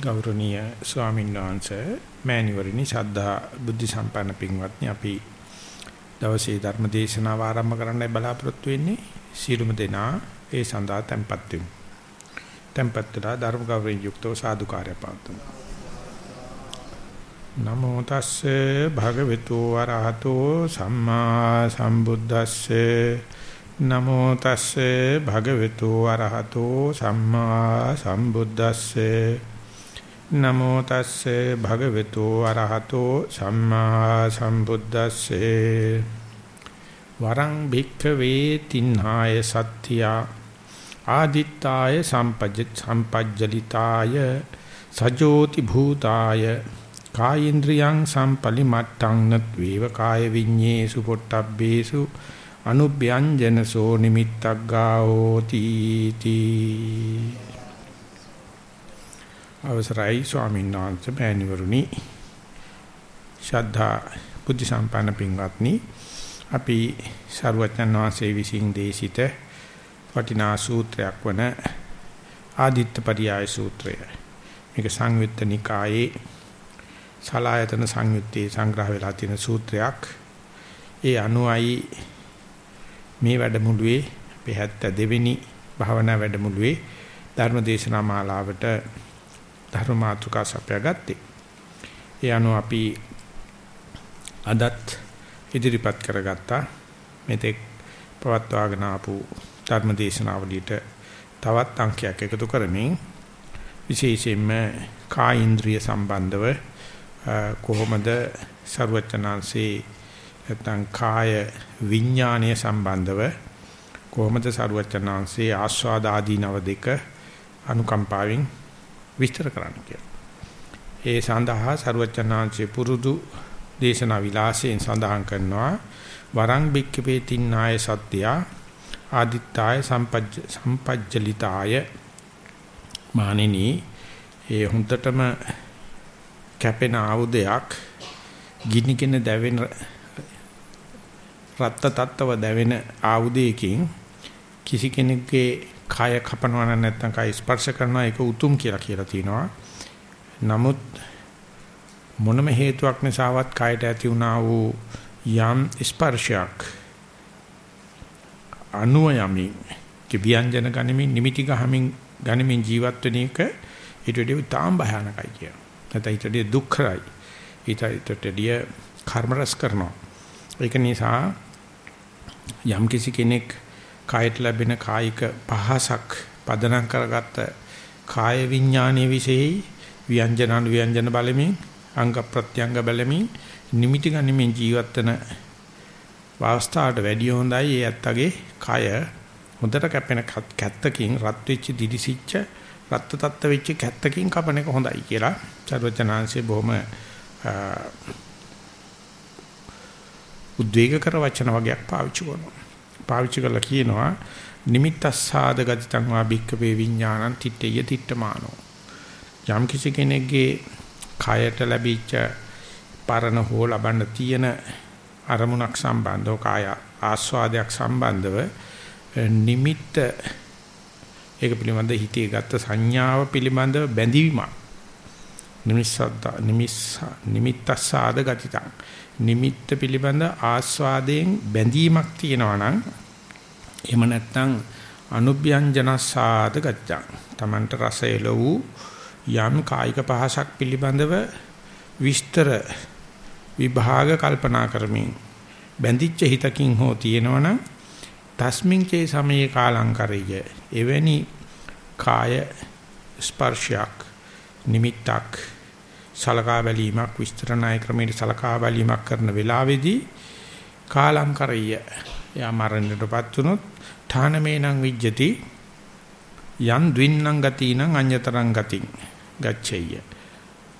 ගෞරවනීය ස්වාමීන් වහන්සේ මෑණිවරණි ශ්‍රද්ධා බුද්ධ සම්පන්න පින්වත්නි අපි දවසේ ධර්ම දේශනාව ආරම්භ කරන්නයි බලාපොරොත්තු වෙන්නේ සීලුම දෙනා ඒ සඳහා tempත් වෙමු. tempත් වෙලා ධර්ම ගෞරවයෙන් යුක්තව සාදුකාරය පවතුමු. නමෝ තස්සේ භගවතු වරහතෝ සම්මා සම්බුද්දස්සේ නමෝ තස්සේ භගවතු වරහතෝ සම්මා සම්බුද්දස්සේ නමෝ තස්සේ භගවතු අරහතෝ සම්මා සම්බුද්දස්සේ. වරං භික්ඛවේ තින්හාය සත්‍ත්‍යා ආදිත්තාය සම්පජ්ජ සම්පජ්ජලිතාය සජෝති භූතාය කායින්ද්‍රියං සම්පලිමත්තං නත්වේව කාය විඤ්ඤේසු පොට්ටබ්බේසු අනුභ්‍යංජනසෝ නිමිත්තක් ගාෝති තී. අවසරයි ස්වාමීන් වහන්සේ මෑණිවරුනි. ශ්‍රද්ධා බුද්ධ සම්පන්න පින්වත්නි අපි සරුවචන් වහන්සේ විසින් දේශිත වටිනා සූත්‍රයක් වන ආදිත්ත පරියාය සූත්‍රය. මේක සංයුත්ත නිකායේ සලායතන සංයුත්තේ සංග්‍රහ වෙලා තියෙන සූත්‍රයක්. ඒ අනුයි මේ වැඩමුළුවේ අපි 72 වෙනි භාවනා වැඩමුළුවේ ධර්ම දේශනා මාලාවට ධර්ම මාතෘකා සපයාගත්තේ. ඒ අනුව අපි අදත් ඉදිරිපත් කරගත්තා මෙතෙක් පවත්වාගෙන ආපු ධර්ම දේශනාවලියට තවත් අංකයක් එකතු කරමින් විශේෂයෙන්ම කායින්ද්‍රිය සම්බන්ධව කොහොමද ਸਰවචනාංශේ නැත්නම් කාය විඥානය සම්බන්ධව කොහොමද ਸਰවචනාංශේ ආස්වාදාදීනව දෙක අනුකම්පාවෙන් විස්තර කරන්න කියලා. ඒ සඳහා සරුවචනාංශේ පුරුදු දේශනා විලාසයෙන් සඳහන් කරනවා වරං බික්කපේ තින්නාය සත්‍ය ආදිත්තාය සම්පජ්ජ සම්පජ්ජලිතාය මානිනී ඒ හුඳටම කැපෙන ආයුධයක් ගිනිගෙන දැවෙන රත්ත තත්ත්ව දැවෙන ආයුධයකින් කිසි කෙනෙකුගේ කය කපනවා නැත්නම් කය ස්පර්ශ කරනවා ඒක උතුම් කියලා කියලා තිනවා. නමුත් මොනම හේතුවක් නිසාවත් කයට ඇති වුණා වූ යම් ස්පර්ශයක් අනුව යමින් කිවියංජන ගනිමින් නිමිති ගහමින් ගනිමින් ජීවත් වෙන එක ඊට වඩා තාම භයානකයි කියන. නැත්නම් ඊට වඩා දුක්ඛයි. ඊට වඩා කර්ම රස කරනවා. ඒක නිසා යම් කිසි කෙනෙක් කායට ලැබෙන කායික පහසක් පදනම් කරගත්ත කාය විඥානයේ විශේෂයි. ව්‍යංජන අනු ව්‍යංජන බලමින් අංග ප්‍රත්‍යංග බලමින් නිමිති ගනිමින් ජීවත් වෙන වාස්තාවට වැඩිය හොඳයි. ඒ ඇත්තගේ කය හොඳට කැපෙන කැත්තකින් රත් වෙච්ච දිදිසිච්ච රත් තත්ත්ව වෙච්ච කැත්තකින් කපන එක හොඳයි කියලා චරවචනාංශේ බොහොම උද්වේග කර වචන වගේක් පාවිච්චි කරනවා. පාවිච්චි කරලා කියනවා නිමිත්තස්සාද ගතිතං වා භික්කවේ විඥානං තිට්ඨය තිට්ඨමානෝ. යම් කිසි කෙනෙක්ගේ කයට ලැබිච්ච පරණ හෝ ලබන්න තියෙන අරමුණක් සම්බන්ධව කාය ආස්වාදයක් සම්බන්ධව නිමිත්ත ඒක පිළිබඳ හිතේ ගත්ත සංඥාව පිළිබඳ බැඳීමක්. නිමිස්සද්ද නිමිස්ස නිමිත්තස්සාද ගතිතං නිමිත්ත පිළිබඳ ආස්වාදයෙන් බැඳීමක් තියෙනවා නම් එහෙම නැත්නම් අනුභ්‍යංජනසාද ගච්ඡා. Tamanට රස එළවූ යම් කායික පහසක් පිළිබඳව විස්තර විභාග කල්පනා කරමින් බැඳිච්ච හිතකින් හෝ තියෙනවනම් තස්මින් චේ සමයේ කාලංකරය එවැනි කාය ස්පර්ශයක් නිමිත්තක් සලකා බැලීමක් විස්තර ණය ක්‍රමයට සලකා බැලීමක් කරන වෙලාවේදී කාලංකරය යා මරණයටපත් වුනොත් ඨානමේනං විජ්ජති යන් ද්වින්නම් ගතිනං අඤ්‍යතරං ගතින් ගච්ඡෙය්‍ය.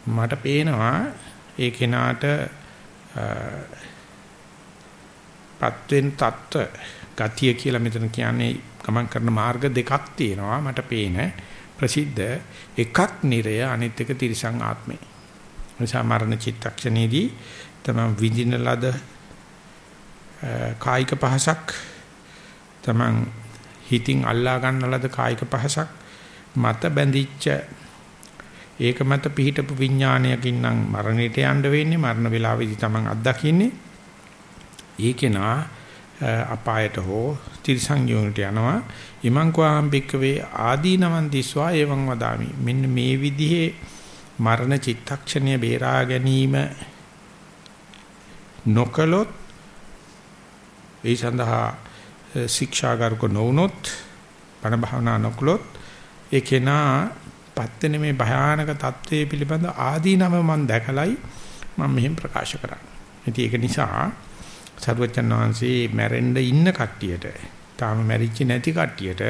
මට පේනවා ඒ කෙනාට පත්වෙන් තත්ත්ව ගතිය කියලා මෙතන කියන්නේ ගමන් කරන මාර්ග දෙකක් තියෙනවා. මට පේන ප්‍රසිද්ධ එකක් නිරය අනිත් එක තිරිසං ආත්මේ. නිසා මරණ චිත්තක්ෂණයේදී තමයි විඳින ලද කායික පහසක් තමන් හිතින් අල්ලා ගන්න ලද කායික පහසක් මත බැඳිච්ච ඒක මත පිහිටපු විඥානයකින් නම් මරණයට යන්න වෙන්නේ මරණ වේලාවේදී Taman අත්දකින්නේ. ඒකේනා අපායට හෝ තිරිසන් යෝනිට යනවා. ඉමං කවාම් බික්කවේ ආදීනවන් දිස්වා එවං වදාමි. මෙන්න මේ විදිහේ මරණ චිත්තක්ෂණය බේරා ගැනීම නොකලොත් ඒ සඳහා ශික්ෂාගාරක නොවුනොත් බණ භාවනා නොකළොත් ඒ කෙනා පත්වෙන මේ භයානක தત્ත්වයේ පිළිබඳ ආදීනම මම දැකලයි මම මෙහෙම ප්‍රකාශ කරන්නේ. ඉතින් ඒක නිසා සරුවචන් වහන්සේ මැරෙන්න ඉන්න කට්ටියට තාම මැරිච්ච නැති කට්ටියට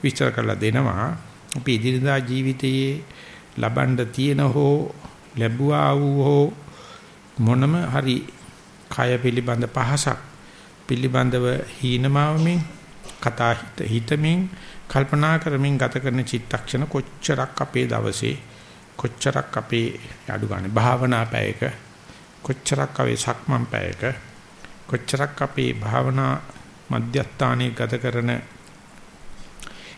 විස්තර කරලා දෙනවා අපි ඉදිරියදා ජීවිතයේ ලබන්න තියෙන හෝ ලැබුවා වූ හෝ මොනම හරි කය පිළිබඳ පහසක් පිළිබඳව හීනමාවමින් කතා හිත හිතමින් කල්පනා කරමින් ගත කරන චිත්තක්ෂණ කොච්චරක් අපේ දවසේ කොච්චරක් අපේ අඩු ගන්න භාවනා පැයක කොච්චරක් අපේ සක්මන් පැයක කොච්චරක් අපේ භාවනා මධ්‍යස්ථානයේ ගත කරන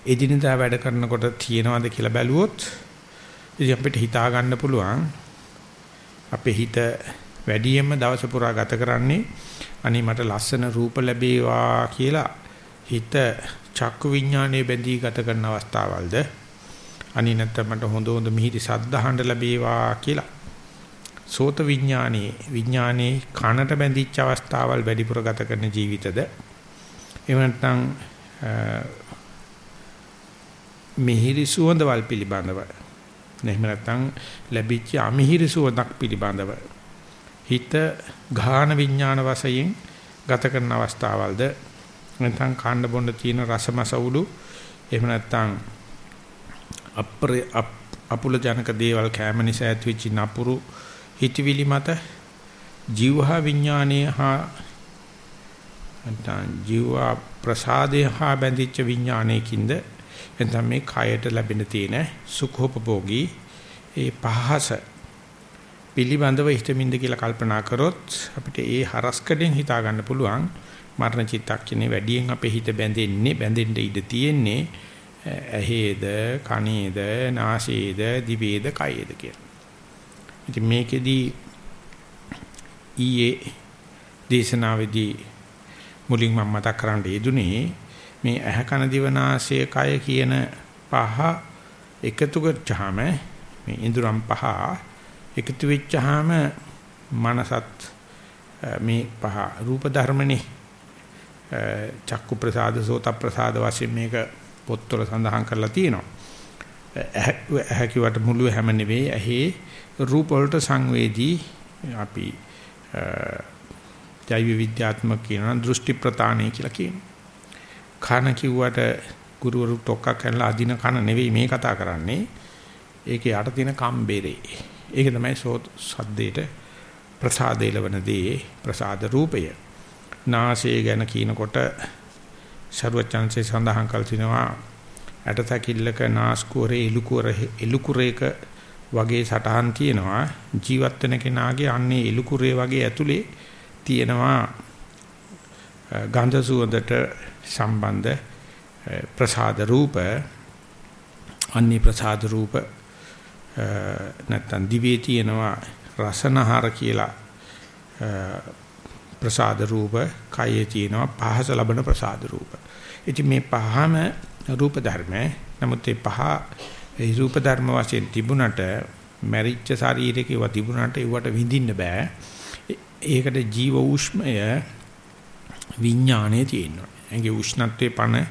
එදිනදා වැඩ කරනකොට තියෙනවද කියලා බැලුවොත් ඉතින් අපිට හිතා ගන්න පුළුවන් අපේ හිත වැඩියෙන්ම දවස පුරා ගත කරන්නේ අනේ මට ලස්සන රූප ලැබේවා කියලා හිත චක්කු විඥානයේ බැඳී ගත කරන අවස්ථාවල්ද? අනේ නැත්නම් මට හොඳ හොඳ මිහිරි සද්ද අහන්න ලැබේවා කියලා. සෝත විඥානයේ විඥානයේ කනට බැඳිච්ච අවස්ථාවල් වැඩිපුර ගත කරන ජීවිතද? එහෙම නැත්නම් මිහිරි සුවඳවල් පිළිබඳව එහෙම නැත්නම් ලැබිච්ච අමිහිරි සුවඳක් පිළිබඳව. හිත ගාහන විඥාන වශයෙන් ගත කරන අවස්ථාවල්ද? නැත්නම් කාණ්ඩ බොණ්ඩ තියෙන රසමසවුලු? එහෙම නැත්නම් අප්‍ර අපුල ජනක දේවල් කැම නිසා ඇතිවෙච්ච නපුරු හිතවිලි මත ජීවහා විඥානයේ හා නැත්නම් ජීව ප්‍රසාදේ හා බැඳිච්ච විඥානයකින්ද එතන මේ කයට ලැබෙන තියෙන සුඛෝපභෝගී ඒ පහස පිළිබඳව හිතමින්ද කියලා කල්පනා කරොත් අපිට ඒ හරස්කඩෙන් හිතා ගන්න පුළුවන් මරණ චිත්තක්ෂණේ වැඩියෙන් අපේ හිත බැඳෙන්නේ බැඳෙන්න ඉඩ තියෙන්නේ ඇහේද කනේද නාසයේද දිවේද කයේද කියලා. ඉතින් මේකෙදි ඊයේ දේශනාවේදී මුලින් මම මතක් කරන්න යෙදුනේ මේ ඇහ කන දිව නාසය කය කියන පහ එකතු කරච්චාම මේ ඉඳුරම් පහ එකතු වෙච්චාම මනසත් මේ පහ රූප ධර්මනේ චක්කු ප්‍රසාද සෝත ප්‍රසාද වශයෙන් මේක පොත්වල සඳහන් කරලා තියෙනවා. ඇහැ කිවට මුළු හැම නෙවෙයි ඇහි රූප වලට සංවේදී අපි ජෛව විද්‍යාත්මක කියන දෘෂ්ටි ප්‍රතාණය කියලා කියනවා. කන කිව්වට ගුරුවරු ටොක්කක් කරලා අදින කන නෙවෙයි මේ කතා කරන්නේ. ඒකේ යට තියෙන කම්බේරේ. ඒක තමයි සෝත් සද්දේට ප්‍රසාදේ ලවන දේ ප්‍රසාද රූපය. නාසය ගැන කියනකොට ਸਰවචන්සේ සඳහන් කළ තිනවා ඇටතකිල්ලක නාස්කුරේ එලුකුර එලුකුරේක වගේ සටහන් තියෙනවා ජීවත් වෙන කෙනාගේ අන්නේ එලුකුරේ වගේ ඇතුලේ තියෙනවා ගන්ධ සුවඳට සම්බන්ධ ප්‍රසාද රූප අන්නේ ප්‍රසාද රූප නැත්තම් දිවේ තියෙනවා රසනහර කියලා ප්‍රසාද රූප කයේ තියෙනවා පහස ලබන ප්‍රසාද රූප. ඉතින් මේ පහම රූප ධර්ම. නමුත් මේ පහ ඒ රූප ධර්ම වශයෙන් තිබුණට මැරිච්ච ශරීරයක ඒවා තිබුණට ඒවට විඳින්න බෑ. ඒකට ජීව උෂ්මය විඥානයේ තියෙනවා. ඒගේ උෂ්ණත්වයේ පණ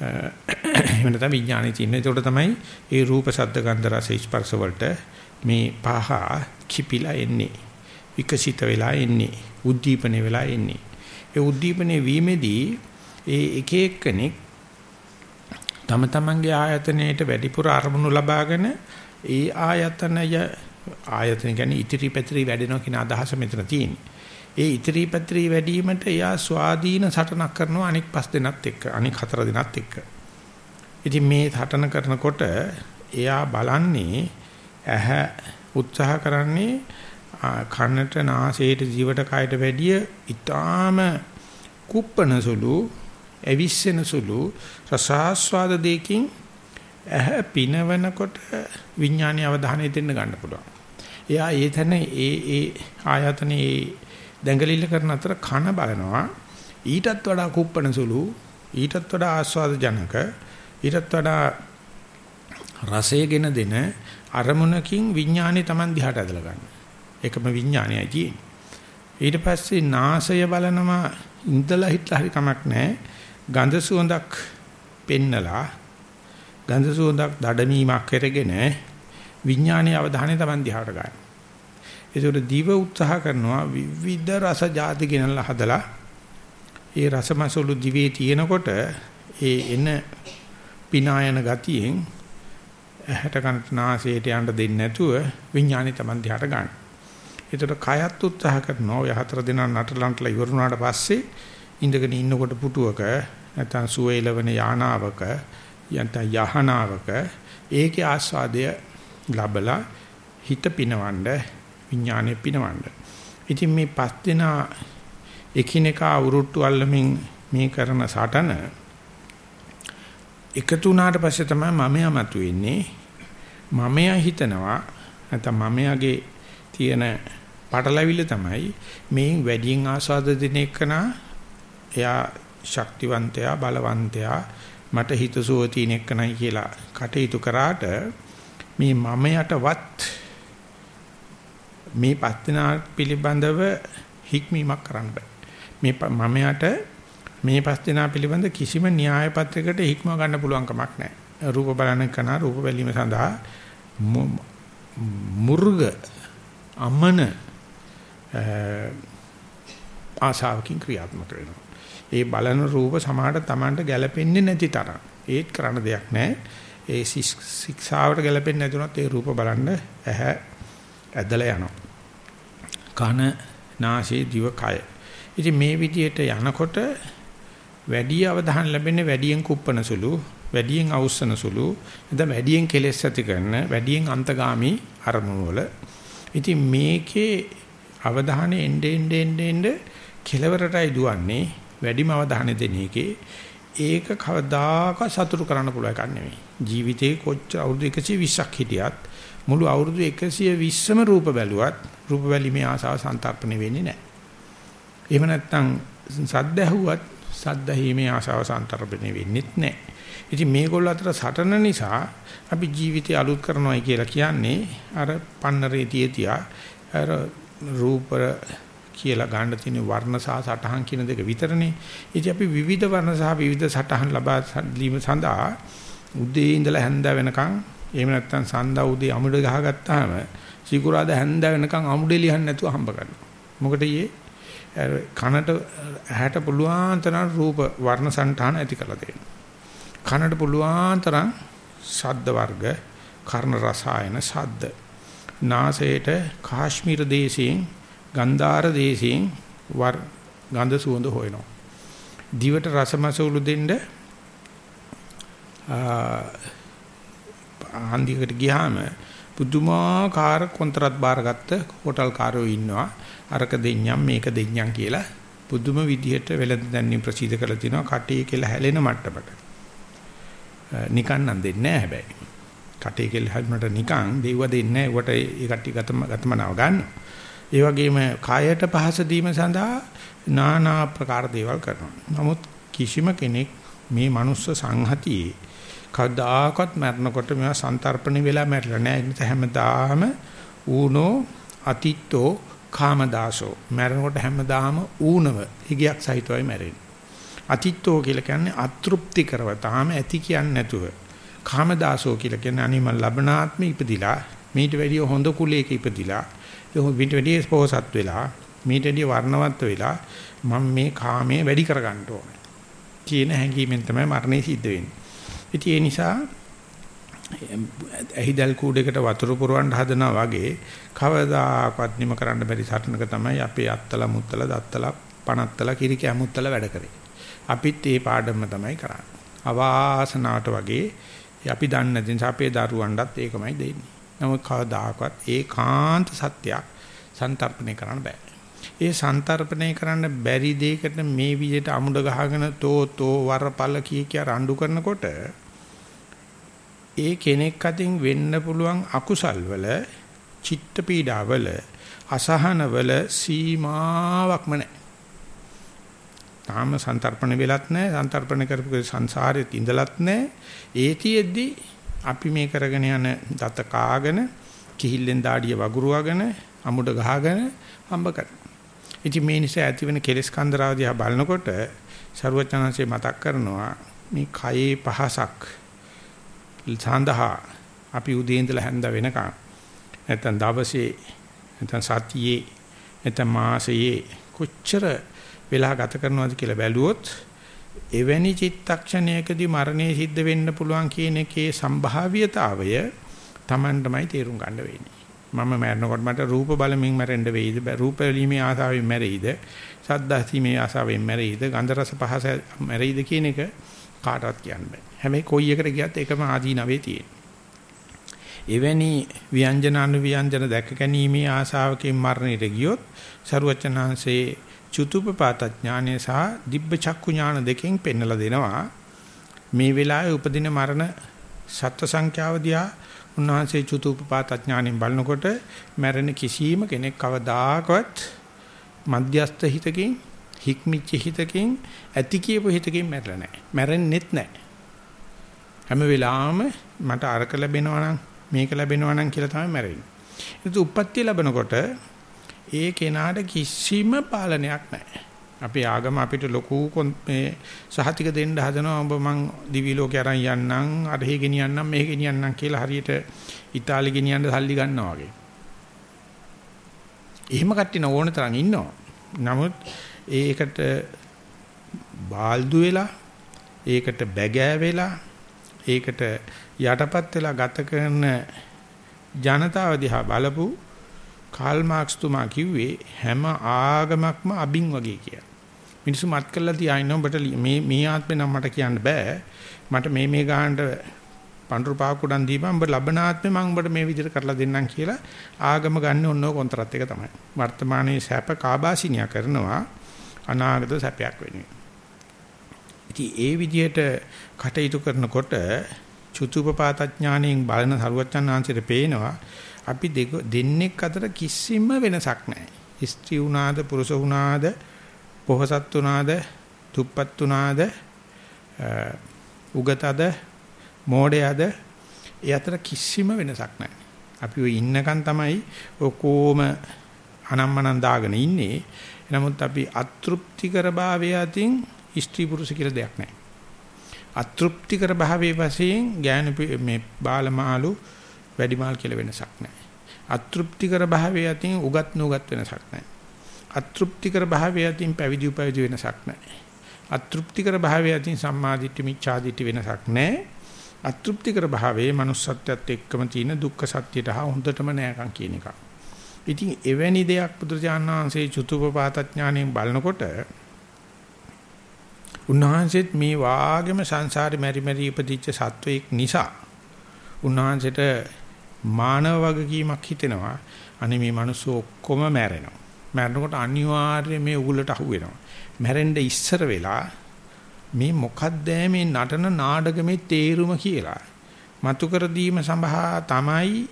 එහෙම නැත්නම් විඥානේ තියෙන. ඒකට තමයි ඒ රූප ශබ්ද ගන්ධ රස ස්පර්ශ වලට මේ පහ කිපිලා එන්නේ. විකසිත වෙලා එන්නේ. උද්දීපන වෙලා එන්නේ. ඒ උද්දීපනේ වීමේදී ඒ එක එක්කෙනෙක් තම තමන්ගේ ආයතනයේට වැඩිපුර අරමුණු ලබාගෙන ඒ ආයතනය ආයතන කියන්නේ ඉතිරි පැතිරි වැඩෙනවා කියන අදහස මෙතන තියෙන්නේ. ඒ ඉතිරි පැතිරි වැඩිවීමට එයා ස්වාධීන සටනක් කරනවා අනික් පස් දෙනත් එක්ක අනික් හතර දෙනත් එක්ක. ඉතින් මේ සටන කරනකොට එයා බලන්නේ ඇහැ උත්සාහ කරන්නේ කනට නාසයට ජීවට කයට වැඩිය ඊටාම කුප්පන සුළු ඇවිස්සෙන සුළු රසාස්වාද දෙකින් ඇහැ පිනවනකොට විඥානීය අවධානය දෙන්න ගන්න පුළුවන්. එයා ඒ තැන ඒ ඒ ආයතනයේ දැඟලිල්ල කරන අතර කන බලනවා ඊටත් වඩා කුප්පණ සුළු ඊටත් වඩා ආස්වාද ජනක ඊටත් වඩා රසයගෙන දෙන අරමුණකින් විඥානේ Taman දිහාට ඇදලා ගන්න. ඒකම විඥානයයි තියෙන්නේ. ඊට පස්සේ නාසය බලනවා ඉඳලා හිටලා හරි කමක් නැහැ. ගඳ සුවඳක් පෙන්නලා ගඳ සුවඳක් දඩමීමක් කරගෙන විඥානීය අවධානය Taman දිහාට ගන්න. ඒසොට දිව උත්සාහ කරනවා විවිධ රස ಜಾති ගෙනල්ලා හදලා ඒ රසමසලු දිවේ තියෙනකොට ඒ එන පිනායන ගතියෙන් ඇහැට කනට නාසයට යන්න දෙන්නේ නැතුව විඥානි Taman දිහාට ගන්න. ඒතර කයත් උත්සාහ කරනවා ඔය හතර දෙනා නටලන්ටලා ඉවරුනාට පස්සේ ඉඳගෙන ඉන්නකොට පුටුවක නැත්නම් සුවේලවන යානාවක යන්ත යහනාවක ඒකේ ආස්වාදය ලැබලා හිත පිනවන්න විඥානෙ පිනවන්න. ඉතින් මේ පස් දෙනා එකිනෙකා උරුට්ටු අල්ලමින් මේ කරන සටන එකතු වුණාට පස්සේ තමයි මමයා මතුවෙන්නේ. මමයා හිතනවා නැත්නම් මමයාගේ තියෙන පටලැවිල්ල තමයි මේ වැඩියෙන් ආස්වාද දෙන එකනා එයා ශක්තිවන්තයා බලවන්තයා මට හිතසුව තියෙන එකනයි කියලා කටයුතු කරාට මේ මමයටවත් මේ පස්තිනා පිළිබඳව හික්මීමක් කරන්න බෑ. මේ මමයට මේ පස්තිනා පිළිබඳ කිසිම න්‍යාය පත්‍රයකට හික්ම ගන්න පුළුවන් කමක් නැහැ. රූප බලන කන රූප බැලීම සඳහා මුර්ග අමන ආශාවකින් ක්‍රියාත්මක වෙනවා. ඒ බලන රූප සමාහට Tamanට ගැළපෙන්නේ නැති තරම්. ඒත් කරන්න දෙයක් නැහැ. ඒ ශික්ෂාවට ගැළපෙන්නේ නැතුනොත් ඒ රූප බලන්න ඇහැ ඇදලා යනවා. කන, නාසය, දිව, කය. ඉතින් මේ විදිහට යනකොට වැඩි අවධානය ලැබෙන්නේ වැඩියෙන් කුප්පන සුළු, වැඩියෙන් අවුස්සන සුළු, නැත්නම් වැඩියෙන් කෙලෙස් ඇති කරන, වැඩියෙන් අන්තගාමි අරමුණු වල. ඉතින් මේකේ අවධානය එnde ende ende ende කෙලවරටයි දුවන්නේ වැඩිම අවධානය දෙන එකේ ඒක කවදාකවත් සතුටු කරන්න පුළුවන් එකක් නෙමෙයි. ජීවිතේ කොච්චර අවුරුදු 120ක් හිටියත් මුළු අවුරුදු 120ම රූප බැලුවත් රූප බැලීමේ ආසාව සන්තරපණය වෙන්නේ නැහැ. එහෙම නැත්නම් සද්ද ඇහුවත් සද්ද ඇහිීමේ ආසාව සන්තරපණය වෙන්නේත් නැහැ. ඉතින් මේගොල්ලෝ අතර සටන නිසා අපි ජීවිතය අලුත් කරනවායි කියලා කියන්නේ අර පන්නරේ තියතියා අර රූප කියලා ගන්න තියෙන වර්ණ සහ සටහන් කියන දෙක විතරනේ. ඉතින් අපි විවිධ වර්ණ සහ විවිධ සටහන් ලබා දීම සඳහා උදේ ඉඳලා හැන්ද වෙනකන් එහෙම නැත්නම් සඳා උදේ අමුඩ ගහගත්තාම සිකුරාද හැන්ද වෙනකන් අමුඩේ ලියන්න නැතුව හම්බ කරනවා. මොකද ඊයේ කනට ඇහැට පුළුවන් තරම් රූප වර්ණ සටහන් ඇති කරලා දෙන්න. කනට පුළුවන් තරම් ශබ්ද වර්ග කර්ණ රසායන ශබ්ද නාසයට කාශ්මීර දේශයෙන් ගන්ධාර දේශයෙන් වර් ගඳ සුවඳ හොයනවා. දිවට රසමසවුලු දෙන්න ආන්දිකට ගියාම පුදුමාකාර කොන්ත්‍රාත් බාරගත්ත හෝටල් කාරයෝ ඉන්නවා. අරක දෙඤ්ඤම් මේක දෙඤ්ඤම් කියලා පුදුම විදිහට වෙලඳ දැන්වීම ප්‍රසිද්ධ කරලා තිනවා කටේ කියලා හැලෙන මට්ටමට. නිකන් නම් දෙන්නේ නැහැ හැබැයි. කටේ කියලා හැලුනට නිකන් දෙව්ව දෙන්නේ නැහැ. උකට ඒ කට්ටිය ගතම ගතමනාව ගන්නවා. ඒ වගේම කායයට පහස දීම සඳහා নানা ආකාර දේවල් කරනවා. නමුත් කිසිම කෙනෙක් මේ මනුස්ස සංහතියේ කවදාකවත් මරනකොට මේවා සන්තරපණි වෙලා මැරෙලා නැහැ. ඒ නිසා හැමදාම ඌනෝ අතිත්තෝ කාමදාසෝ මැරෙනකොට හැමදාම ඌනව හිගයක් සහිතවයි මැරෙන්නේ. අතිත්තෝ කියලා කියන්නේ අතෘප්ති කරව තාම ඇති කියන්නේ නැතුව. කාමදාසෝ කියලා කියන්නේ අනිම ලබනාත්ම ඉපදිලා මීට වැඩිය හොඳ කුලයක ඉපදිලා මීට වැඩිය පොහසත් වෙලා මීට වැඩිය වර්ණවත් වෙලා මම මේ කාමයේ වැඩි කර ගන්න ඕනේ කියන හැඟීමෙන් තමයි මරණය සිද්ධ වෙන්නේ. ඉතින් ඒ නිසා ඇහිදල් කූඩේකට වතුර පුරවන්න හදනා වගේ කවදාකවත් නිම කරන්න බැරි සටනක තමයි අපේ අත්තලා මුත්තලා දත්තලා පණත්තලා කිරික ඇමුත්තලා වැඩ කරේ. අපිත් ඒ පාඩම තමයි කරන්නේ. අවාසනාවට වගේ අපි දන්නේ නැති නිසා අපේ දරුවන්ටත් ඒකමයි දෙන්නේ. නමුත් කවදාකවත් ඒකාන්ත සත්‍යයක් සන්තරපණය කරන්න බෑ. ඒ සන්තරපණය කරන්න බැරි දෙයකට මේ විදිහට අමුඩ ගහගෙන තෝ තෝ වරපල කී කිය රණ්ඩු කරනකොට ඒ කෙනෙක් අතින් වෙන්න පුළුවන් අකුසල් වල චිත්ත පීඩාවල අසහනවල සීමාවක්ම නැහැ. තාම සන්තරපණ වෙලත් නැහැ. සන්තරපණ කරපු සංසාරෙත් ඉඳලත් නැහැ. ඒතියෙද්දි අපි මේ කරගෙන යන දත කාගෙන කිහිල්ලෙන් දාඩිය වගුරුවගෙන අමුඩ ගහගෙන හම්බ කරනවා. ඉතින් මේ නිසා ඇතිවෙන කෙලෙස් කන්දරාවදියා බලනකොට ਸਰුවචනanse මතක් කරනවා මේ කයේ පහසක් සඳහා අපි උදේ ඉඳලා හැන්ද වෙනකන් නැත්නම් දවසේ නැත්නම් සතියේ නැත්නම් මාසයේ කොච්චර වෙලා ගත කරනවද කියලා බැලුවොත් එවැනි චිත්තක්ෂණයකදී මරණය සිද්ධ වෙන්න පුළුවන් කියන එකේ සම්භාව්‍යතාවය Tamanටමයි තේරුම් ගන්න වෙන්නේ. මම මැරෙනකොට මට රූප බලමින් මැරෙන්න වෙයිද? රූප වීමේ ආසාවෙන් මැරෙයිද? ශබ්ද ඇසීමේ ආසාවෙන් මැරෙයිද? ගන්ධ රස පහස මැරෙයිද කියන එක කාටවත් කියන්න බෑ. හැබැයි කොයි එකට ගියත් එකම ආදීනවේ තියෙන. එවැනි ව්‍යංජන අනුව්‍යංජන දැක ගැනීමේ ආසාවකින් මරණයට ගියොත් ਸਰුවචනහන්සේ චුතුපපාත ඥානය සහ දිබ්බ චක්කු ඥාන දෙකෙන් පෙන්වලා දෙනවා. මේ වෙලාවේ උපදින මරණ සත්ත්ව සංඛ්‍යාව දිහා උන්වහන්සේ චුතුපපාත ඥාණයෙන් බලනකොට මැරෙන කිසියම් කෙනෙක් කවදාකවත් මධ්‍යස්ත හිතකින් හික්මිච්ච හිතකින් ඇති කියපු හිතකින් මැරෙලා නැහැ. මැරෙන්නෙත් නැහැ. හැම වෙලාවෙම මට අරක ලැබෙනවා නම් මේක ලැබෙනවා නම් කියලා තමයි මැරෙන්නේ. ඒක උප්පත්ති ලැබනකොට ඒ කෙනාට කිසිම පාලනයක් නැහැ. අපේ ආගම අපිට ලොකු මේ සහතික දෙන්න හදනවා ඔබ මං දිවි ලෝකේ අරන් යන්නම් අරහෙ ගෙනියන්නම් මෙහෙ ගෙනියන්නම් කියලා හරියට ඉතාලි ගෙනියන්න සල්ලි ගන්නවා වගේ. එහෙම කට්ටින ඕන තරම් ඉන්නවා. නමුත් ඒකට බාල්දු වෙලා ඒකට බැගෑ වෙලා ඒකට යටපත් වෙලා ගත කරන ජනතාව දිහා බලපු කාල් මාක්ස් තුමා කිව්වේ හැම ආගමක්ම අබින් වගේ කියලා. මිනිස්සු මත් කළා තියාගෙන ඔබට මේ මේ ආත්මේ නම් මට කියන්න බෑ. මට මේ මේ ගානට පඳුරු පාකුඩන් දීපන් ඔබ ලබන ආත්මේ මම ඔබට මේ විදිහට කරලා දෙන්නම් කියලා ආගම ගන්න ඕනෝ කොන්ත්‍රාත් එක තමයි. වර්තමානයේ සැප කාබාසිනියා කරනවා අනාගත සැපයක් වෙනුවෙන්. ඉතින් ඒ විදිහට කටයුතු කරනකොට චුතුපපාත ඥාණයෙන් බලන සරුවච්චන් ආංශයට පේනවා අපි දෙන්නෙක් අතර කිසිම වෙනසක් නැහැ. ස්ත්‍රී වුණාද පුරුෂ වුණාද පොහසත් වුණාද තුප්පත් වුණාද උගතද මෝඩයද ඒ අතර කිසිම වෙනසක් නැහැ. අපි ඔය ඉන්නකන් තමයි ඔකෝම අනම්මනම් දාගෙන ඉන්නේ. නමුත් අපි අතෘප්තිකර භාවය අතින් ස්ත්‍රී පුරුෂ කියලා දෙයක් නැහැ. අතෘප්තිකර භාවයේ වශයෙන් ඥාන මේ බාලමාලු වැඩිමාල් කියලා වෙනසක් නැහැ. අතෘප්තිකර භාවයේ අතින් උගත් නුගත් වෙනසක් නැහැ. අතෘප්තිකර භාවයේ අතින් පැවිදි උපවිදි වෙනසක් නැහැ. අතෘප්තිකර භාවයේ අතින් සම්මාදිට්ඨි මිච්ඡාදිට්ඨි වෙනසක් නැහැ. අතෘප්තිකර භාවයේ manussත්වයට එක්කම තියෙන දුක්ඛ සත්‍යයට හා හොඳටම නෑකම් කියන එක. ඉතින් එවැනි දෙයක් බුදුරජාණන් වහන්සේ චුතුපපාත ඥාණයෙන් බලනකොට උන්වහන්සේත් මේ වාගේම සංසාරේ මෙරි මෙරි ඉපදිච්ච සත්වයක් නිසා උන්වහන්සේට මානව වගකීමක් හිතෙනවා අනේ මේ මිනිස්සු ඔක්කොම මැරෙනවා මැරෙනකොට අනිවාර්යයෙන් මේ උගලට අහු වෙනවා මැරෙන්න ඉස්සර වෙලා මේ මොකද්ද මේ නටන නාඩගමේ තේරුම කියලා මතු කර දීම සඳහා තමයි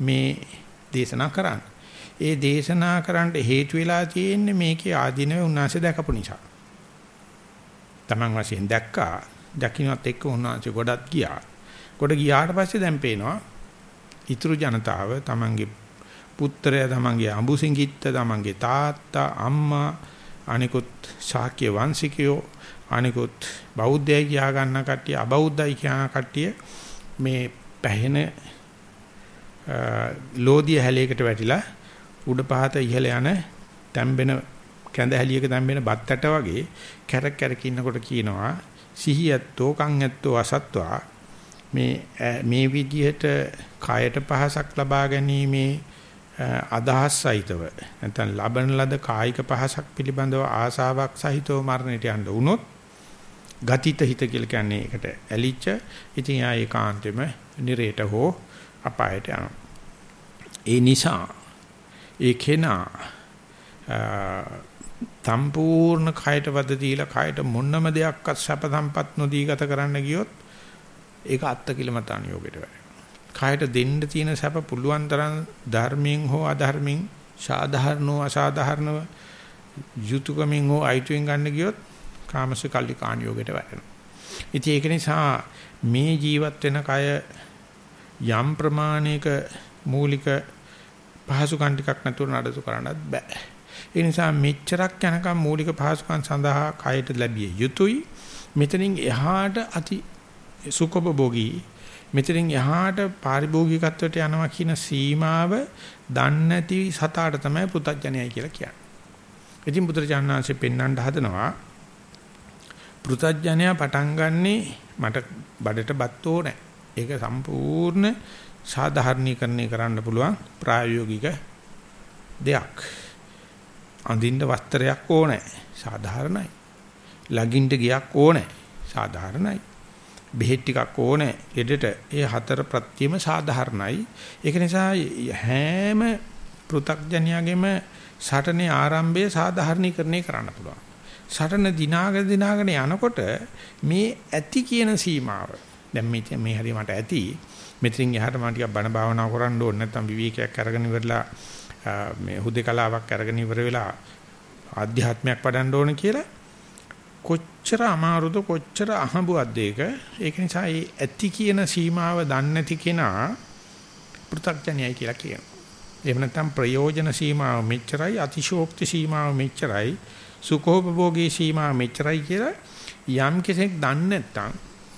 මේ දේශනා කරන්නේ ඒ දේශනා කරන්න හේතු වෙලා තියෙන්නේ මේකේ ආධිනව උන්වහන්සේ දැකපු නිසා Taman වශයෙන් දැක්කා. දකින්නත් එක්ක උන්වහන්සේ ගොඩක් ගියා. ගොඩ ගියාට පස්සේ දැන් පේනවා ඊතුරු ජනතාව Tamanගේ පුත්‍රයා Tamanගේ අඹුසිඟිත්ත Tamanගේ තාත්තා අම්මා අනිකුත් ශාක්‍ය වංශිකයෝ අනිකුත් බෞද්ධයයි කියා ගන්න කට්ටිය අබෞද්ධයි කියන කට්ටිය මේ පැහෙන ලෝදිය හැලයකට වැටිලා උඩ පහත ඉහළ යන තැම්බෙන කැඳ හැලියක තැම්බෙන බත් ඇට වගේ කැරක් කැරක ඉන්නකොට කියනවා සිහියත්තෝ කන් ඇත්තෝ අසත්වා. මේ මේ විදිහට කායට පහසක් ලබා ගැනීමේ අදහස් සහිතව නැත්නම් ලබන ලද කායික පහසක් පිළිබඳව ආසාවක් සහිතව මරණයට යන්න වුණොත් ගතිත හිත කියලා කියන්නේ ඒකට ඇලිච්ච ඉතින් ආ ඒකාන්තෙම නිරේට හෝ අපායට යනවා ඒ නිසා ඒ කෙනා සම්පූර්ණ කයට වද දීලා කයට මොන්නම දෙයක්වත් සැප සම්පත් නොදී ගත කරන්න ගියොත් ඒක අත්කිලමතාන යෝගයට වැටෙනවා. කායට දෙන්න තියෙන සැප පුළුවන් තරම් ධර්මයෙන් හෝ අධර්මයෙන් සාධාරණව අසාධාරණව යුතුයකමින් හෝ අයිතුවෙන් ගන්න ගියොත් කාමසේ කල්ලි කාණ යෝගයට වැටෙනවා. ඉතින් ඒක නිසා මේ ජීවත් වෙන කය යම් ප්‍රමාණයක මූලික පහසුකම් ටිකක් නැතුව නඩතු කරන්නත් බෑ. ඒ නිසා මෙච්චරක් යනකම් මූලික පහසුකම් සඳහා කයට ලැබිය යුතුයි. මෙතනින් එහාට අති සුඛභෝගී මෙතනින් එහාට පාරිභෝගිකත්වයට යනවා කියන සීමාව දන්නේ නැති සතාට තමයි පුතඥයයි කියලා කියන්නේ. ඉතින් බුදුරජාණන්සේ පෙන්වන්න හදනවා පෘතඥයා පටන් ගන්නෙ මට බඩට බත් ඕනේ. ඒක සම්පූර්ණ සාධාරණීකරණය කරන්න පුළුවන් ප්‍රායෝගික දෙයක්. අඳින්න වස්ත්‍රයක් ඕනේ. සාධාරණයි. ලගින්ට ගියක් ඕනේ. සාධාරණයි. බෙහෙත් ටිකක් ඕනේ. ළඩට ඒ හතර ප්‍රත්‍යෙම සාධාරණයි. ඒක නිසා හැම පෘ탁ජනියාගෙම සටනේ ආරම්භය සාධාරණීකරණය කරන්න පුළුවන්. සටන දිනාගෙන දිනාගෙන යනකොට මේ ඇති කියන සීමාව දැන් මේ මේ හරිය මට ඇති මෙතනින් එහාට මම ටිකක් බණ භාවනා කරන්න ඕනේ නැත්නම් විවේකයක් අරගෙන ඉවරලා මේ හුදේකලාවක් අරගෙන ඉවර වෙලා ආධ්‍යාත්මයක් පඩන්න ඕනේ කියලා කොච්චර අමාරුද කොච්චර අහඹුවක්ද ඒක? ඒක නිසා මේ ඇති කියන සීමාව දන්නේ නැති කෙනා පෘථග්ජනයයි කියලා කියනවා. එහෙම නැත්නම් ප්‍රයෝජන සීමාව මෙච්චරයි අතිශෝක්ති සීමාව මෙච්චරයි සුඛෝපභෝගී සීමාව මෙච්චරයි කියලා යම් කෙනෙක් දන්නේ නැත්නම්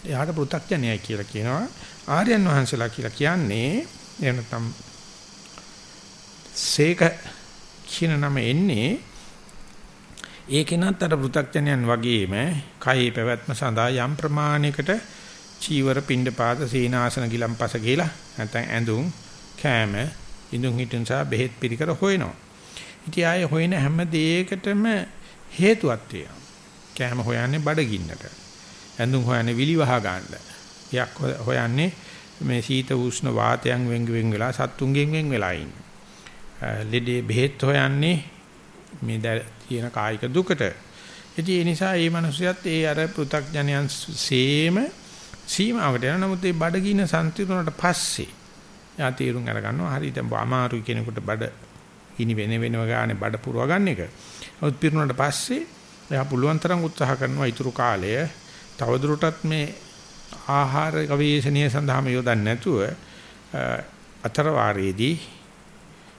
එයාට පෘථග්ජනයයි කියලා කියනවා. ආර්යයන් වහන්සේලා කියලා කියන්නේ එහෙම නැත්නම් සේක කියන නම එන්නේ ඒකෙනත් අර පෘථග්ජනයන් වගේම කයේ පැවැත්ම සඳහා යම් ප්‍රමාණයකට චීවර පිණ්ඩපාත සීනාසන ගිලම්පස කියලා නැත්නම් ඇඳුම් කෑම ඉඳුන් හිටුන් සහ බෙහෙත් පිළිකර හොයනවා. ඉතින් ආයේ හොයන හැම දෙයකටම හේතුවක් තියෙනවා. කෑම හොයන්නේ බඩගින්නට. ඇඳුම් හොයන්නේ විලිවහ ගන්න. යක් හොයන්නේ මේ සීත උෂ්ණ වාතයන් වෙන් වෙන් වෙලා සත්තුන්ගෙන් වෙන් වෙලා ඉන්නේ. ලෙඩේ බෙහෙත් හොයන්නේ මේ තියෙන කායික දුකට. ඉතින් ඒ නිසා මේ මිනිස්සුත් ඒ අර පෘ탁ජනයන් සේම සීමාවට යන නමුත් මේ බඩගින්න සංසිඳුණාට පස්සේ යා තීරුම් අර ගන්නවා හරි දැන් අමාරුයි කෙනෙකුට බඩ ඉනි වෙන වෙනව ගානේ බඩ පුරව ගන්න එක. නමුත් පිරුණාට පස්සේ එයා පුළුවන් තරම් උත්සාහ කරනවා ඊතුරු කාලය තවදුරටත් මේ ආහාර ගවේෂණය සඳහාම යොදන්නේ නැතුව අතර වාරයේදී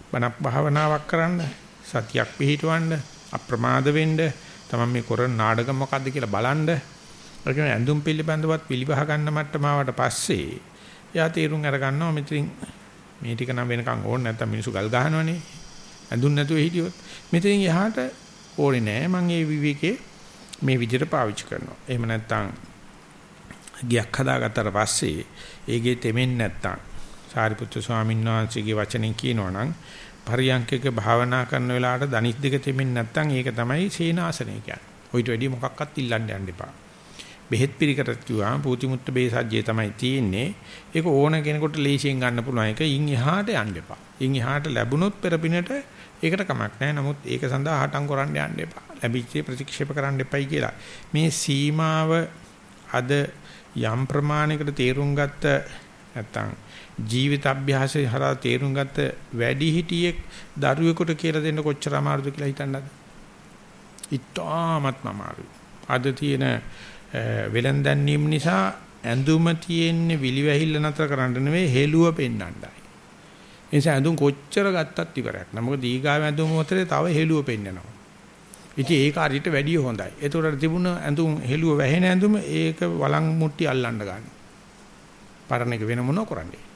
බණක් භාවනාවක් කරන්න සතියක් පිහිටවන්න අප්‍රමාද වෙන්න තමයි මේ කරන නාඩගම මොකද්ද කියලා බලන්න. ඒක ඇඳුම් පිළිබඳවත් පිළිබහ ගන්න මට්ටමාවට පස්සේ එයා තීරුම් අර ගන්නවා මෙතනින් මේ ටික නම් වෙනකන් ඕනේ නැත්තම් මිනිස්සු ගල් ගහනවනේ. ඇඳුම් නැතුව හිටියොත් මෙතනින් එහාට ඕනේ නෑ. මම මේ විවේකේ මේ විදිහට පාවිච්චි කරනවා. එහෙම නැත්තම් ගියක් හදාගත්තට පස්සේ ඒකේ තෙමෙන්නේ නැත්තම් සාරිපුත්‍ර ස්වාමීන් වහන්සේගේ වචනෙන් කියනවා නම් පරියංකක භාවනා කරන වෙලාවට දනිස් දෙක තෙමෙන්නේ නැත්තම් ඒක තමයි සීනාසනය කියන්නේ. ඔయిత වැඩි මොකක්වත් ඉල්ලන්න යන්න එපා. බෙහෙත් පිළිකරත් කිව්වා පූතිමුත්ත බේසජ්ජේ තමයි තියෙන්නේ. ඒක ඕන කෙනෙකුට ලේසියෙන් ගන්න පුළුවන් එක. ඉන් එහාට යන්න එපා. ඉන් එහාට ලැබුණොත් පෙරපිනට ඒකට කමක් නැහැ. නමුත් ඒක සඳහා හටම් කරන්න යන්න එපා. ලැබිච්ච ප්‍රතික්ෂේප කරන්න එපයි කියලා. මේ සීමාව අද යම් ප්‍රමාණයකට තේරුම් ගත්ත නැත්තම් ජීවිත අභ්‍යාසය හරහා තේරුම් ගත්ත වැඩි හිටියෙක් දරුවෙකුට කියලා දෙන්න කොච්චර අමාරුද කියලා හිතන්නද? ඉතාමත්ම අමාරුයි. අද තියෙන වෙලෙන්දැන්නීම් නිසා ඇඳුම තියෙන්නේ විලිවැහිල්ල නතර කරන්න නෙවෙයි හෙළුව පෙන්වන්නයි. ඒ නිසා ඇඳුම් කොච්චර ගත්තත් ඉවරයක් නෑ. මොකද ඊගාව ඇඳුම මොතරේ තව හෙළුව පෙන්නනවා. ඉතින් ඒක හරියට වැඩිය හොඳයි. ඒතකොට තිබුණ ඇඳුම් හෙළුව වැහෙන ඇඳුම ඒක වළං මුට්ටි අල්ලන්න ගන්න. පරණ එක වෙන මොනව කරන්නේ?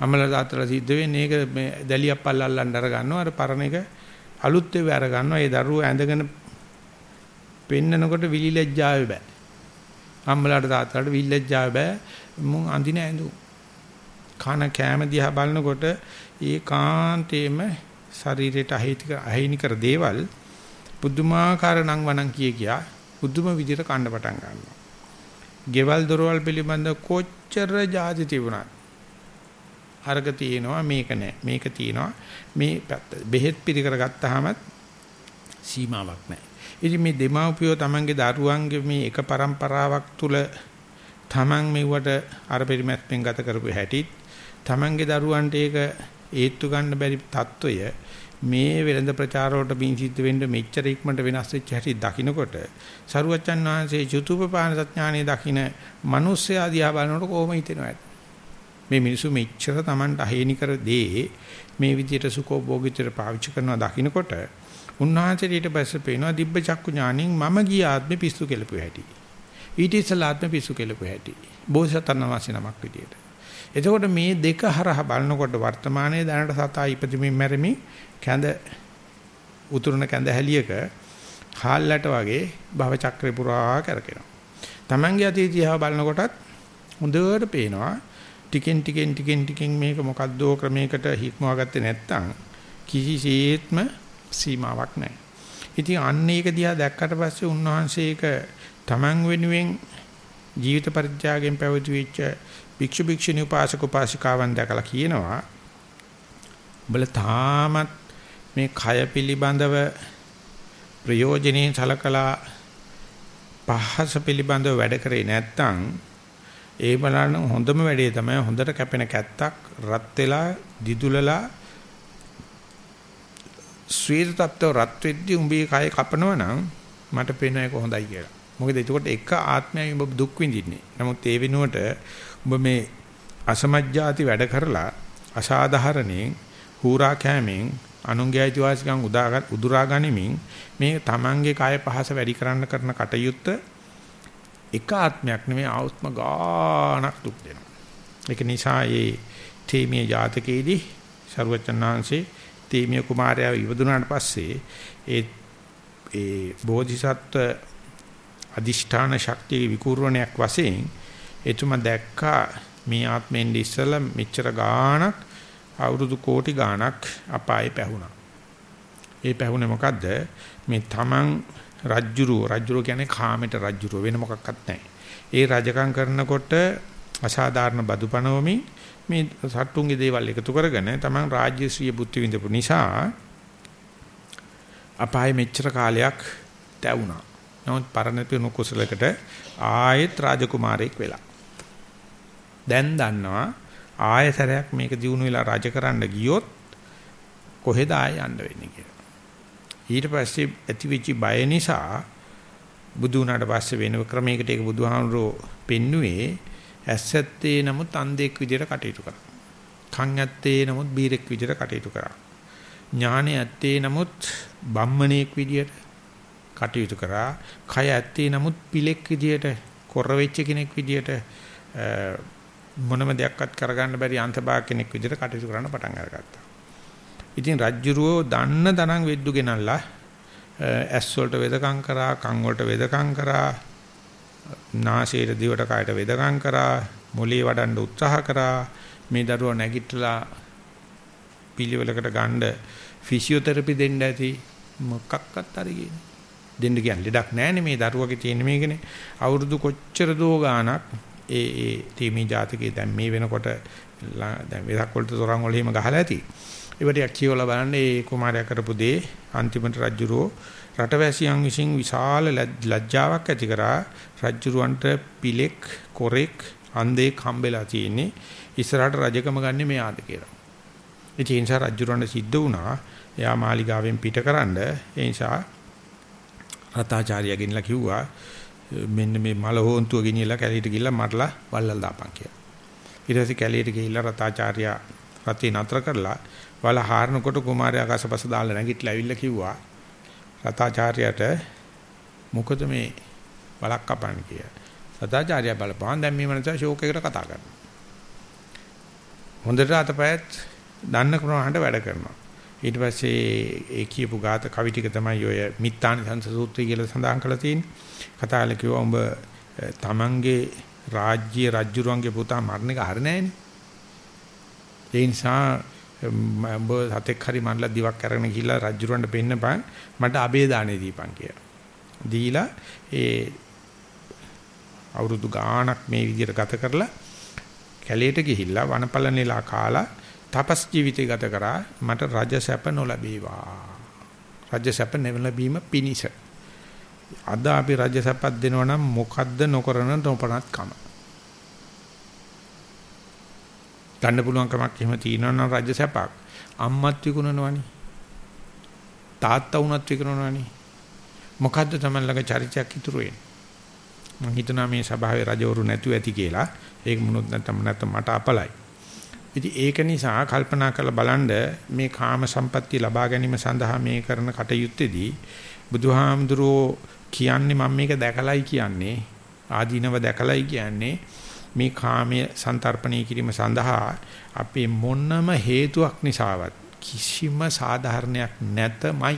අමල දාතලා සිද්ධ වෙන්නේ ඒක මේ දැලියක් පල්ල අල්ලන්න අර ගන්නවා. අර පරණ එක අලුත් ඒවා අර ගන්නවා. ඒ දරුවෝ ඇඳගෙන පෙන්නනකොට විලිලැජ්ජාවේ බෑ. අම්මලාට තාත්තලාට විලිලැජ්ජාවේ බෑ. මුන් අඳින ඇඳුම්. කන කැම දිහා බලනකොට ඒ කාන්තේම ශරීරයට අහිනිකර දේවල් පුදුමාකාර නම් වණන් කිය කියා පුදුම විදිහට කන්න පටන් ගන්නවා. ගෙවල් දොරවල් පිළිබඳ කොච්චර જાති තිබුණත් අරක තියෙනවා මේක නැහැ. මේක තියෙනවා මේ බෙහෙත් පිළිකර ගත්තාමත් සීමාවක් නැහැ. ඉතින් මේ දෙමාපියෝ තමන්ගේ දරුවන්ගේ මේ එක પરම්පරාවක් තුල තමන් මෙවට අර පරිමැත්යෙන් ගත කරපු හැටිත් තමන්ගේ දරුවන්ට ඒක ඒත්තු ගන්න බැරි తত্ত্বය මේ වෙළඳ ප්‍රචාර වලට බින් සිද්ධ වෙන්න මෙච්චර ඉක්මනට වෙනස් වෙච්ච හැටි දකින්නකොට සරුවච්චන් වහන්සේ චතුපපාන සත්‍ඥානෙ දකින්න මිනිස්සයා දිහා බලනකොට කොහොම හිතෙනවද මේ මිනිසු මෙච්චර Tamanට අහේනි කර දේ මේ විදියට සුඛෝභෝගීතර පාවිච්චි කරනවා දකින්නකොට උන්වහන්සේට ඊට පස්සේ පේනවා දිබ්බ චක්කු ඥානින් මම ගිය ආත්මෙ පිස්සු කෙලපු හැටි. ඊට ඉස්සලා ආත්මෙ පිස්සු කෙලපු හැටි. බෝසතන වාසී නමක් විදියට. එතකොට මේ දෙක හරහා බලනකොට වර්තමානයේ දැනට සතා ඉපදෙමින් මැරෙමින් කැඳ උතුරන කැඳ හැලියක හාල්ලට වගේ භව චක්‍රේ පුරා කරකිනවා. Tamange අතීතයව බලනකොටත් හොඳට පේනවා ටිකෙන් ටිකෙන් ටිකෙන් ටිකෙන් මේක මොකද්දෝ ක්‍රමයකට හික්මවා ගත්තේ නැත්නම් කිසිසේත්ම සීමාවක් නැහැ. ඉතින් අන්න ඒක දිහා දැක්කට පස්සේ උන්වහන්සේක Taman වෙනුවෙන් ජීවිත පරිත්‍යාගයෙන් පැවති වෙච්ච භික්ෂු භික්ෂුණී උපාසක උපාසිකාවන් දැකලා කියනවා බල තාමත් මේ කය පිළිබඳව ප්‍රයෝජනෙන් සලකලා පහස පිළිබඳව වැඩ කරේ නැත්නම් ඒ බලන හොඳම වැඩේ තමයි හොඳට කැපෙන කැත්තක් රත් වෙලා දිදුලලා ස්වීත තත්ත්ව රත් වෙද්දී උඹේ කය කපනවා නම් මට පේන එක හොඳයි කියලා. මොකද එතකොට එක ආත්මයයි ඔබ දුක් විඳින්නේ. නමුත් ඒ වෙනුවට ඔබ මේ අසමජ්ජාති වැඩ කරලා අසාධාරණයෙන් හූරා කෑමෙන් අනුන්ගේ අයිතිවාසිකම් උදුරා ගනිමින් මේ තමන්ගේ කය පහස වැඩි කරන්න කරන කටයුත්ත එක ආත්මයක් නෙමෙයි ආත්ම ගානක් දුක් දෙනවා. ඒක නිසා මේ තේමිය ජාතකයේදී ਸਰුවචනාංශේ තේමිය කුමාරයා ඉවදුනාට පස්සේ ඒ ඒ බෝධිසත්ව අදිෂ්ඨාන ශක්තිය විකූර්ණයක් වශයෙන් එතුමා දැක්කා මේ ආත්මෙන් ඉස්සලා මෙච්චර ගාණක් අවුරුදු කෝටි ගාණක් අපායේ පැහුණා. ඒ පැහුනේ මොකද්ද? මේ තමන් රජ්ජුරුව රජ්ජුරුව කියන්නේ කාමයට රජ්ජුරුව වෙන මොකක්වත් නැහැ. ඒ රජකම් කරනකොට අසාධාරණ බදුපනවමින් මේ සට්ටුන්ගේ දේවල් එකතු කරගෙන තමන් රාජ්‍යශ්‍රීය බුද්ධි විඳපු නිසා අපායේ මෙච්චර කාලයක් තැවුණා. නමුත් පරණ පිරුණු කුසලයකට ආයෙත් රාජකුමාරයෙක් වෙලා. දැන් දන්නවා ආයතරයක් මේක දිනු වෙලා රජකරන්න ගියොත් කොහෙද ආය යන්න වෙන්නේ කියලා. ඊට පස්සේ ඇතිවිචි බය නිසා බුදු වුණාට පස්සේ වෙන ක්‍රමයකට ඒක බුදුහාමුදුරෝ පෙන්නුවේ ඇස්සැත්තේ නමුත් අන්ධෙක් විදිහට කටයුතු කරා. කන් ඇත්තේ නමුත් බීරෙක් විදිහට කටයුතු කරා. ඥානෙ ඇත්තේ නමුත් බම්මණෙක් විදිහට කටයුතු කරා. කය ඇත්තේ නමුත් පිලෙක් විදිහට කොර වෙච්ච කෙනෙක් විදිහට මොනම දෙයක්වත් කරගන්න බැරි අන්තභාග කෙනෙක් විදිහට කටයුතු කරන්න පටන් අරගත්තා. ඉතින් රජ්ජුරුවෝ දන්න තරම් වෙද්දු ගෙනල්ලා ඇස් වලට වෙදකම් කරා, කන් වලට වෙදකම් කරා, නාසයට දිවට කයට වෙදකම් කරා, මොළේ වඩන්න උත්සාහ කරා. මේ දරුවා නැගිටලා පිළිවෙලකට ගන්න ෆිසියෝതെරපි දෙන්න ඇති මොකක්වත් හරි කියන්නේ. දෙන්න කියන්නේ ලෙඩක් නැහැනේ මේ දරුවගේ තියෙන මේකනේ. අවුරුදු කොච්චර දෝ ගාණක් ඒ ඒ තීමි ජාතකයේ දැන් මේ වෙනකොට දැන් වෙසක් වලට තොරන් වල හිම ගහලා ඇති. ඒවට කියවලා බලන්න ඒ කුමාරයා කරපු දේ අන්තිමට රජුරෝ රටවැසියන් විසින් විශාල ලැජ්ජාවක් ඇති කරා රජුරවන්ට පිලෙක් කොරෙක් අන්දේ කම්බෙලා තියෙන්නේ ඉස්සරහට රජකම ගන්න මෙයාද කියලා. ඒ නිසා රජුරවන්ට සිද්ධ වුණා එයා මාලිගාවෙන් පිටකරනද ඒ නිසා රතාචාර්යගෙන්ලා කිව්වා මෙන්න මේ මල හොන්තුව ගෙනියලා කැලීට ගිහිල්ලා මරලා වල්ලල් දාපන් කියලා. ඊට පස්සේ කැලීට ගිහිල්ලා රතාචාර්යා රතේ නතර කරලා වල හාරනකොට කුමාරයා කසපස දාලා නැගිටලා ඇවිල්ලා කිව්වා රතාචාර්යාට මොකද මේ බලක් කපන්නේ කියලා. රතාචාර්යා බලපහන් දැන් මේ මනස ෂෝක් එකට කතා කරනවා. හොඳට අතපයත් දන්න ක්‍රමකට වැඩ කරනවා. ඊට පස්සේ ඒ කියපු ගාත කවි ටික තමයි ඔය මිත්තානි සංස සූත්‍රය කියලා සඳහන් කරලා තියෙන්නේ. කතාවල කිව්වා උඹ තමන්ගේ රාජ්‍ය රජුරුවන්ගේ පුතා මරණ එක හරිය නෑනේ. ඒ නිසා උඹ සතෙක් හරි මන්ලා දිවක් අරගෙන ගිහිල්ලා රජුරුවන්ට පෙන්නපන් මට අබේ දාණේ දීපන් කියලා. දීලා ඒ අවුරුදු ගාණක් මේ විදිහට ගත කරලා කැලේට ගිහිල්ලා වනපල නෙලා කාලා තපස් ජීවිතය ගත කරා මට රජ සැප නොලැබේවා. රජ සැප නොලැබීම පිනිස. අද අපි රජ සැපක් දෙනවා නම් මොකද්ද නොකරන නොපනත් කම. ගන්න පුළුවන් කමක් එහෙම තියෙනවා නම් රාජ්‍ය සැපක් අම්මත් විකුණනවනේ. තාත්තා වුණත් විකුණනවනේ. මොකද්ද තමයි ළඟ චරිතයක් ඉතුරු වෙන්නේ? මම හිතනවා මේ සභාවේ රජවරු නැතුව ඇති කියලා. ඒක මොනොත් නැත්නම් නැත්නම් මට අපලයි. ඉතින් ඒක නිසා කල්පනා කරලා බලන්න මේ කාම සම්පත්තිය ලබා ගැනීම සඳහා මේ කරන කටයුත්තේදී බුදුහාමුදුරෝ කියන්නේ මම මේක දැකලයි කියන්නේ ආදීනව දැකලයි කියන්නේ මේ කාමයේ සන්තරපණය කිරීම සඳහා අපේ මොනම හේතුවක් නිසාවත් කිසිම සාධාරණයක් නැතමයි.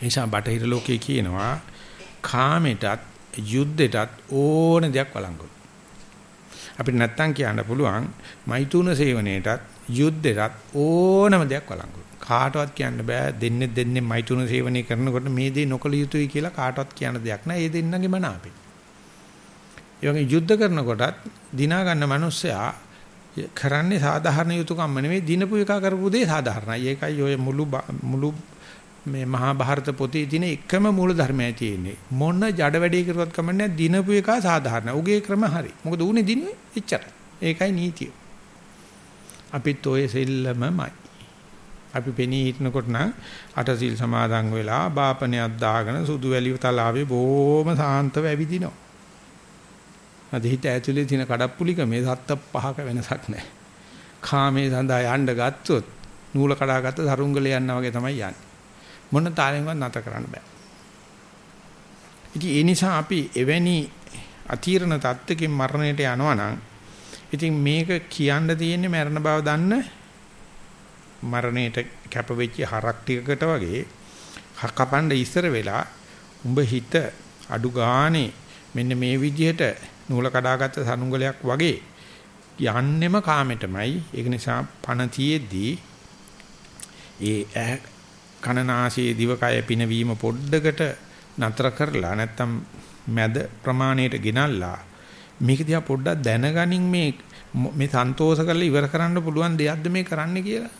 එනිසා බටහිර ලෝකයේ කියනවා කාමයටත් යුද්ධයටත් ඕන දෙයක් වළංගුයි. අපිට නැත්තම් කියන්න පුළුවන් මෛතුන සේවනයේටත් යුද්ධයටත් ඕනම දෙයක් වළංගුයි. කාටවත් කියන්න බෑ දෙන්නේ දෙන්නේ මෛතුන සේවනය කරනකොට මේ දේ නොකළ යුතුයි කියලා කාටවත් කියන්න දෙයක් නෑ. ඒ දෙන්නගේ මන අපේ. ඒ වගේ යුද්ධ කරනකොටත් දිනා ගන්න මිනිස්සයා කරන්නේ සාධාරණ යුතුයකම්ම නෙවෙයි දිනපු එක කරපු දේ සාධාරණයි. ඒකයි ඔය මුළු මුළු මේ මහා භාරත පොතේ තියෙන එකම මූල ධර්මය තියෙන්නේ. මොන ජඩ වැඩේ කරුවත් කමන්නේ දිනපු එක සාධාරණයි. උගේ ක්‍රම හරි. මොකද ඌනේ දිනුවේ එච්චරයි. ඒකයි නීතිය. අපිත් ඔය සෙල්ලමමයි. අපි පෙනී හිටනකොට නම් අටසිල් සමාදන් වෙලා බාපණයක් දාගෙන සුදු වැලිය තලාවේ බොහොම සාන්තව ඇවිදිනවා. අද හිත ඇතුලේ තියෙන කඩප්පුලිකමේ සත්ත පහක වෙනසක් නැහැ. කාමයේ සඳහා යන්න ගත්තොත් නූල කඩාගත්ත සරුංගලේ යනවා වගේ තමයි යන්නේ. මොන තාලෙන්වත් නැත කරන්න බෑ. ඉතින් ඒ නිසා අපි එවැනි අතීර්ණ தත්ත්වකින් මරණයට යනවා නම් ඉතින් මේක කියන්න තියෙන්නේ මරණ බව දන්න මරණයට කැප වෙච්ච හරක් ටිකකට වගේ කපන්න ඉස්සර වෙලා උඹ හිත අඩු ගානේ මෙන්න මේ විදිහට නූල කඩාගත්ත සනුංගලයක් වගේ යන්නෙම කාමෙටමයි. ඒක නිසා පණ තියේදී ඒ කනනාසයේ දිවකය පිනවීම පොඩ්ඩකට නතර කරලා නැත්තම් මැද ප්‍රමාණයට ගෙනල්ලා මේක දිහා පොඩ්ඩක් දැනගනින් මේ මේ සන්තෝෂ කරලා ඉවර කරන්න පුළුවන් දෙයක්ද මේ කරන්න කියලා.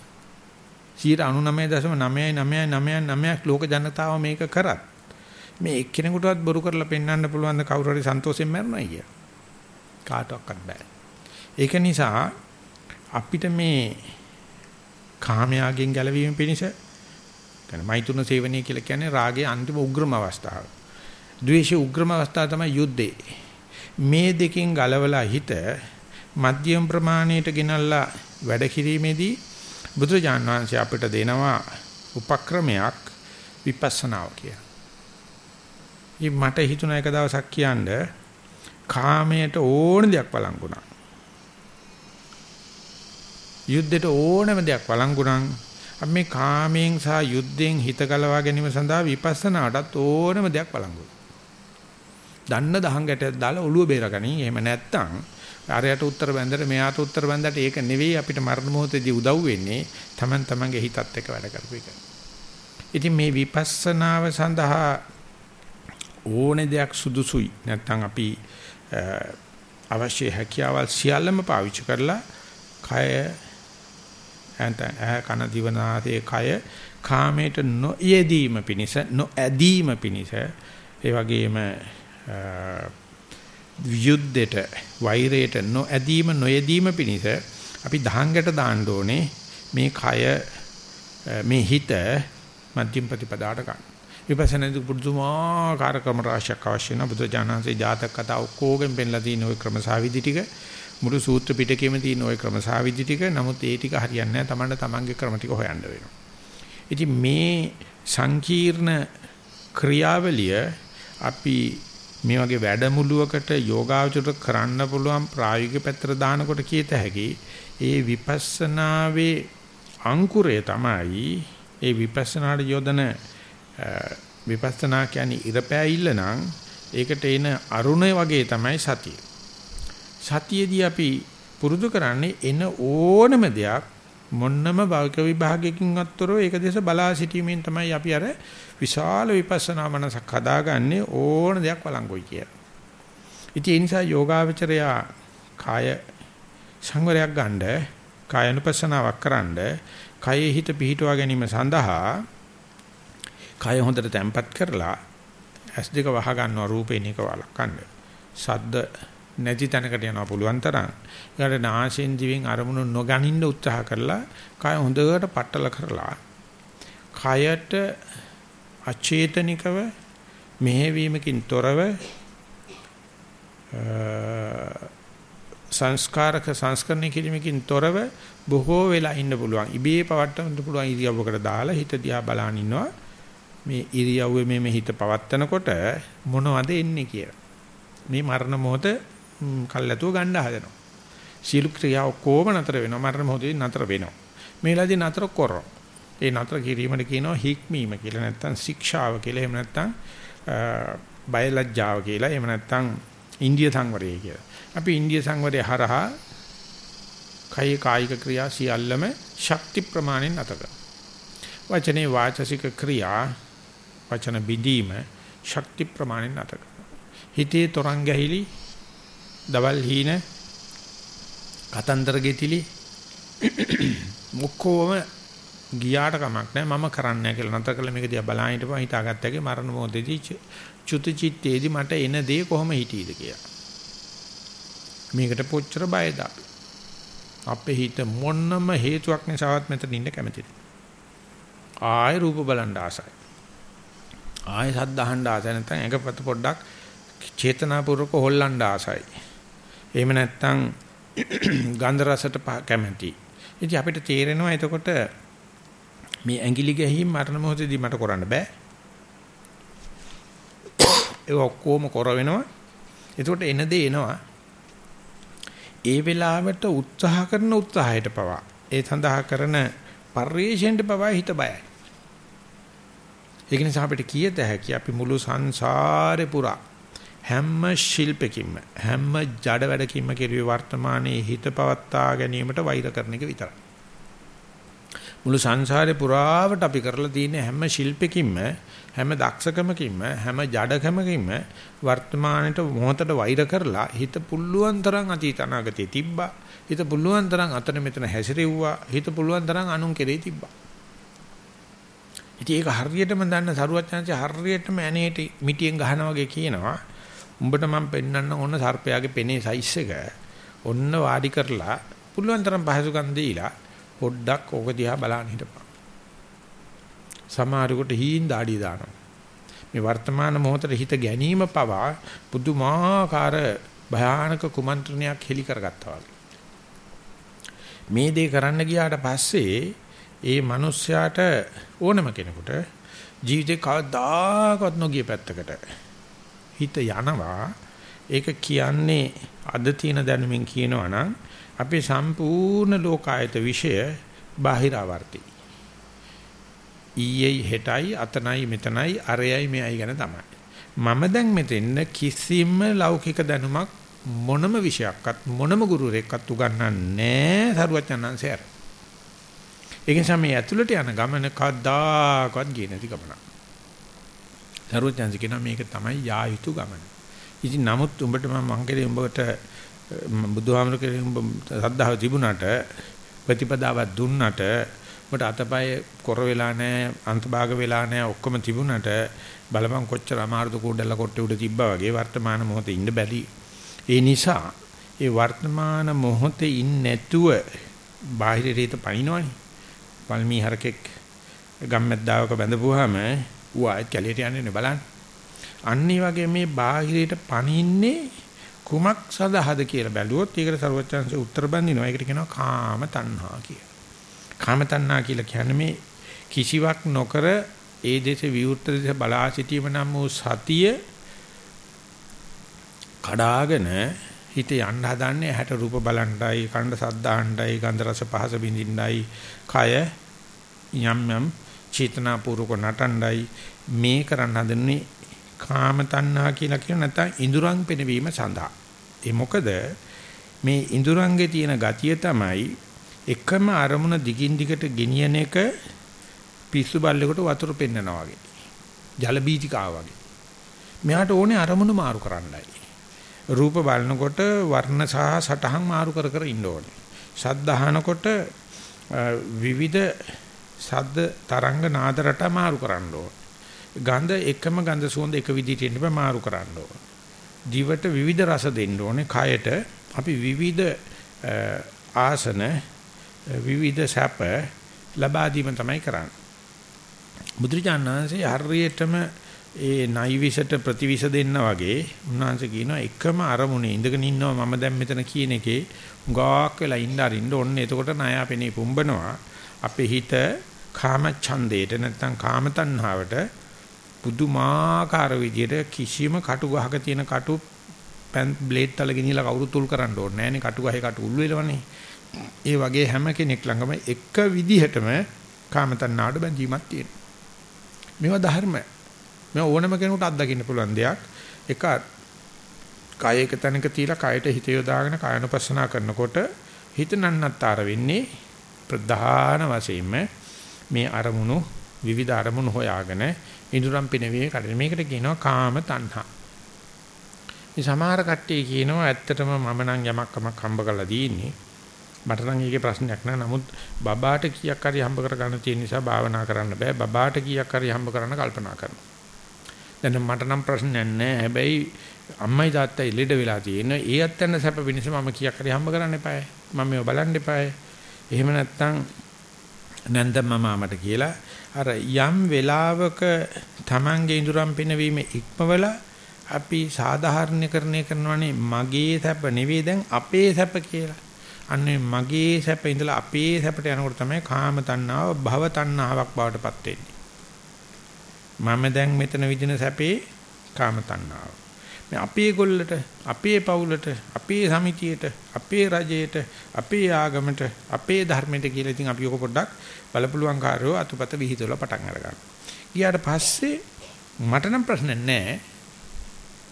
99.99999ක් ලෝක ජනතාව මේක කරත්. මේ එක්කෙනෙකුටවත් බොරු කරලා පෙන්වන්න පුළුවන් ද කවුරු හරි සන්තෝෂයෙන් මැරෙනවා කිය. කාටවත් බෑ. ඒක නිසා අපිට මේ කාමයාගෙන් ගැලවීම පිණිස කියන්නේ මෛතුන සේවනය කියලා කියන්නේ රාගයේ අන්තිම උග්‍රම අවස්ථාව. ද්වේෂයේ උග්‍රම අවස්ථාව තමයි යුද්ධේ. මේ දෙකෙන් ගලවලා හිත මධ්‍යම ප්‍රමාණයට ගෙනල්ලා වැඩ කිරීමේදී බුදුරජාන් වහන්සේ අපිට දෙනවා උපක්‍රමයක් විපස්සනාව කියලා. ඉතින් මට හිතුණා එක දවසක් කියන්න කාමයට ඕන දෙයක් වළංගුණා. යුද්ධයට ඕනම දෙයක් වළංගුණා අපි මේ කාමයෙන් සහ යුද්ධයෙන් හිත ගලවා ගැනීම සඳහා විපස්සනාටත් ඕනම දෙයක් බලංගු. දන්න දහං ගැටයක් දාලා ඔළුව බේරගනි. එහෙම නැත්තම් ආරයට උත්තර බැන්දට මෙයාට උත්තර බැන්දට ඒක නෙවෙයි අපිට මරණ මොහොතේදී උදව් වෙන්නේ. Taman tamanගේ හිතත් එක්ක වැඩ කරපු එක. ඉතින් මේ විපස්සනාව සඳහා ඕනේ දෙයක් සුදුසුයි. නැත්තම් අපි අවශ්‍ය හැකියාවල් සියල්ලම පාවිච්චි කරලා කය ඇහ කන දිවනාසය කය කාමයට නොයෙදීම පිණිස නොඇදීම පිණිස ඒ වගේම යුද්ධයට වෛරයට නොඇදීම නොයෙදීම පිණිස අපි දහංගට දාන්න ඕනේ මේ කය මේ හිත මධ්‍යම ප්‍රතිපදාට ගන්න. විපස්සනාදී පුදුමාකාර ක්‍රම රාශියක් අවශ්‍ය වෙන බුදු ජානන්සේ ජාතක කතා ඔක්කොගෙන් පෙන්ලා තියෙන ওই ක්‍රමසාවිදි ටික මුළු සූත්‍ර පිටකෙම තියෙන ওই ක්‍රමසාවිදි ටික නමුත් ඒ ටික හරියන්නේ නැහැ තමන්ට තමන්ගේ ක්‍රම ටික හොයන්න වෙනවා. ඉතින් මේ සංකීර්ණ ක්‍රියාවලිය අපි මේ වගේ වැඩමුළුවකට යෝගාචර කරන්න පුළුවන් ප්‍රායෝගික පැත්තට දානකොට කීත හැකි ඒ විපස්සනාවේ අංකුරය තමයි ඒ විපස්සනාට යොදන විපස්සනා කියන්නේ ඉරපෑයිල්ල නම් ඒකට එන අරුණ වගේ තමයි සතිය. සතියේදී අපි පුරුදු කරන්නේ එන ඕනම දෙයක් මොන්නම භෞතික විභාගයකින් අත්තරෝ ඒක දේශ බලා සිටීමෙන් තමයි අපි අර විශාල විපස්සනා මනසක් හදාගන්නේ ඕන දෙයක් වළංගුයි කියලා. ඉතින් ඒ නිසා යෝගාවචරයා කාය සංවරයක් ගන්න කායනුපස්සනාවක් කරන්න කයෙහි හිත පිහිටුවා ගැනීම සඳහා කය හොඳට තැම්පත් කරලා ඇස් දෙක වහ ගන්නවා රූපේනික වළක්වන්න. සද්ද නැති තැනකට යනවා පුළුවන් තරම්. ඒකට නාසයෙන් දිවෙන් අරමුණු නොගනින්න උත්සාහ කරලා කය හොඳට පట్టල කරලා කයට අචේතනිකව මෙහෙවීමකින් තොරව සංස්කාරක සංස්කරණය කිරීමකින් තොරව බොහෝ වෙලා ඉන්න පුළුවන්. ඉබේ පවට්ටන්න පුළුවන් ඉරියව්වකට දාලා හිත දිහා බලන් ඉන්නවා. මේ ඉරියව්වේ මේ හිත පවත්තනකොට මොනවද එන්නේ කියලා. මේ මරණ මොහොත කල්ැතුව ගන්න හදනවා. සීල ක්‍රියා ඔක්කොම නතර වෙනවා. මරණ මොහොතේ නතර වෙනවා. මේලාදී නතර කරනවා. ඒ නතර කිරීමට කියනවා හික්මීම කියලා නැත්නම් ශික්ෂාව කියලා. එහෙම නැත්නම් බයලජ්ජාව කියලා. එහෙම නැත්නම් ඉන්දිය සංවරය කියලා. අපි ඉන්දිය සංවරය හරහා කය කායික ක්‍රියා සියල්ලම ශක්ති ප්‍රමාණයෙන් නතර කරනවා. වචනේ වාචසික ක්‍රියා වචන බිදීම ශක්ති ප්‍රමාණයෙන් නතර කරනවා. හිතේ තරංග ගැහිලි දවල් හීන කතන්දර ගෙතිලි මොකෝම ගියාට කමක් නැහැ. මම කරන්නේ නැහැ කියලා නතර කළා මේක දිහා බලන් හිටපුවා හිතාගත්තගේ මරණ මොහොතේදී චුත චිත්තේදී මට එන දේ කොහොම හිටීද කියලා. මේකට පොච්චර බයද අපේ. හිත මොන්නම හේතුවක් නිසාවත් මෙතන ඉන්න කැමති ආය රූප බලන් ආසයි. ආය සද්ද අහන්න ආසයි. නැත්නම් ඇඟපත පොඩ්ඩක් චේතනාපූර්වක හොල්ලන්න ආසයි. එහෙම නැත්නම් ගන්ධ රසට කැමති. ඉතින් අපිට තේරෙනවා එතකොට මේ ඇඟිලි ගැහිම් මරණ මොහොතේදී මට කරන්න බෑ. ඒ ඔක්කොම කර වෙනවා. එතකොට එන දේ එනවා. ඒ වෙලාවට උත්සාහ කරන උත්සාහයට පවා. ඒ සඳහා කරන පරිශ්‍රයෙන්ට පවා හිත බයයි. ඒක නිසා අපිට කියත හැකි අපි මුළු සංසාරේ පුරා හැම ශිල්පකින්ම හැම ජඩ වැඩකින්ම කෙරුවේ වර්තමානයේ හිත පවත්වා ගැනීමට වෛර කරන එක විතරයි. මුළු සංසාරේ පුරාවට අපි කරලා තියෙන හැම ශිල්පකින්ම හැම දක්ෂකමකින්ම හැම ජඩකමකින්ම වර්තමානයේ මොහොතට වෛර කරලා හිත පුල්ලුවන් තරම් අතීත අනාගතේ තිබ්බා හිත පුල්ලුවන් තරම් අතන මෙතන හැසිරෙව්වා හිත පුල්ලුවන් තරම් අනුන් කෙරේ තිබ්බා ඉතින් ඒක හරියටම දන්න සරුවචනන්සේ හරියටම ඇනේට මිටියෙන් ගහනවා වගේ කියනවා උඹට මම පෙන්වන්න ඕන සර්පයාගේ පෙනේ සයිස් එක ඔන්න වාඩි කරලා පුළුවන් තරම් පහසුකම් දීලා පොඩ්ඩක් ඕක දිහා බලන්න හිටපන්. සමහරෙකුට හීන් දාඩිය දානවා. මේ වර්තමාන මොහොතේ හිත ගැනීම පවා පුදුමාකාර භයානක කුමන්ත්‍රණයක් හෙලි කරගත්තා වගේ. මේ දේ කරන්න ගියාට පස්සේ ඒ මිනිස්යාට ඕනම කෙනෙකුට ජීවිතේ කවදාකවත් නොගිය පැත්තකට හිත යනවා ඒක කියන්නේ අද තියෙන දැනුමින් කියනවා නම් අපේ සම්පූර්ණ ලෝකායත විෂය බාහිරාවර්ති. ඊයේ හෙටයි අතනයි මෙතනයි අරයයි මෙයයි ගැන තමයි. මම දැන් මෙතෙන්න කිසිම ලෞකික දැනුමක් මොනම විෂයක්වත් මොනම ගුරුවරයෙක්වත් උගන්වන්නේ නැහැ සරුවචනන්සයර. ඒ නිසා මේ ඇතුළට යන ගමන කද්දාකවත් ගියේ නැති ගමනක්. සරුවචනන්ස කියන මේක තමයි යා යුතු ගමන. ඉතින් නමුත් උඹට මම මං කෙරේ උඹට බුදුහාමර කෙරේ උඹ සද්ධාව තිබුණාට ප්‍රතිපදාවක් දුන්නට උඹට අතපය කොර වෙලා නැහැ අන්තභාග වෙලා නැහැ ඔක්කොම තිබුණාට බලපන් කොච්චර අමාරුද කුඩල කොට්ටේ උඩ තිබ්බා වගේ වර්තමාන මොහොතේ ඉන්න බැරි ඒ නිසා ඒ වර්තමාන මොහොතේ ඉන්නේ නැතුව බාහිර රේත පනිනවනේ පල්මි හරකෙක් ගම්මැද්දාවක බැඳපුවාම ඌ ආයෙත් කැලියට යන්නේ බලන්න අන්න වගේ මේ බාහිරයට පනින්නේ කුමක් සදාහද කියලා බැලුවොත් ඒකට ਸਰවචන්සේ උත්තර බඳිනවා. ඒකට කියනවා කාම තණ්හා කියලා. කාම තණ්හා කියලා කියන්නේ මේ කිසිවක් නොකර ඒ දේශ විවෘත දේශ බලා සිටීම නම් වූ සතිය කඩාගෙන හිත යන්න හදන්නේ හැට රූප බලණ්ඩයි, කණ්ඩ සද්දාණ්ඩයි, ගන්ධ රස පහස විඳින්නයි, කය යම් යම් චේතනා පූර්වක නටණ්ඩයි මේ කරන්න හදන්නේ කාම තණ්හා කියලා කියන නැත්නම් ඉඳුරන් පෙනවීම සඳහා. ඒ මොකද මේ ඉඳුරංගේ තියෙන ගතිය තමයි එකම අරමුණ දිගින් දිගට ගෙනියන එක පිස්සු බල්ලෙකුට වතුර පෙන්නනවා වගේ. ජල බීජිකාව වගේ. මෙයාට ඕනේ අරමුණු මාරු කරන්නයි. රූප බලනකොට වර්ණ සහ සටහන් මාරු කර කර ඉන්න ඕනේ. ශබ්ද අහනකොට විවිධ ශබ්ද තරංග නාද රට මාරු කරන්න ඕනේ. ගඳ එකම ගඳ සුවඳ එක විදිහට එන්න බෑ මාරු කරන්න ඕනේ. දිවට විවිධ රස දෙන්න ඕනේ. කයට අපි විවිධ ආසන විවිධ සැප ලබා දීම තමයි කරන්නේ. බුදුරජාණන්සේ හරියටම ඒ නයිවිසට ප්‍රතිවිස දෙන්න වගේ උන්වහන්සේ කියනවා එකම අරමුණේ ඉඳගෙන ඉන්නවා මම දැන් මෙතන කියන එකේ උගාක් වෙලා ඉන්න අරින්න ඕන්න එතකොට ණයාපෙනේ පුම්බනවා අපේ හිත කාම ඡන්දේට නැත්නම් කාම තණ්හාවට පුදුමාකාර විදියට කිසිම කටු ගහක තියෙන කටු පැන් බ්ලේඩ් තල ගෙනියලා කවුරු තුල් කරන්න ඕනේ නෑනේ කටු ගහේ කටු උල් වෙලවනේ ඒ වගේ හැම කෙනෙක් ළඟම එක විදිහටම කාම තණ්හාවට බැඳීමක් තියෙනවා. මේවා ධර්ම. මේ ඕනම කෙනෙකුට අත්දකින්න පුළුවන් දෙයක්. එක කායයක තැනක තියලා කායට හිත යොදාගෙන කායනුපස්සනා කරනකොට හිත නන්නත්තර වෙන්නේ ප්‍රධාන වශයෙන්ම මේ අරමුණු විවිධ අරමුණු හොයාගෙන ඉදurang පිනවීම කඩන මේකට කියනවා කාම තණ්හා. මේ සමහර කට්ටිය කියනවා ඇත්තටම මම නම් යමක් කමක් හම්බ කරලා දීන්නේ. මට නම් ඒකේ ප්‍රශ්නයක් නෑ. නමුත් බබාට කීයක් හරි හම්බ කර ගන්න තියෙන නිසා භාවනා කරන්න බෑ. බබාට කීයක් හරි හම්බ කරන්න කල්පනා කරනවා. දැන් මට නම් ප්‍රශ්නයක් නෑ. හැබැයි අම්මයි තාත්තයි ලෙඩ වෙලා තියෙන. ඒ අත්තන්න සැප වෙනස මම කීයක් හරි හම්බ කරන්න එපායි. මම මේව බලන්න එපායි. එහෙම නැත්නම් නැන්දම්ම මාමට කියලා අර යම් වෙලාවක Tamange ඉඳුරම් පිනවීම ඉක්මවල අපි සාධාරණීකරණය කරනවානේ මගේ සැප නෙවෙයි දැන් අපේ සැප කියලා. අන්නේ මගේ සැප ඉඳලා අපේ සැපට යනකොට තමයි කාම තණ්හාව භව තණ්හාවක් බවට පත් වෙන්නේ. මම දැන් මෙතන විදින සැපේ කාම තණ්හාව. මේ අපේ ගොල්ලට, අපේ පවුලට, අපේ සමිතියට, අපේ රජයට, අපේ ආගමට, අපේ ධර්මයට කියලා ඉතින් අපි ඔක පොඩ්ඩක් බලපුලුවන් කාර්යෝ අතුපත විහිදවල පටන් අරගන්න. ගියාට පස්සේ මට නම් ප්‍රශ්න නැහැ.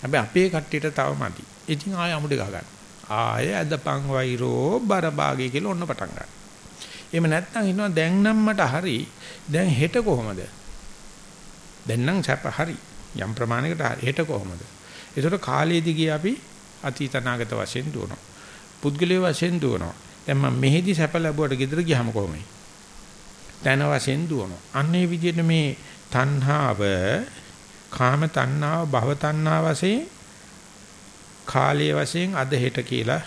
හැබැයි අපේ කට්ටියට තව මදි. ඉතින් ආය අමුඩ ගහ ගන්න. ආය අදපන් වෛරෝ බරභාගය කියලා ඔන්න පටන් ගන්න. එහෙම නැත්නම් ඉන්නවා දැන් නම් මට හරි. දැන් හෙට කොහමද? දැන් නම් සැප හරි. යම් ප්‍රමාණයකට හෙට කොහමද? ඒතකොට කාලයේදී ගිය අපි අතීත අනාගත වශයෙන් දුවනවා. පුද්ගලයේ වශයෙන් දුවනවා. දැන් මම මෙහෙදි සැප ලැබුවට ගෙදර ගියාම කොහොමයි? තන වශයෙන් දුවනවා. අන්නේ විදිහට මේ තණ්හාව, කාම තණ්හාව, භව තණ්හාව වශයෙන් කාලයේ වශයෙන් අද හෙට කියලා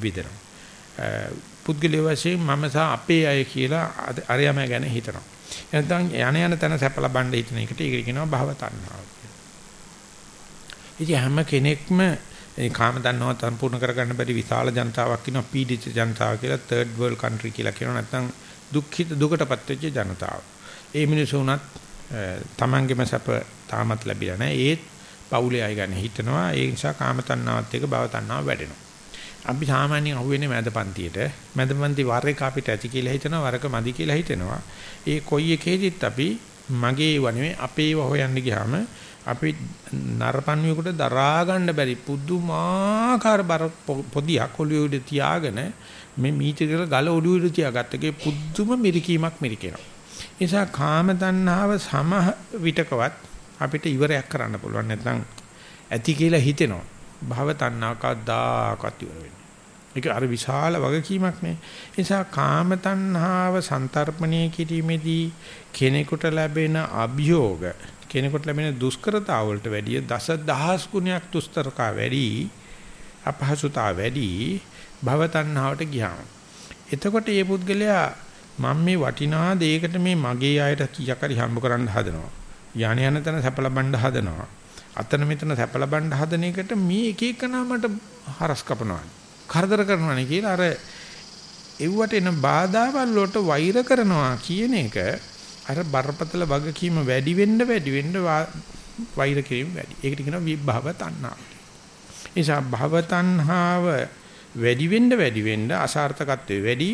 විදෙනවා. පුද්ගලයේ වශයෙන් මම සහ අපේ අය කියලා අරයම ගැන හිතනවා. නැත්නම් යන යන තැන සැප ලබන්න හිතන එකට ඒක කියනවා භව තණ්හාව. ඉතින් හැම කෙනෙක්ම ඒ කාම දන්නව සම්පූර්ණ කරගන්න බැරි විශාල ජනතාවක් ඉන්නවා පීඩිත ජනතාව කියලා third world country කියලා කියනවා නැත්නම් දුක්ඛිත දුකටපත් වෙච්ච ජනතාව. ඒ මිනිස්සු උනත් තමන්ගේම සැප තාමත් ලැබිලා නැහැ. ඒත් පවුලේ අය ගැන හිතනවා. ඒ නිසා කාම තණ්හාවත් එක්ක භව තණ්හාව වැඩෙනවා. අපි සාමාන්‍යයෙන් අහුවෙන්නේ මැදපන්තියට. මැදපන්ති වර එක අපිට ඇති කියලා හිතනවා, වරක මදි කියලා හිතනවා. ඒ කොයි එකේදිත් අපි මගේ වනේ අපේව හොයන්න ගියාම අපි නරපන්වියෙකුට දරා ගන්න බැරි පුදුමාකාර බර පොදියක් ඔළුවේ උඩ තියාගෙන මේ මීටර් ගල ඔළුවේ උඩ තියාගත්තකේ පුදුම මිරිකීමක් මිරිකෙනවා. ඒ නිසා කාම තණ්හාව සම විතකවත් අපිට ඉවරයක් කරන්න පුළුවන් නැත්නම් ඇති කියලා හිතෙනවා. භව තණ්හා කද්දාකත් ඉවර වෙන්නේ. ඒක අර විශාල වගකීමක් නේ. ඒ නිසා කාම තණ්හාව සන්තරපණය කිරීමේදී කෙනෙකුට ලැබෙන අභියෝග කෙනෙකුට ලැබෙන දුෂ්කරතා වලට වැඩිය දස දහස් ගුණයක් දුෂ්කරකා වැඩි අපහසුතාව වැඩි භවතණ්හාවට ගියාම. එතකොට මේ පුද්ගලයා මම මේ වටිනා දෙයකට මේ මගේ අයට කීයක් හරි හම්බ කරන්න හදනවා. යانے යන තැන සැප ලබන්න හදනවා. අතන මෙතන සැප ලබන්න හදන එකට මේ එක එකනා මට හරස් කපනවා. කරදර කරනවා නේ කියලා අර එව්වට එන බාධාවල් වලට වෛර කරනවා කියන එක අර බරපතල වගකීම වැඩි වෙන්න වැඩි වෙන්න වෛර කිරීම වැඩි. ඒකට කියනවා විභව තණ්හාව. ඒ නිසා භව තණ්හාව වැඩි වෙන්න වැඩි වෙන්න අසාර්ථකත්වය වැඩි.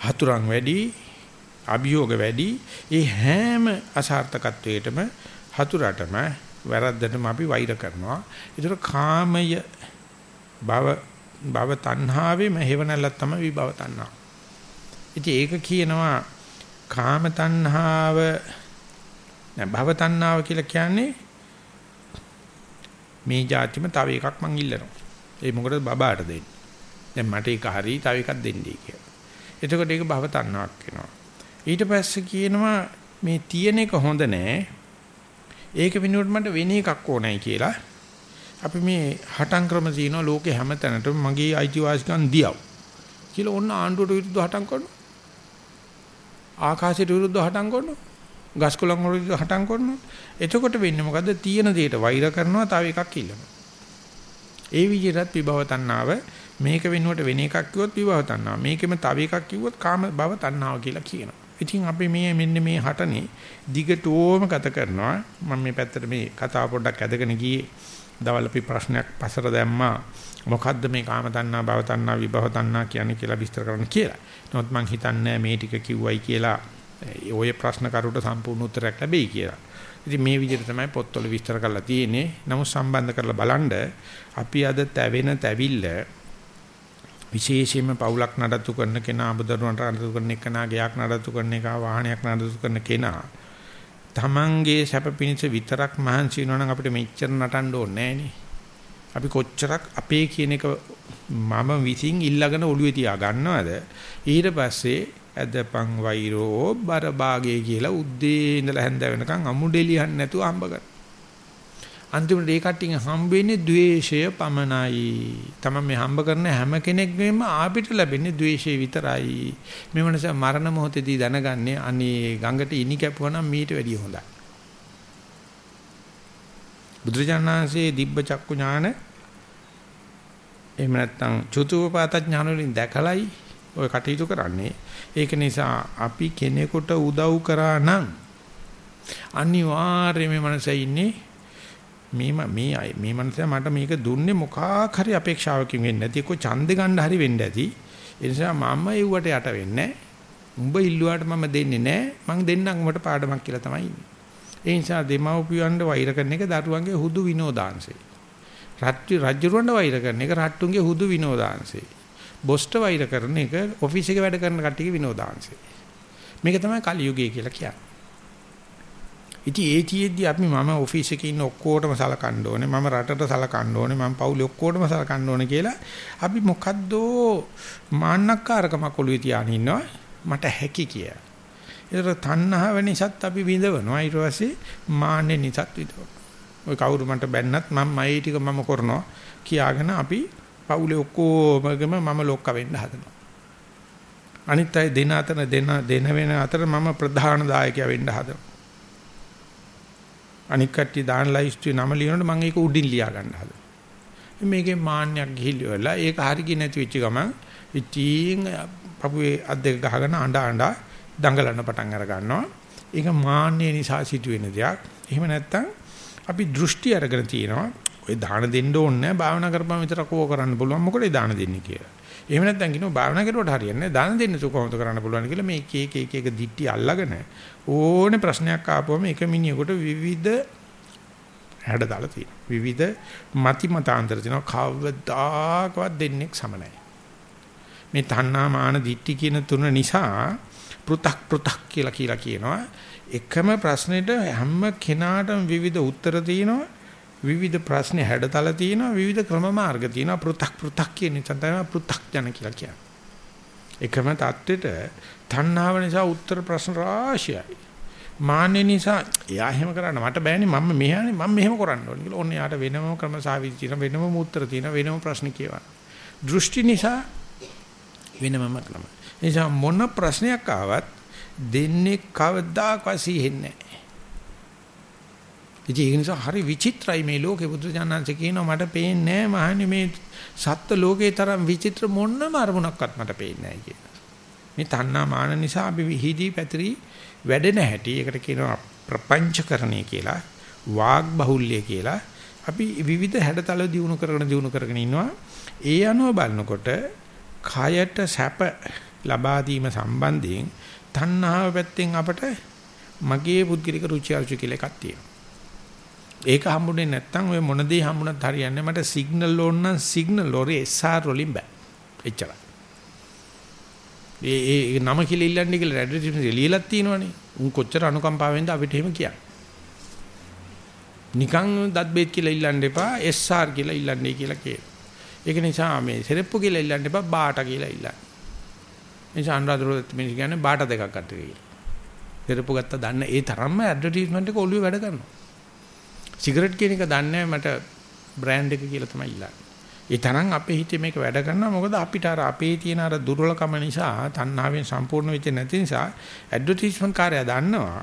හතුරන් වැඩි, අභියෝග වැඩි. ඒ හැම අසාර්ථකත්වයකටම හතුරටම වැරද්දටම අපි වෛර කරනවා. ඒතර කාමය භව භව තණ්හාවේ මෙහෙවණල්ලක් තමයි විභව තණ්හාව. ඉතින් ඒක කියනවා කාම තණ්හාව නෑ භව තණ්හාව කියලා කියන්නේ මේ જાතිම තව එකක් මං ඉල්ලනවා. ඒ මොකටද බබාට දෙන්නේ. දැන් මට එක හරි තව එකක් දෙන්නයි කියලා. එතකොට ඒක භව තණ්හාවක් වෙනවා. ඊට පස්සේ කියනවා මේ තියෙන එක හොඳ නෑ. ඒක වෙනුවට මට වෙන එකක් ඕනයි කියලා අපි මේ හටන් ක්‍රම තියෙනවා ලෝකේ හැමතැනටම මගේ අයිතිවාසිකම් දියව. කියලා ඔන්න ආණ්ඩුවට විරුද්ධව හටන් කරනවා. ආකාශයට විරුද්ධව හටන් කරනවා. ගස්කොළන් වලට හටන් කරනවා. එතකොට වෙන්නේ මොකද්ද? තියෙන දෙයට වෛර කරනවා තව එකක් ඉල්ලනවා. ඒ විදිහටත් විභව තණ්හාව මේක වෙනුවට වෙන එකක් කිව්වොත් විභව තණ්හාව. මේකෙම තව එකක් කිව්වොත් කාම භව තණ්හාව කියලා කියනවා. ඉතින් අපි මේ මෙන්න මේ හටනේ දිගටම ගත කරනවා. මම මේ පැත්තට මේ කතාව පොඩ්ඩක් ඇදගෙන ගියේ. දවල් අපි ප්‍රශ්නයක් පසර දැම්මා. මොකද්ද මේ කාම තණ්හා භව තණ්හා විභව තණ්හා කියන්නේ කියලා විස්තර කරන්න කියලා. නමුත් මම හිතන්නේ මේ ටික කිව්වයි කියලා ඔය ප්‍රශ්න කරුට සම්පූර්ණ උත්තරයක් ලැබෙයි කියලා. ඉතින් මේ විදිහට තමයි පොත්වල විස්තර කරලා තියෙන්නේ. නමුත් සම්බන්ධ කරලා බලන්න අපි අද තැවෙන තැවිල්ල විශේෂයෙන්ම පවුලක් නඩත්තු කරන කෙනා අබදරුවන්ට නඩත්තු කරන කෙනා ගයක් නඩත්තු කරන එක වාහනයක් නඩත්තු කරන කෙනා තමන්ගේ සැප පිණිස විතරක් මහන්සි වෙනවා නම් අපිට මෙච්චර නටන්න ඕනේ නෑනේ. අපි කොච්චරක් අපේ කියන එක මම විසින් ඉල්ලගෙන ඔළුවේ තියා ගන්නවද ඊට පස්සේ ඇදපන් වෛරෝ බර භාගයේ කියලා උද්දී ඉඳලා හැඳ වෙනකන් අමුඩෙලියන් නැතුව හම්බ ගන්න. අන්තිමට ඒ කට්ටියන් හම්බ වෙන්නේ द्वේෂය පමණයි. තමයි මේ හම්බ කරන හැම කෙනෙක්ගෙම ආපිට ලැබෙන්නේ द्वේෂය විතරයි. මේ නිසා මරණ මොහොතේදී දැනගන්නේ අනේ ගඟට ඉනි කැපුවා නම් මීට වැඩිය හොඳයි. බුදුරජාණන්සේ දිබ්බ චක්කු ඥාන එහෙම නැත්නම් චුතුපපාත ඥාන වලින් දැකලයි ඔය කටයුතු කරන්නේ. ඒක නිසා අපි කෙනෙකුට උදව් කරා නම් අනිවාර්යයෙන්ම මනසේ ඉන්නේ මේ මේ අය මේ මනසයා මට මේක දුන්නේ මොකක් හරි අපේක්ෂාවකින් වෙන්නේ නැති. එක්ක ඡන්දේ ගන්න හරි වෙන්න ඇති ඒ නිසා මම එව්වට යට වෙන්නේ උඹ ඉල්ලුවාට මම දෙන්නේ නැහැ. මං දෙන්නම් උඹට පාඩමක් කියලා තමයි ඉන්නේ. ඒ නිසා දෙමව්පියන්ට වෛර කරන එක දරුවන්ගේ හුදු විනෝදාංශේ රාජ්‍ය රාජ්‍යරුවන්ට වෛර කරන එක රට්ටුන්ගේ හුදු විනෝදාංශේ බොස්ට වෛර කරන එක ඔෆිස් එකේ වැඩ කරන කට්ටියගේ විනෝදාංශේ මේක තමයි කලියුගය කියලා කියන්නේ. ඉතින් ඒ තියේදී අපි මම ඔෆිස් එකේ ඉන්න ඔක්කොටම සලකන්න ඕනේ මම රටට සලකන්න ඕනේ මම පවුලේ ඔක්කොටම සලකන්න ඕනේ කියලා අපි මොකද්ද මාන්නක්කාරකමක් ඔළුවේ තියාගෙන ඉන්නවා. මට හැකි කියලා. ඒතර තණ්හාව නිසාත් අපි විඳවනවා ඊට පස්සේ මාන්නේ නිසාත් විඳවනවා. ඔය කවුරු මන්ට බැන්නත් මම මයි ටික මම කරනවා කියාගෙන අපි පවුලේ ඔක්කොමගම මම ලොක්ක වෙන්න හදනවා. අනිත් අය දෙන අතර දෙන දෙන වෙන අතර මම ප්‍රධාන දායකයා වෙන්න හදනවා. අනික් කට්ටිය දාන ලයිස්ට්ුවේ නම ලියනකොට මම ඒක උඩින් ලියා ගන්න හදනවා. මේකේ මාන්නයක් ගිහිල්ලා ඒක හරි ගියේ නැති වෙච්ච ගමන් ඉතින් පපුවේ අත් දෙක ගහගෙන අඬ අඬ දඟලන්න පටන් අර ගන්නවා. ඒක මාන්නය නිසා සිදුවෙන දෙයක්. එහෙම නැත්නම් අපි දෘෂ්ටි අරගෙන තියෙනවා. ඔය දාන දෙන්න ඕනේ නැහැ. භාවනා කරපුවම විතරක් ඕක කරන්න පුළුවන්. මොකටද දාන දෙන්නේ කියලා. එහෙම නැත්නම් කියනවා භාවනා කරුවට හරියන්නේ නැහැ. දාන දෙන්න කොහොමද කරන්න පුළුවන් කියලා මේ එක එක එක එක දිට්ටි අල්ලගෙන ඕනේ ප්‍රශ්නයක් ආපුවම එක මිනිහෙකුට විවිධ හැඩතල තියෙනවා. විවිධ මති මතාන්තර තියෙනවා. කවදාකවත් දෙන්නේ සම මේ තණ්හා මාන දිට්ටි කියන තුන නිසා පෘ탁 පෘ탁 කියලා කියලා කියනවා. එකම ප්‍රශ්නෙට හැම කෙනාටම විවිධ උත්තර තියෙනවා. විවිධ ප්‍රශ්නේ හැඩතල තියෙනවා. විවිධ ක්‍රම මාර්ග තියෙනවා. පෘ탁 පෘ탁 කියන නිසා තමයි පෘ탁 ජන කියලා කියන්නේ. එකම தත්වෙට තණ්හාව නිසා උත්තර ප්‍රශ්න රාශියයි. මාන්නේ නිසා එයා එහෙම කරන්න මට බෑනේ මම මෙහානේ මම මෙහෙම කරන්න ඕනේ කියලා. ඔන්න යාට වෙනම ක්‍රම සාවිදි තියෙන වෙනම උත්තර තියෙන වෙනම ප්‍රශ්න කියවන. දෘෂ්ටි නිසා වෙනමම ක්‍රමයි. නිසා මොන ප්‍රශ්නයක් ආවත් දෙන්නේ කවදාකවත් සිහෙන්නේ නැහැ. ඉතින් ඒ නිසා හරි විචිත්‍රයි මේ ලෝකේ බුදුජානන්සේ කියනවා මට පේන්නේ නැහැ මහන්නේ මේ සත්ත්ව ලෝකේ තරම් විචිත්‍ර මොන්නම අරමුණක්වත් මට පේන්නේ නැහැ කියලා. මේ තණ්හා මාන නිසා අපි විහිදී පැතිරි වැඩෙන හැටි ඒකට කියනවා ප්‍රපංචකරණය කියලා වාග් බහුල්‍ය කියලා අපි විවිධ හැඩතල දිනු කරගෙන දිනු කරගෙන ඉන්නවා ඒ අනුව බලනකොට කයට සැප ලබා දීම සම්බන්ධයෙන් තණ්හාව පැත්තෙන් අපට මගේ පුද්ගලික රුචි අරුචි කියලා එකක් තියෙනවා ඒක හම්බුනේ නැත්තම් ඔය මොන දේ හම්බුනත් හරියන්නේ මට සිග්නල් ඕන නම් සිග්නල් ලෝරේ SR වලින් බෑ එච්චරයි ඒ ඒ නම කියලා ඉල්ලන්නේ කියලා ඇඩ්වර්ටයිස්මන්ට් ලියලා තියෙනවනේ. උන් කොච්චර අනුකම්පාවෙන්ද අපිට එහෙම කියන්නේ. නිකන් දත් බේත් කියලා ඉල්ලන්න එපා SR කියලා ඉල්ලන්නේ කියලා කියනවා. ඒක නිසා මේ සෙරෙප්පු කියලා ඉල්ලන්න එපා බාට කියලා ඉල්ලන්න. එනිසා අනුරාධපුරත් මේ කියන්නේ බාට දෙකක් ගන්න කියලා. සෙරෙප්පු ගත්තා දන්න ඒ තරම්ම ඇඩ්වර්ටයිස්මන්ට් එක ඔළුවේ වැඩ කරනවා. සිගරට් කියන එක දන්නේ මට බ්‍රෑන්ඩ් එක කියලා තමයි ඉල්ලන්නේ. ඒ තරම් අපේ හිතේ මේක වැඩ කරනවා මොකද අපිට අර අපේ තියෙන අර දුර්වලකම නිසා තණ්හාවෙන් සම්පූර්ණ වෙච්ච නැති නිසා ඇඩ්වර්ටයිස්මන්ට් කාර්යය දන්නවා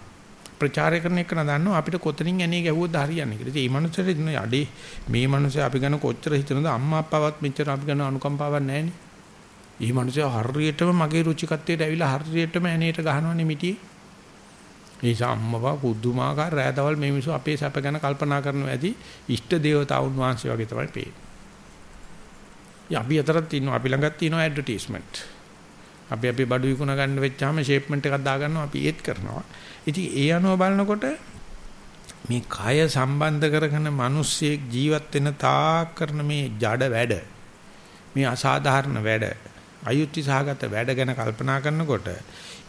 ප්‍රචාරය කරන එක නදන්නවා අපිට කොතනින් ඇනේ ගැහුවොත් හරියන්නේ කියලා. ඉතින් මේ මනුස්සයෙක් ඉන්න යඩේ මේ මනුස්සයා අපි ගැන කොච්චර හිතනද අම්මා අප්පාවත් මෙච්චර අපි ගැන අනුකම්පාවක් නැහැනේ. මේ මනුස්සයා හරියටම මගේ රුචිකත්වයට ඇවිල්ලා හරියටම ඇනේට ගහනවනේ මිටියේ. ඒ නිසා අම්මවා පුදුමාකාර රෑදවල් මේ මිනිස්සු අපේ සැප ගැන කල්පනා කරනවා ඇති ඉෂ්ට දේවතාවුන් වහන්සේ වගේ තමයි පේන්නේ. අපි අතරත් තියෙනවා අපි ළඟත් තියෙනවා ඇඩ්වර්ටයිස්මන්ට්. අපි අපි බඩු විකුණ ගන්න වෙච්චාම ෂේප්මන්ට් එකක් දාගන්නවා අපි ඒත් කරනවා. ඉතින් ඒ අනුව බලනකොට මේ කය සම්බන්ධ කරගෙන මිනිස්සෙක් ජීවත් වෙන තාක් කරන මේ ජඩ වැඩ මේ අසාධාරණ වැඩ අයුක්ති සහගත වැඩ ගැන කල්පනා කරනකොට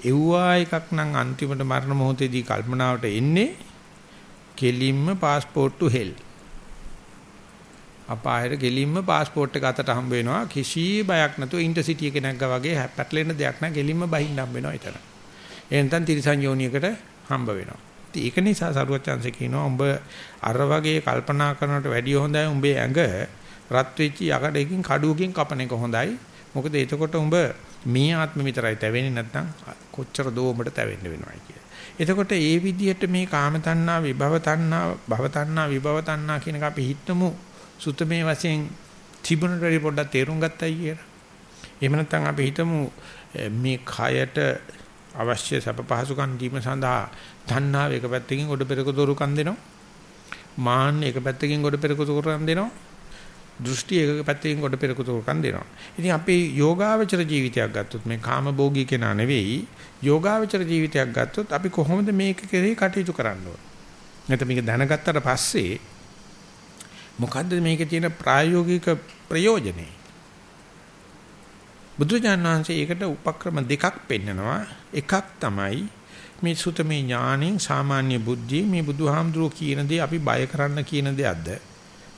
එව්වා එකක් නම් අන්තිමට මරණ මොහොතේදී කල්පනාවට එන්නේ කෙලින්ම પાස්පෝර්ට් ටු හෙල් අපායට ගෙලින්ම પાස්පෝර්ට් එක අතට හම්බ වෙනවා කිසි බයක් නැතුව ඉන්ටර්සිටි එකේ නැග්ගා වගේ පැටලෙන දෙයක් නැහැ ගෙලින්ම බහින්න හම්බ වෙනවා ඊතන. එහෙනම් තිරිසන් යෝනියකට හම්බ වෙනවා. ඉතින් ඒක නිසා සරුවත් chance කියනවා උඹ අර වගේ කල්පනා කරනවට වැඩිය හොඳයි උඹේ ඇඟ රත් වෙච්ච යකඩකින් කඩුවකින් කපන එක හොඳයි. මොකද එතකොට උඹ මේ ආත්ම විතරයි තැවෙන්නේ නැත්නම් කොච්චර දෝ උඹට තැවෙන්න වෙනවයි කියලා. එතකොට ඒ විදිහට මේ කාම තණ්හා විභව තණ්හා භව තණ්හා විභව තණ්හා කියන එක අපි හිතමු සුතමේ වශයෙන් තිබුණට වැඩි පොඩ්ඩක් තේරුම් ගත්තයි කියලා. එහෙම නැත්නම් අපි හිතමු මේ කයට අවශ්‍ය සැප පහසුකම් දීම සඳහා තණ්හාව එක පැත්තකින් ගොඩ පෙරක දොරුකම් දෙනවා. මාන්න එක පැත්තකින් ගොඩ පෙරක දොරුකම් දෙනවා. දෘෂ්ටි එක පැත්තකින් ගොඩ පෙරක දොරුකම් දෙනවා. ඉතින් අපි යෝගාවචර ජීවිතයක් ගත්තොත් මේ කාම භෝගී කෙනා නෙවෙයි යෝගාවචර ජීවිතයක් ගත්තොත් අපි කොහොමද මේක කෙරෙහි කටයුතු කරන්න ඕන. නැත්නම් මේක දැනගත්තට පස්සේ මොකද්ද මේකේ තියෙන ප්‍රායෝගික ප්‍රයෝජනේ? බුදුජානක වහන්සේ ඒකට උපක්‍රම දෙකක් පෙන්නනවා. එකක් තමයි මේ සුතමේ ඥාණයෙන් සාමාන්‍ය බුද්ධිය මේ බුදුහාමුදුරුවෝ කියන දේ අපි බය කරන්න කියන දෙයක්ද?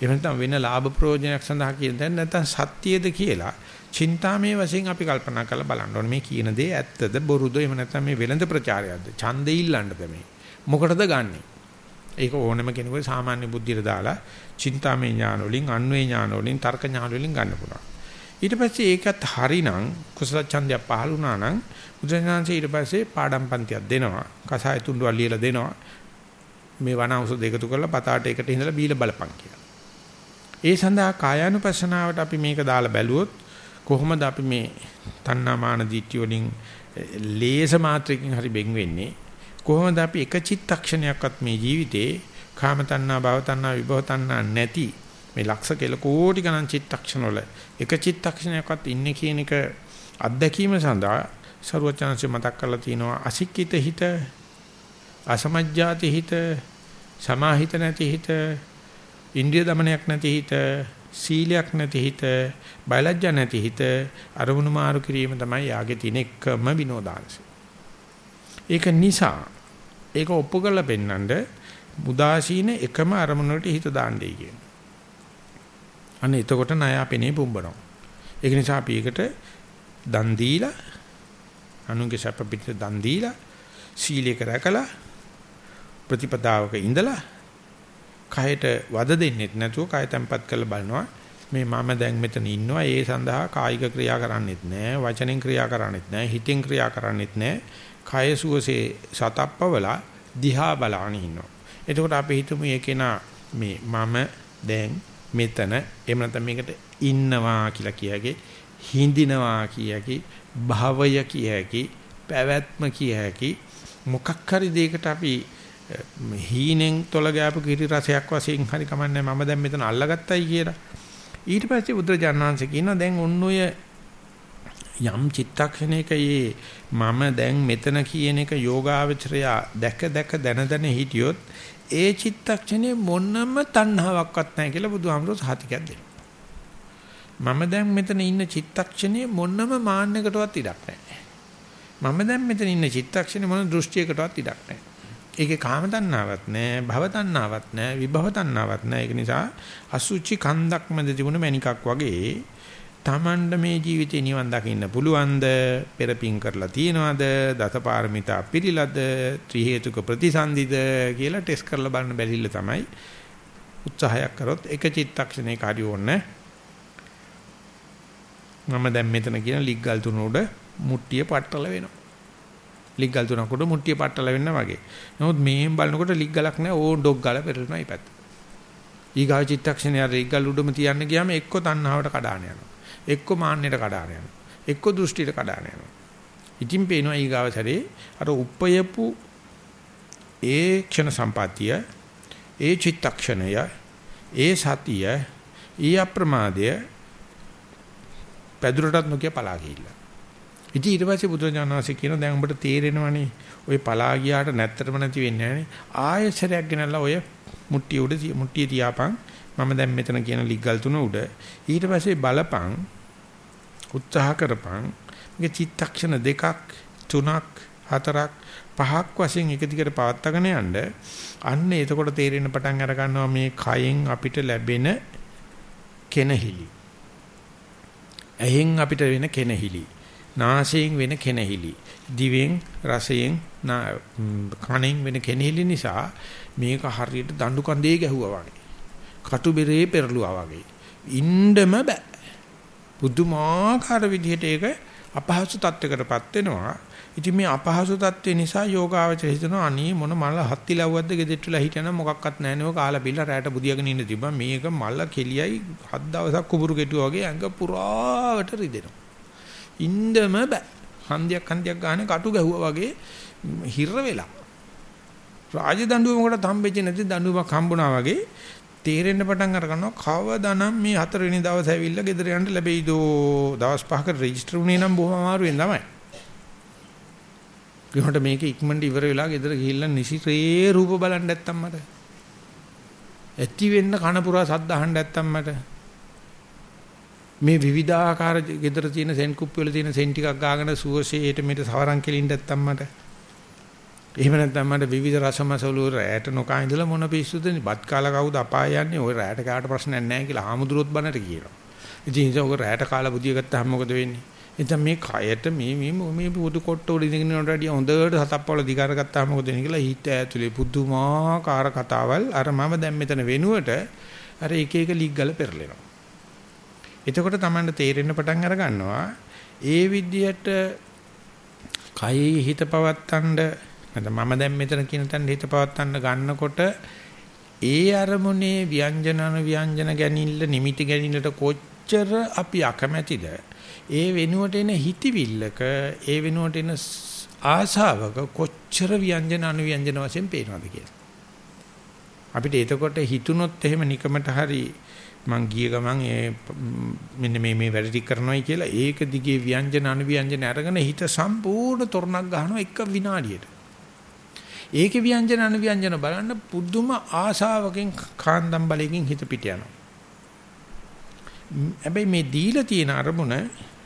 එහෙම නැත්නම් වෙන ලාභ ප්‍රයෝජනයක් සඳහා කියන දෙයක් නැත්නම් සත්‍යයේද කියලා චින්තාමේ වශයෙන් අපි කල්පනා කරලා බලන්න ඕනේ මේ කියන දේ ඇත්තද බොරුද එහෙම නැත්නම් මේ වෙළඳ ප්‍රචාරයක්ද ඡන්දේ ඉල්ලන්නද මේ මොකටද ගන්නෙ ඒක ඕනම කෙනෙකුගේ සාමාන්‍ය බුද්ධියට දාලා චින්තාමේ ඥාන වලින් අන්වේ ඥාන වලින් තර්ක ඥාන වලින් ගන්න පුළුවන්. ඊට පස්සේ ඒකත් හරිනම් කුසල ඡන්දය පහළ වුණා නම් බුදුරජාණන්සේ ඊට පස්සේ පාඩම් පන්තියක් දෙනවා. කසාය තුඬුවක් ලියලා දෙනවා. මේ වන ඖෂධ එකතු කරලා පතාට එකට ඉඳලා බීලා බලපන් කියලා. ඒ සඳහා කායානුපස්සනාවට අපි මේක දාලා බැලුවොත් කොහොමද අපි මේ තණ්හාමාන දිට්ඨිය වලින් ලේස මාත්‍රකින් හරි බෙන් වෙන්නේ? කොහොමද අපි එක චිත්තක්ෂණයක්වත් මේ ජීවිතේ කාම තණ්හා භව තණ්හා විභව තණ්හා නැති මේ ලක්ෂ කෙල කෝටි ගණන් චිත්තක්ෂණ වල එක චිත්තක්ෂණයක්වත් ඉන්නේ කියන එක අත්දැකීම සඳහා ਸਰවචනංශ මතක් කරලා තිනවා අසික්කිත හිත අසමජ්ජාති හිත සමාහිත නැති හිත ඉන්ද්‍රිය দমনයක් නැති හිත, සීලයක් නැති හිත, බයලජ්ජා නැති හිත අරමුණු මාරු කිරීම තමයි යාගේ තියෙන එකම විනෝදාංශය. ඒක නිසා ඒක ඔප්පු කරලා පෙන්නඳ මුදාසීන එකම අරමුණකට හිත දාන්නේ කියන. අන්න එතකොට ණය අපේනේ පුම්බනවා. ඒක නිසා අපි ඒකට දන් දීලා අනුන්ගේ සැප පිට දන් දීලා සීලයක රැකලා ප්‍රතිපදාවක ඉඳලා කයට වද දෙන්නෙත් නැතුව කය තැම්පත් කරලා බලනවා. මේ මම දැන් මෙතන ඉන්නවා. ඒ සඳහා කායික ක්‍රියා කරන්නෙත් නැහැ වචනෙන් ක්‍රියා කරන්නෙත් නැහැ හිතෙන් ක්‍රියා කරන්නෙත් නැහැ කය සුවසේ සතප්පවලා දිහා බලාගෙන ඉන්නවා. එතකොට අපි හිතමු ඒකේනා මේ මම දැන් මෙතන එහෙම නැත්නම් මේකට ඉන්නවා කියලා කියකේ. හිඳිනවා කියකි. භවය කියකි. පැවැත්ම කියකි. මොකක් හරි දෙයකට අපි හීනෙන් තොල ගෑපු කිරි රසයක් වශයෙන් හරි කමන්නේ මම දැන් මෙතන අල්ලගත්තයි කියලා ඊට පස්සේ බුදුරජාණන් වහන්සේ කියනවා දැන් ඔන්න ඔය යම් චිත්තක්ෂණයකයේ මම දැන් මෙතන කියන එක යෝගාවචරය දැක දැක දන දන හිටියොත් ඒ චිත්තක්ෂණේ මොනම තණ්හාවක්වත් නැහැ කියලා බුදුහාමුදුරුවෝ සහතිකයක් දෙනවා. මම දැන් මෙතන ඉන්න චිත්තක්ෂණේ මොනම මාන්නයකටවත් ඉඩක් නැහැ. මම දැන් මෙතන ඉන්න චිත්තක්ෂණේ මොන දෘෂ්ටියකටවත් ඉඩක් නැහැ. ඒකේ කාම තණ්හාවක් නැහැ, භව තණ්හාවක් නැහැ, විභව තණ්හාවක් නැහැ. ඒක නිසා අසුචි කන්දක් මැද තිබුණ මණිකක් වගේ තමන්ට මේ ජීවිතේ නිවන් දකින්න පුළුවන්ද පෙරපින් කරලා තියනවද දසපාරමිතා පිළිලද ත්‍රි හේතුක ප්‍රතිසන්දිද කියලා ටෙස්ට් කරලා බලන්න බැරිල්ල තමයි උත්සාහයක් කරොත් එක චිත්තක්ෂණයක හරි ඕනේ මම දැන් මෙතන කියන ලිග්ගල් තුන උඩ මුට්ටිය පట్టල වෙනවා. ලිග්ගල් තුනකට මුට්ටිය පట్టල වෙන්න වගේ. නමුත් මේෙන් බලනකොට ලිග්ගලක් නැහැ ඕ ඩොග් ගාල පෙරලනවා මේ පැත්ත. ඊගා චිත්තක්ෂණය අර ලිග්ගල් උඩම තියන්න ගියාම එක්ක තණ්හාවට කඩාන යනවා. එක්ක මාන්නයට කඩාන යනවා. එක්ක දෘෂ්ටියට කඩාන යනවා. ඉතින් පේනවා ඊගාව සැරේ අර උපයපු ඒ ක්ෂණ සම්පතිය ඒ චිත්තක්ෂණය ඒ සතිය ඊ අප්‍රමාදය පැදුරටත් නොකිය පලා ගිහිල්ලා. ඉතින් ඊට පස්සේ බුදුරජාණන් වහන්සේ කියන දැන් උඹට තේරෙනවනේ ওই පලා ගියාට නැත්තරම නැති වෙන්නේ නැහනේ. ආයෙසරයක් ගෙනල්ලා ඔය මුට්ටිය උඩ මුට්ටිය තියාපන්. මම දැන් මෙතන කියන ලිග්ගල් තුන උඩ. ඊට පස්සේ බලපන් උත්සාහ කරපන්. මේක චිත්තක්ෂණ දෙකක් තුනක් හතරක් පහක් වශයෙන් එක දිගට පවත්වාගෙන යන්න අන්න එතකොට තේරෙන පටන් අර ගන්නවා මේ කයෙන් අපිට ලැබෙන කෙනහිලි ඇහෙන් අපිට වෙන කෙනහිලි. නාසයෙන් වෙන කෙනහිලි. දිවෙන් රසයෙන් කනෙන් වෙන කෙනහිලි නිසා මේක හරියට දඬු කඳේ ගැහුවා වගේ. කටු බෙරේ පෙරළුවා වගේ. ඉන්නම බෑ. බුදුමාකාර විදිහට ඒක අපහසු තත්යකටපත් වෙනවා. ඉතින් මේ අපහසු තත්ත්වේ නිසා යෝගාවචර හිතනවා අනේ මොන මල හත්ති ලව්වද්ද ගෙදෙට්ටලා හිටියනම් මොකක්වත් නැහැ නේව කාලා බිල්ල රැට බුදියාගෙන ඉන්න තිබ්බා මේක මල කෙලියයි හත් දවසක් කුඹුරු කෙටුවා වගේ ඇඟ පුරාවට රිදෙනවා ඉන්නම බෑ. හන්දියක් හන්දියක් ගන්න කටු ගැහුවා වගේ හිර වෙලා. රාජ දඬුවමකට හම්බෙච්ච නැති දඬුවමක් හම්බුණා වගේ තේරෙන්න පටන් අර ගන්නවා. කවදානම් මේ හතරවෙනි දවස් ඇවිල්ලා ගෙදර යන්න ලැබෙයිදෝ? දවස් පහකට රෙජිස්ටර් වුණේ නම් බොහොම අමාරුවෙන් තමයි ඊහොට මේක ඉක්මනට ඉවර වෙලා ගෙදර ගිහිල්ලා නිසිරේ රූප බලන්න නැත්තම් මට. ඇති වෙන්න කන පුරා සද්ද අහන්න නැත්තම් මට. මේ විවිධාකාර ගෙදර තියෙන සෙන් කුප්පි වල තියෙන සෙන් ටිකක් ගාගෙන සුවසේට මෙට සවරන් කෙලින්න නැත්තම් මට. එහෙම නැත්නම් මට විවිධ රසමසවල රැයට නොකා ඉඳලා මොන පිස්සුද බත් කාලා කවුද අපාය යන්නේ ඔය රැයට කාට ප්‍රශ්නයක් නැහැ කියලා ආමුදුරොත් බනට කියනවා. ඉතින් ඒක ඔක රැයට කාලා බුදිය ගත්තාම මොකද වෙන්නේ? එතන මේ කයට මේ මේ මේ පුදු කොට්ට උඩ ඉඳගෙන යනට වැඩිය හොඳට සතප්පවල දිගාර ගත්තාම මොකද වෙන්නේ කියලා හිත ඇතුලේ පුදුමාකාර කතාවල් අර මම දැන් මෙතන වෙනුවට අර එක එක ලිග් ගල පෙරලෙනවා. එතකොට Tamanට තේරෙන්න පටන් අර ගන්නවා ඒ විදිහට කයෙහි හිත පවත්තන්න නැත්නම් මම දැන් මෙතන කියන තැන හිත පවත්තන්න ගන්නකොට ඒ අරමුණේ ව්‍යංජන අනුව්‍යංජන ගැනීමල නිමිති ගැනීමලට කොච්චර අපි අකමැතිද ඒ වෙනුවට එන හිතවිල්ලක ඒ වෙනුවට එන ආසාවක කොච්චර ව්‍යංජන අනුව්‍යංජන වශයෙන් පේනවද කියලා. අපිට එතකොට හිතුනොත් එහෙම නිකමට හරි මං ගිය ගමන් ඒ මෙන්න මේ මේ වැඩ ටික කරනවායි කියලා ඒක දිගේ ව්‍යංජන අනුව්‍යංජන අරගෙන හිත සම්පූර්ණ තොරණක් ගන්නවා එක විනාඩියට. ඒකේ ව්‍යංජන අනුව්‍යංජන බලන්න පුදුම ආශාවකින් කාන්දම් බලයෙන් හිත පිට යනවා. හැබැයි මේ දීලා තියෙන අරමුණ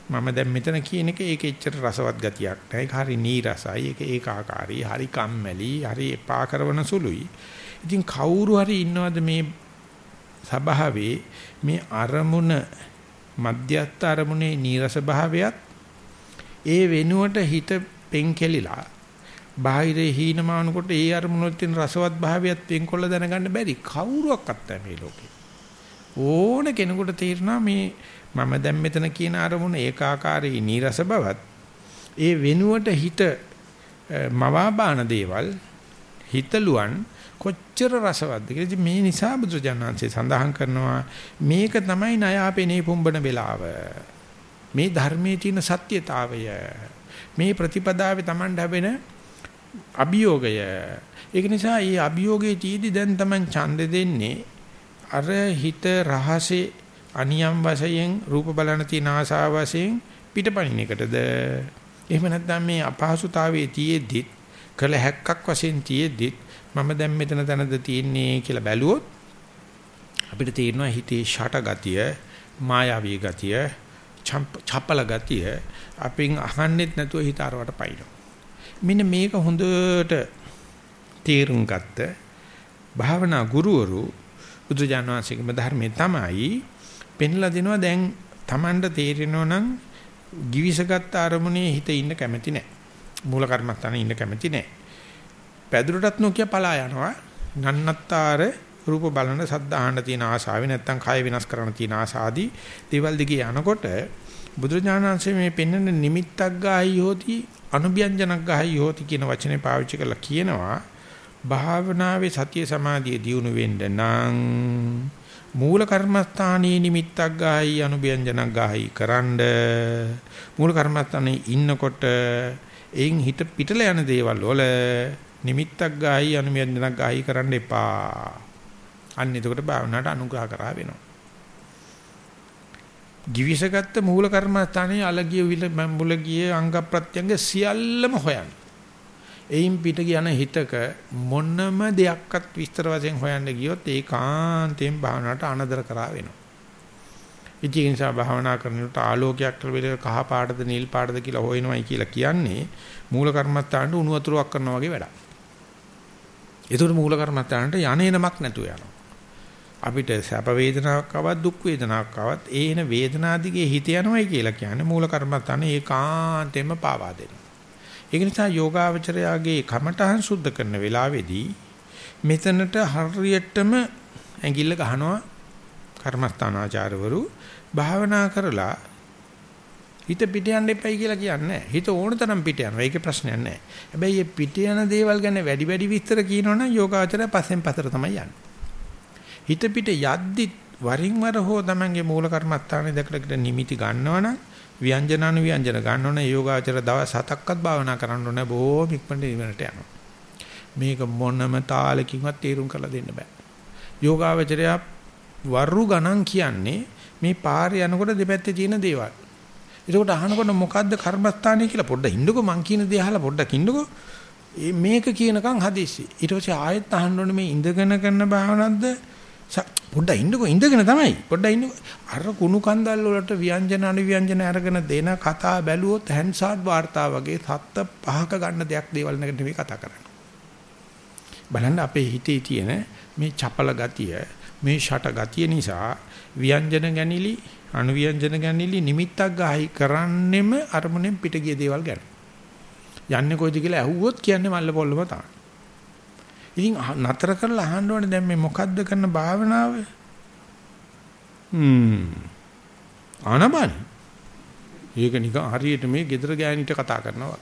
මම දැන් මෙතන කියන එක ඒක එච්චර රසවත් ගතියක් නෑ. ඒක හරි නීරසයි. ඒක ඒකාකාරී, හරි කම්මැලි, හරි එපා කරන සුළුයි. ඉතින් කවුරු හරි ඉන්නවද මේ සබාවේ මේ අරමුණ මධ්‍යස්ථ අරමුණේ නීරස භාවයත් ඒ වෙනුවට හිත පෙන්කෙලිලා බාහිරේ හීනමානකොට ඒ අරමුණවල තියෙන රසවත් භාවයත් වෙන්කොල්ල දැනගන්න බැරි කවුරුවක්වත් නැහැ මේ ලෝකේ. ඕන කෙනෙකුට තේරෙනවා මේ මම දැන් මෙතන කියන අරමුණ ඒකාකාරී නීරස බවත් ඒ වෙනුවට හිත මවා බාන දේවල් හිතලුවන් කොච්චර රසවත්ද කියලා. ඉතින් මේ නිසා බුදුජානන්සේ සඳහන් කරනවා මේක තමයි ණයාපෙනේ පුම්බන වෙලාව. මේ ධර්මයේ තියෙන සත්‍යතාවය. මේ ප්‍රතිපදාවේ Taman හැබෙන අභියෝගය. ඒක නිසා මේ අභියෝගයේ තීදි දැන් Taman ඡන්ද දෙන්නේ අර හිත රහසේ අනියම් වශයෙන් රූප බලන තියෙන ආසාව වශයෙන් පිටපණින එකටද එහෙම නැත්නම් මේ අපහසුතාවයේ තියේද්දි කළ හැක්කක් වශයෙන් තියේද්දි මම දැන් මෙතන තැනද තියෙන්නේ කියලා බැලුවොත් අපිට තේරෙනවා හිතේ ෂට ගතිය මායාවී ගතිය චපල ගතිය අපින් අහන්නෙත් නැතුව හිත අරවට පයින්නවා මෙන්න මේක හොඳට තේරුම් ගත්ත භාවනා ගුරුවරු බුදුජානනාංශිකම ධර්මයේ තමයි පෙන්ලා දෙනවා දැන් Tamanට තේරෙනවා නම් givisගත් අරමුණේ හිත ඉන්න කැමති නැහැ. මූල කර්මස්ථානේ ඉන්න කැමති නැහැ. පැදුරටත් නොකිය පලා යනවා. නන්නත්තර රූප බලන සද්ද අහන්න තියෙන ආසාවේ නැත්තම් කය වෙනස් කරන්න තියෙන ආසාදී දේවල් දිගේ යනකොට බුදුරජාණන්සේ මේ පෙන්වන නිමිත්තක් ගායි හොති අනුභ්‍යංජනක් ගායි හොති කියන වචනේ පාවිච්චි කරලා කියනවා භාවනාවේ සතිය සමාධිය දියුණු වෙන්න නම් මූල කර්මස්ථානයේ නිමිත්තක් ගායි අනුභ්‍යංජනක් ගායි කරන්ඩ මූල කර්මස්ථානයේ ඉන්නකොට එයින් හිත පිටල යන දේවල් වල නිමිත්තක් ගායි අනුභ්‍යංජනක් ගායි කරන්න එපා අන්න එතකොට භාවනාවට අනුග්‍රහ කරා වෙනවා. givisagatta මූල කර්මස්ථානයේ අලගිය විල මුලගිය අංග ප්‍රත්‍යංග සියල්ලම හොයන්න. එයින් පිට යන හිතක මොනම දෙයක්වත් විස්තර වශයෙන් හොයන්න ගියොත් ඒකාන්තයෙන් භාවනාවට අනදර කරා වෙනවා. ඉතින් නිසා භාවනා කරනකොට ආලෝකයක් කියලා කහ පාටද නිල් පාටද කියලා හොයනවායි කියලා කියන්නේ මූල කර්මස්ථානට උණු වතුරක් කරනවා වගේ වැඩක්. ඒතර මූල කර්මස්ථානට යන්නේනමක් නැතුව යනවා. අපිට සැප වේදනාවක් ආවත් දුක් වේදනාවක් ආවත් ඒ එන වේදනා දිගේ හිත යනවයි කියලා කියන්නේ මූල කර්මස්ථාන ඒකාන්තයෙන්ම පාවා දෙනවා. ඒක නිසා යෝගාවචරයාගේ කමඨහං සුද්ධ කරන වෙලාවේදී මෙතනට හරියටම ඇඟිල්ල ගහනවා කර්මස්ථානාචාරවරු භාවනා කරලා හිත පිට යන්න එපයි කියලා කියන්නේ හිත ඕන තරම් පිට යනවා. ඒකේ ප්‍රශ්නයක් නැහැ. හැබැයි මේ පිට යන දේවල් ගැන වැඩි වැඩි විස්තර කියනවනම් යෝගාචරය පස්සෙන් පස්සට තමයි යන්නේ. හිත පිට යද්දි වරින් වර හෝ තමන්ගේ මූල කර්මස්ථානේ දැකලා නිමිති ගන්නවනම් ව්‍යංජන අනු ව්‍යංජන ගන්නවනම් යෝගාචර දවස් හතක්වත් භාවනා කරන්න ඕනේ බොහොම ඉක්මනට ඉවරට යනවා. මේක මොනම තාලකින්වත් තීරුම් කරලා දෙන්න බෑ. යෝගාචරය වරු ගණන් කියන්නේ මේ පාරේ යනකොට දෙපැත්තේ තියෙන දේවල්. ඒකට අහනකොට මොකද්ද කර්මස්ථානය කියලා පොඩ්ඩක් ඉන්නකෝ. මං කියන දේ අහලා පොඩ්ඩක් ඉන්නකෝ. මේක කියනකම් හදිස්සි. ඊට පස්සේ ආයෙත් අහන්න ඕනේ මේ ඉඳගෙන කරන භාවනක්ද පොඩ්ඩක් ඉන්නකෝ. ඉඳගෙන තමයි. පොඩ්ඩක් ඉන්නකෝ අර කුණු කන්දල් වලට ව්‍යංජන අනුව්‍යංජන අරගෙන දෙන කතා බැලුවොත් හැන්සාඩ් වාර්තා වගේ සත්ත පහක ගන්න දෙයක් දේවල් නැකට නෙවෙයි කතා කරන්නේ. බලන්න අපේ හිතේ තියෙන මේ චපල ගතිය මේ ෂට ගතිය නිසා ව්‍යංජන ගැනිලි අනුව්‍යංජන ගැනිලි නිමිත්තක් ගහයි කරන්නෙම අරමුණෙන් පිට ගිය දේවල් ගැන යන්නේ කොයිද කියලා ඇහුවොත් කියන්නේ මල්ල පොල්ලම තමයි ඉතින් නතර කරලා අහන්න ඕනේ දැන් මේ මොකද්ද කරන භාවනාව? හ්ම්. ආනබන. ඒක නිකන් හරියට මේ gedara ගෑනිට කතා කරනවා.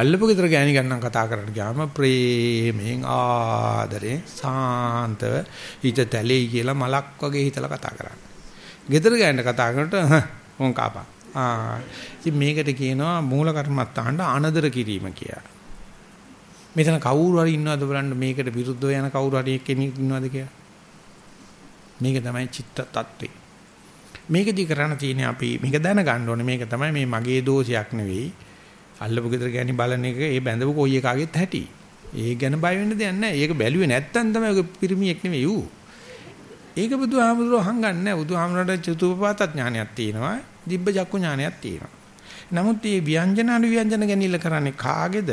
අල්ලපු gedara ගෑණි ගන්නම් කතා කරන්න ගියාම ප්‍රේමයෙන් ආදරෙන් සාන්තව හිත තැලෙයි කියලා මලක් වගේ හිතලා කතා කරන්නේ. gedara ගෑනට කතා කරනකොට හොන් කාපා. ආ ඉතින් මේකට කියනවා මූල කර්මත්තාන්ට අනදර කිරීම කියලා. මෙතන කවුරු හරි ඉන්නවද බලන්න මේකට විරුද්ධව යන කවුරු හරි කෙනෙක් ඉන්නවද කියලා. මේක තමයි චිත්ත tattve. මේකදී කරන්න තියෙන්නේ අපි මේක දැනගන්න ඕනේ මේක තමයි මේ මගේ දෝෂයක් නෙවෙයි. අල්ලපු ගෙදර ගෑණි බලන එක ඒ බැඳපු කොයි එකාගෙත් හැටි. ඒ ගැන බය වෙන්න දෙයක් නැහැ. ඒක බැලුවේ නැත්තම් තමයි ඔය පිරිමියෙක් නෙවෙයි ඌ. ඒක බුදුහාමුදුරුවෝ හංගන්නේ නැහැ. බුදුහාමුදුරන්ට චතුපපාත ඥානයක් තියෙනවා. දිබ්බ චක්කු ඥානයක් තියෙනවා. නමුත් මේ ව්‍යංජන අනුව්‍යංජන ගැනීම කරන්නේ කාගේද?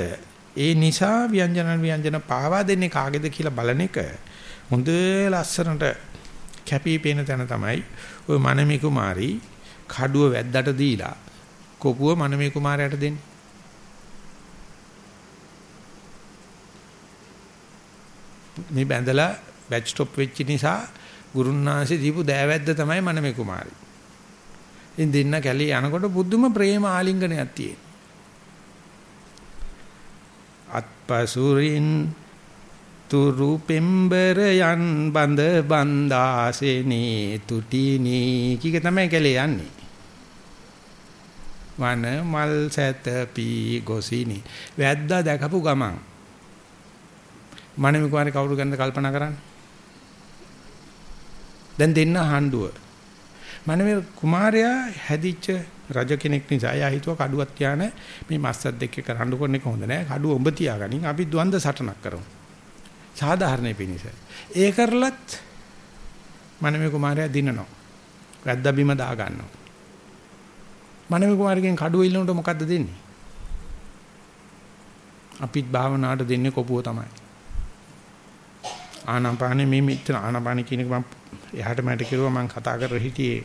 ඒ නිසා ව්‍යංජන ව්‍යංජන පාවා දෙන්නේ කාගේද කියලා බලන එක හොඳ ලස්සනට කැපී පෙනෙන තැන තමයි ඔය මනමේ කුමාරි කඩුව වැද්දට දීලා කොපුව මනමේ කුමාරයාට දෙන්නේ. මේ බැඳලා බැච් ස්ටොප් වෙච්ච නිසා ගුරුන්නාංශේ දීපු දෑවැද්ද තමයි මනමේ කුමාරි. ඉතින් දෙන්න කැලේ යනකොට බුදුම ප්‍රේම ආලිංගනයක් තියෙනවා. පසුරින් තුරු පෙම්බර යන් බඳ බන්දාසෙනේ තුටිනී කීක තමයි කැලේ යන්නේ වන මල් සැතපි ගොසිනි වැද්දා දැකපු ගමන් මනමි කුමාරේ කවුරු ගැනද කල්පනා කරන්නේ? දැන් දෙන්න හඬුව මනමි කුමාරයා හැදිච්ච රජ කෙනෙක් නිසා එයා හිතුවා කඩුවක් තියාන මේ මස්සත් එක්ක කරඬු කරන එක හොඳ නෑ. කඩුව ඔබ තියාගනින්. අපි ද්වන්ද සටනක් කරමු. සාධාරණේ පිණිස. ඒ කරලත් මනමේ කුමාරයා දිනනවා. වැද්දා බිම දා ගන්නවා මනමේ කුමාරගෙන් කඩුව ඉල්ලනකොට මොකද්ද දෙන්නේ? අපිත් භාවනාවට දෙන්නේ කොපුව තමයි. ආනාපානෙ මේ මෙතන ආනාපානෙ කියන එක මම එහාට මට කිව්වා මම කතා කර හිටියේ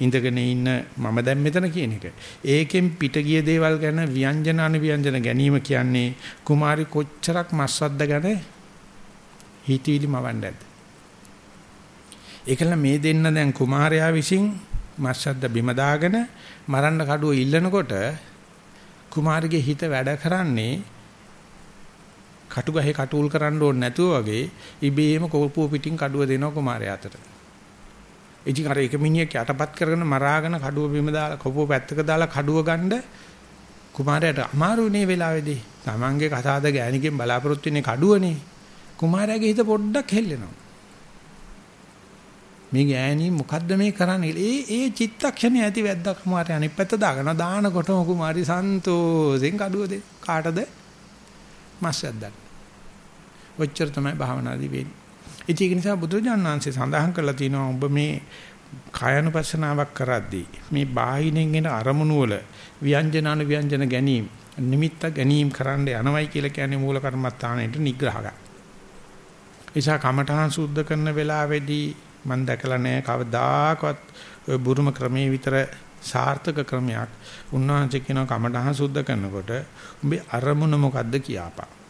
ඉඳගෙන ඉන්න මම දැන් මෙතන කියන එක. ඒකෙන් පිට ගිය දේවල් ගැන ව්‍යංජන අනුව්‍යංජන ගැනීම කියන්නේ කුමාරි කොච්චරක් මස්සද්ද ගැන හිතවිලි මවන්න ඇද්ද? ඒකල මේ දෙන්න දැන් කුමාරයා විසින් මස්සද්ද බිම දාගෙන මරන්න කඩුව ඉල්ලනකොට කුමාරගේ හිත වැඩ කරන්නේ කටුගහේ කටුල් කරන්න ඕනේ නැතුව වගේ ඉබේම කෝපුව පිටින් කඩුව දෙනවා කුමාරයා අතට. ඉතින් අර එක මිනිහෙක් යටපත් කරගෙන මරාගෙන කඩුව බිම දාලා කෝපුව පැත්තක දාලා කඩුව ගන්න කුමාරයාට අමාරු නේ වෙලාවේදී. Tamange කතාද ගෑණිකෙන් බලාපොරොත්තු වෙන්නේ කඩුවනේ. කුමාරයාගේ හිත පොඩ්ඩක් හෙල්ලෙනවා. මේ ගෑණි මොකද්ද මේ කරන්නේ? ඒ ඒ චිත්තක්ෂණේ ඇති වැද්දා කුමාරයා අනිත් පැත්ත දාගෙන දානකොටම කුමාරි සන්තෝෂෙන් කඩුව දෙ කාටද? මස්සක් දාන්න. ඔච්චර තමයි භාවනාදී වෙන්නේ. ඒක නිසා බුදුරජාණන් වහන්සේ සඳහන් කරලා තියෙනවා ඔබ මේ කායනුපස්සනාවක් කරද්දී මේ බාහිනෙන් එන අරමුණු වල ව්‍යංජන අනු ව්‍යංජන ගැනීම නිමිත්ත ගැනීම කරන්න යනවයි කියලා කියන්නේ මූල කර්මස්ථානයේ නිග්‍රහ ගන්න. නිසා කමඨහං සුද්ධ කරන වෙලාවේදී මම දැකලා නැහැ කවදාකවත් ඔය බුරුම ක්‍රමයේ විතර සාර්ථක ක්‍රමයක් උන්වහන්සේ කියන කමඨහං සුද්ධ කරනකොට උඹේ අරමුණ මොකද්ද කියපා.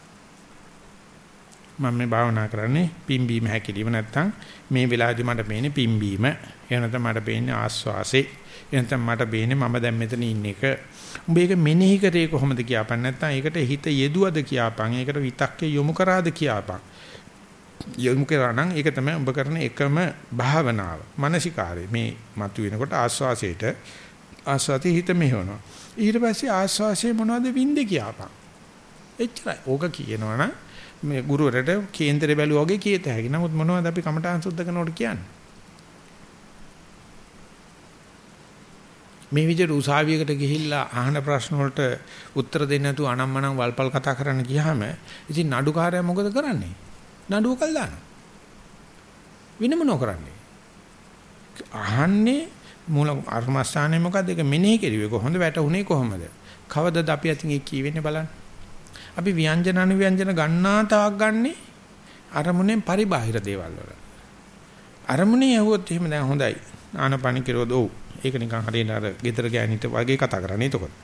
මම මේ භාවනා කරන්නේ පිම්බීම හැකිලිම නැත්තම් මේ වෙලාවේදී මට පේන්නේ පිම්බීම. එහෙම නැත්නම් මට පේන්නේ ආස්වාසේ. එහෙනම් මට පේන්නේ මම දැන් මෙතන ඉන්න එක. උඹ ඒක මෙනෙහි කරේ කොහොමද කියපන්? නැත්නම් ඒකට හිත යෙදුවද කියපන්? ඒකට විතක්කේ යොමු කරාද කියපන්? යොමු කරා නම් ඒක තමයි උඹ කරන එකම භාවනාව. මානසිකාරය. මේ මතුවෙනකොට ආස්වාසයට ආස්වාදී හිත මෙහෙවනවා. ඊට පස්සේ ආස්වාසයේ මොනවද වින්දේ කියපන්? එච්චරයි. ඕක කියනවනම් මේ ගුරුවරට කේන්දරේ බැලුවා වගේ කීත හැකි. නමුත් මොනවද අපි කමඨාන් සුද්ධ කරනකොට කියන්නේ? මේ විදිහට උසාවියකට ගිහිල්ලා අහන ප්‍රශ්න වලට උත්තර දෙන්න නැතුව අනම්මනම් වල්පල් කතා කරන්න ගියාම ඉතින් නඩුකාරයා මොකද කරන්නේ? නඩුව කල් දානවා. වෙන මොනෝ කරන්නේ? අහන්නේ මූල අර්මස්ථානේ මොකද්ද? ඒක මෙනෙහි කෙරුවේ කොහොමද? වැටුනේ කොහොමද? කවදද අපි අතින් ඒක කියවෙන්නේ බලන්න. අපි ව්‍යංජන අනුව්‍යංජන ගන්නා තාක් ගන්නේ අරමුණෙන් පරිබාහිර දේවල් වල. අරමුණේ යවුවොත් එහෙම දැන් හොඳයි. ආනපන කිරෝද ඔව්. ඒක නිකන් හරියට අර ගෙදර ගෑනිට වගේ කතා කරන්නේ එතකොට.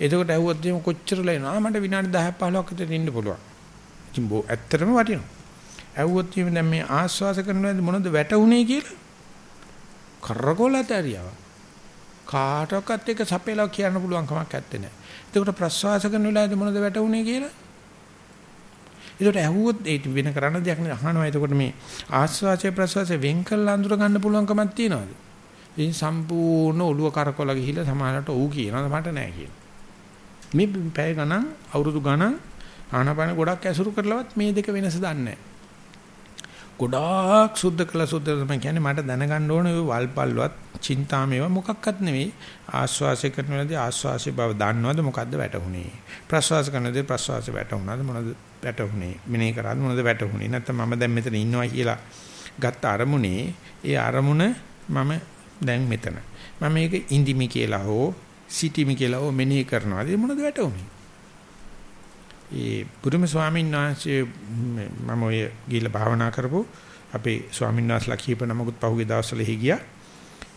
එතකොට ඇහුවොත් එහෙම කොච්චරලා එනවා මට විනාඩි 10ක් 15ක් විතර ඉන්න පුළුවන්. ඉතින් බෝ ඇත්තටම වටිනවා. ඇහුවොත් එහෙම දැන් මේ ආස්වාස කරනවාද මොනවද වැටුනේ කියලා කරකොලත ඇරියව. කාටවත් එක සපේලා කියන්න පුළුවන් කමක් නැත්තේ. එතකොට ප්‍රස්වාස කරන වෙලාවේදී මොනවද වැටුනේ කියලා? ඒකට ඇහුවොත් ඒ වෙන කරන්න දෙයක් නෑ අහනවා. එතකොට මේ ආස්වාසය ප්‍රස්වාසය වෙන් කරලා අඳුර ගන්න පුළුවන් කමක් තියනවාද? ඉතින් සම්පූර්ණ ඔළුව කරකවල ගිහිල්ලා සමහරකට ඌ කියනවා මට නෑ කියලා. මේ පැය ගණන් අවුරුදු ගණන් ආනපාන ගොඩක් ඇසුරු කරලවත් මේ දෙක වෙනස දන්නේ නෑ. ගොඩාක් සුද්ධ කළ. සුද්ධ තමයි කියන්නේ මට දැනගන්න ඕනේ ඔය වල්පල්වත් චින්තාමේව මොකක්වත් නෙවෙයි. ආස්වාසය කරන වෙලාවේදී ආස්වාසය බව දන්නවද? මොකද්ද වැටුනේ ප්‍රස්වාස කරනදී ප්‍රස්වාසය වැටුණාද? මොනවද වැටුනේ මෙනේ කරාද? මොනවද වැටුනේ නැත්නම් මම දැන් මෙතන ඉන්නවා කියලා ගත්ත අරමුණේ ඒ අරමුණ මම දැන් මෙතන. මම මේක ඉඳිමි කියලා හෝ සිටිමි කියලා හෝ මෙනෙහි කරනවාද? මොනවද වැටුනේ ඒ බුදුම ස්වාමීන් වහන්සේ මම ඔය ගිහිල්ලා භාවනා කරපු අපේ ස්වාමීන් වහන්සේලා කීප නමකුත් පහුගිය දවස්වල හි ගියා.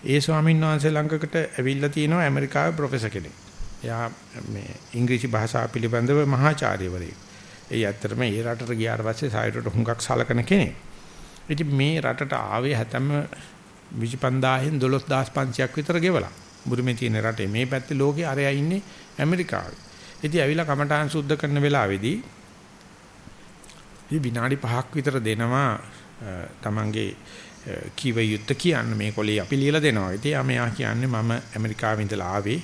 ඒ ස්වාමීන් වහන්සේ ළඟකට ඇවිල්ලා තිනවා ඇමරිකාවේ ප්‍රොෆෙසර් කෙනෙක්. එයා මේ ඉංග්‍රීසි භාෂාව පිළිබඳව මහාචාර්යවරයෙක්. ඒ ඇත්තටම ඒ රටට ගියාට පස්සේ සායරට හුඟක් සලකන කෙනෙක්. ඉතින් මේ රටට ආවේ හැතැම්ම 25000න් 12500ක් විතර ගෙවලා. බුරුමේ තියෙන රටේ මේ පැත්තේ ලෝකේ අරයා ඉන්නේ ඇමරිකාවේ. ඉතින් ඇවිල්ලා කමඨාන් සුද්ධ කරන වෙලාවේදී මේ විනාඩි 5ක් විතර දෙනවා තමන්ගේ කීව යුත්ත කියන්න මේ කොලේ අපි ලියලා දෙනවා. ඉතින් මෙයා කියන්නේ මම ඇමරිකාවෙන් ඉඳලා ආවේ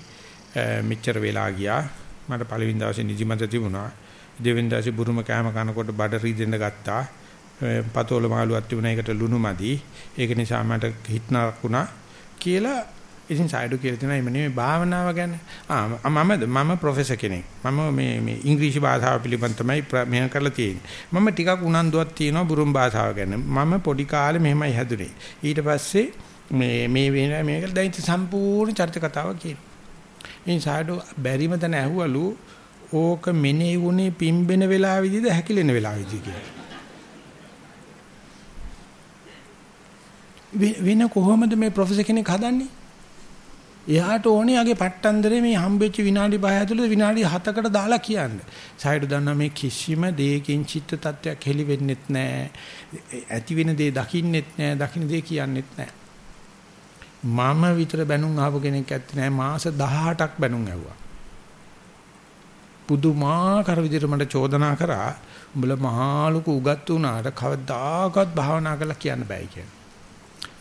මෙච්චර වෙලා ගියා. මට පළවෙනි දවසේ නිදිමත තිබුණා. දෙවෙනි දවසේ බුරුම කෑම කනකොට බඩ රීදෙන්න ගත්තා. පතෝල මාළුවක් තිබුණා ඒකට ලුණු මදි. ඒක නිසා මට හිටනක් වුණා කියලා ඉතින් සයිඩු කියලා තියෙනවා එමෙ නෙමෙයි භාවනාව ගැන. ආ මමද මම ප්‍රොෆෙසර් කෙනෙක්. මම මේ මේ ඉංග්‍රීසි භාෂාව පිළිබඳ තමයි මෙහෙම කරලා තියෙන්නේ. මම ටිකක් උනන්දුවක් තියෙනවා බුරුම් භාෂාව ගැන. මම පොඩි කාලේ මෙහෙමයි හැදුනේ. ඊට පස්සේ මේ මේ වෙන මේක දැන් සම්පූර්ණ චරිත කතාව කියනවා. ඉතින් සයිඩු බැරිම තැන ඇහුවලු ඕක මෙනේ වුණේ පිම්බෙන වෙලාවෙදිද හැකිලෙන වෙලාවෙදිද කියලා. වෙන කොහොමද මේ ප්‍රොෆෙසර් කෙනෙක් හදන්නේ? එයාට ඕනේ යගේ පට්ටන්දරේ මේ හම්බෙච්ච විනාඩි 5 ඇතුළත විනාඩි 7කට දාලා කියන්න. සායඩ දන්නා මේ කිසිම දෙයකින් චිත්ත tattයක් හෙලි වෙන්නෙත් නැහැ. ඇති වෙන දේ දකින්නෙත් නැහැ, දකින්න දේ කියන්නෙත් නැහැ. මම විතර බැනුම් ආපු කෙනෙක් ඇත්තේ නැහැ. මාස 18ක් බැනුම් ඇහුවා. පුදුමාකාර විදිහට මට චෝදනා කරා උඹලා මහා ලොකු උගත් වුණාට කවදාකවත් භාවනා කරලා කියන්න බෑ කියලා.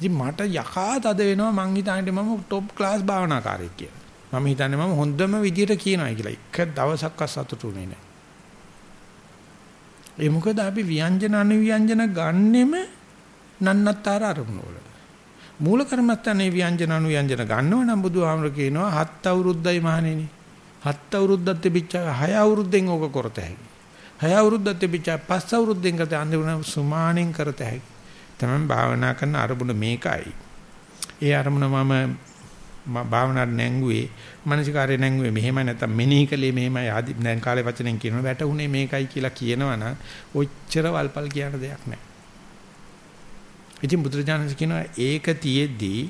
ඉතින් මට යකා තද වෙනවා මං හිතන්නේ මම টොප් ක්ලාස් භාවනාකාරයෙක් කියලා. මම හිතන්නේ මම හොඳම විදියට කියනවා කියලා. එක දවසක්වත් සතුටුුනේ නැහැ. ඒ මොකද අපි ව්‍යංජන අනුව්‍යංජන ගන්නෙම නන්නත්තර අරමුණ වල. මූල කර්මස්ථානේ ව්‍යංජන අනුව්‍යංජන ගන්නව නම් බුදුහාමර කියනවා හත් අවුරුද්දයි මහණෙනි. හත් අවුරුද්දක් තිබිච්ච හය අවුරුද්දෙන් ඕක කරත හැකි. හය අවුරුද්දක් තිබිච්ච පස් අවුරුද්දෙන් කරත අඳුන සුමානෙන් කරත හැකි. තමයි භාවනා කරන අරමුණ මේකයි. ඒ අරමුණ මම භාවනාවට නැංගුවේ මානසිකාරය නැංගුවේ මෙහෙම නැත්තම් මෙනෙහි කලේ මෙහෙමයි ආදි දැන් කාලේ වචනෙන් කියනවා වැටුනේ මේකයි කියලා කියනවනම් ඔච්චර වල්පල් කියන දෙයක් නැහැ. ඉතින් බුදුරජාණන් කියනවා ඒක තියේදී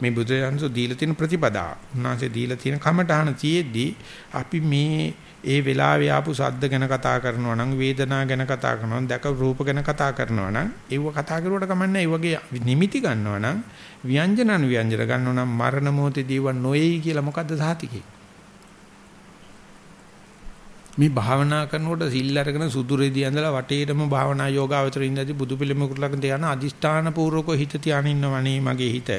මේ බුදුරජාණන් දීලා තියෙන ප්‍රතිපදා උන්වහන්සේ දීලා තියෙන කමඨහන තියේදී අපි මේ ඒ වෙලාවේ ආපු සද්ද ගැන කතා කරනවා නම් වේදනා ගැන කතා කරනවා නම් දැක රූප ගැන කතා කරනවා නම් ඒව කතා කරුවට කමන්නේ ඒ වගේ නිමිති ගන්නවා නම් ව්‍යංජන අනුව්‍යංජන ගන්නවා නම් මරණ මොහොතේදී ව නොයයි කියලා මොකද්ද සාතිකේ? මේ භාවනා කරනකොට සිල් අරගෙන සුදුරේදී ඇඳලා වටේටම භාවනා යෝගාවචර ඉඳදී බුදු පිළිමකුට ළඟ තියන අදිෂ්ඨාන පූර්වක හිත තියාගෙන ඉන්නවනේ මගේ හිත.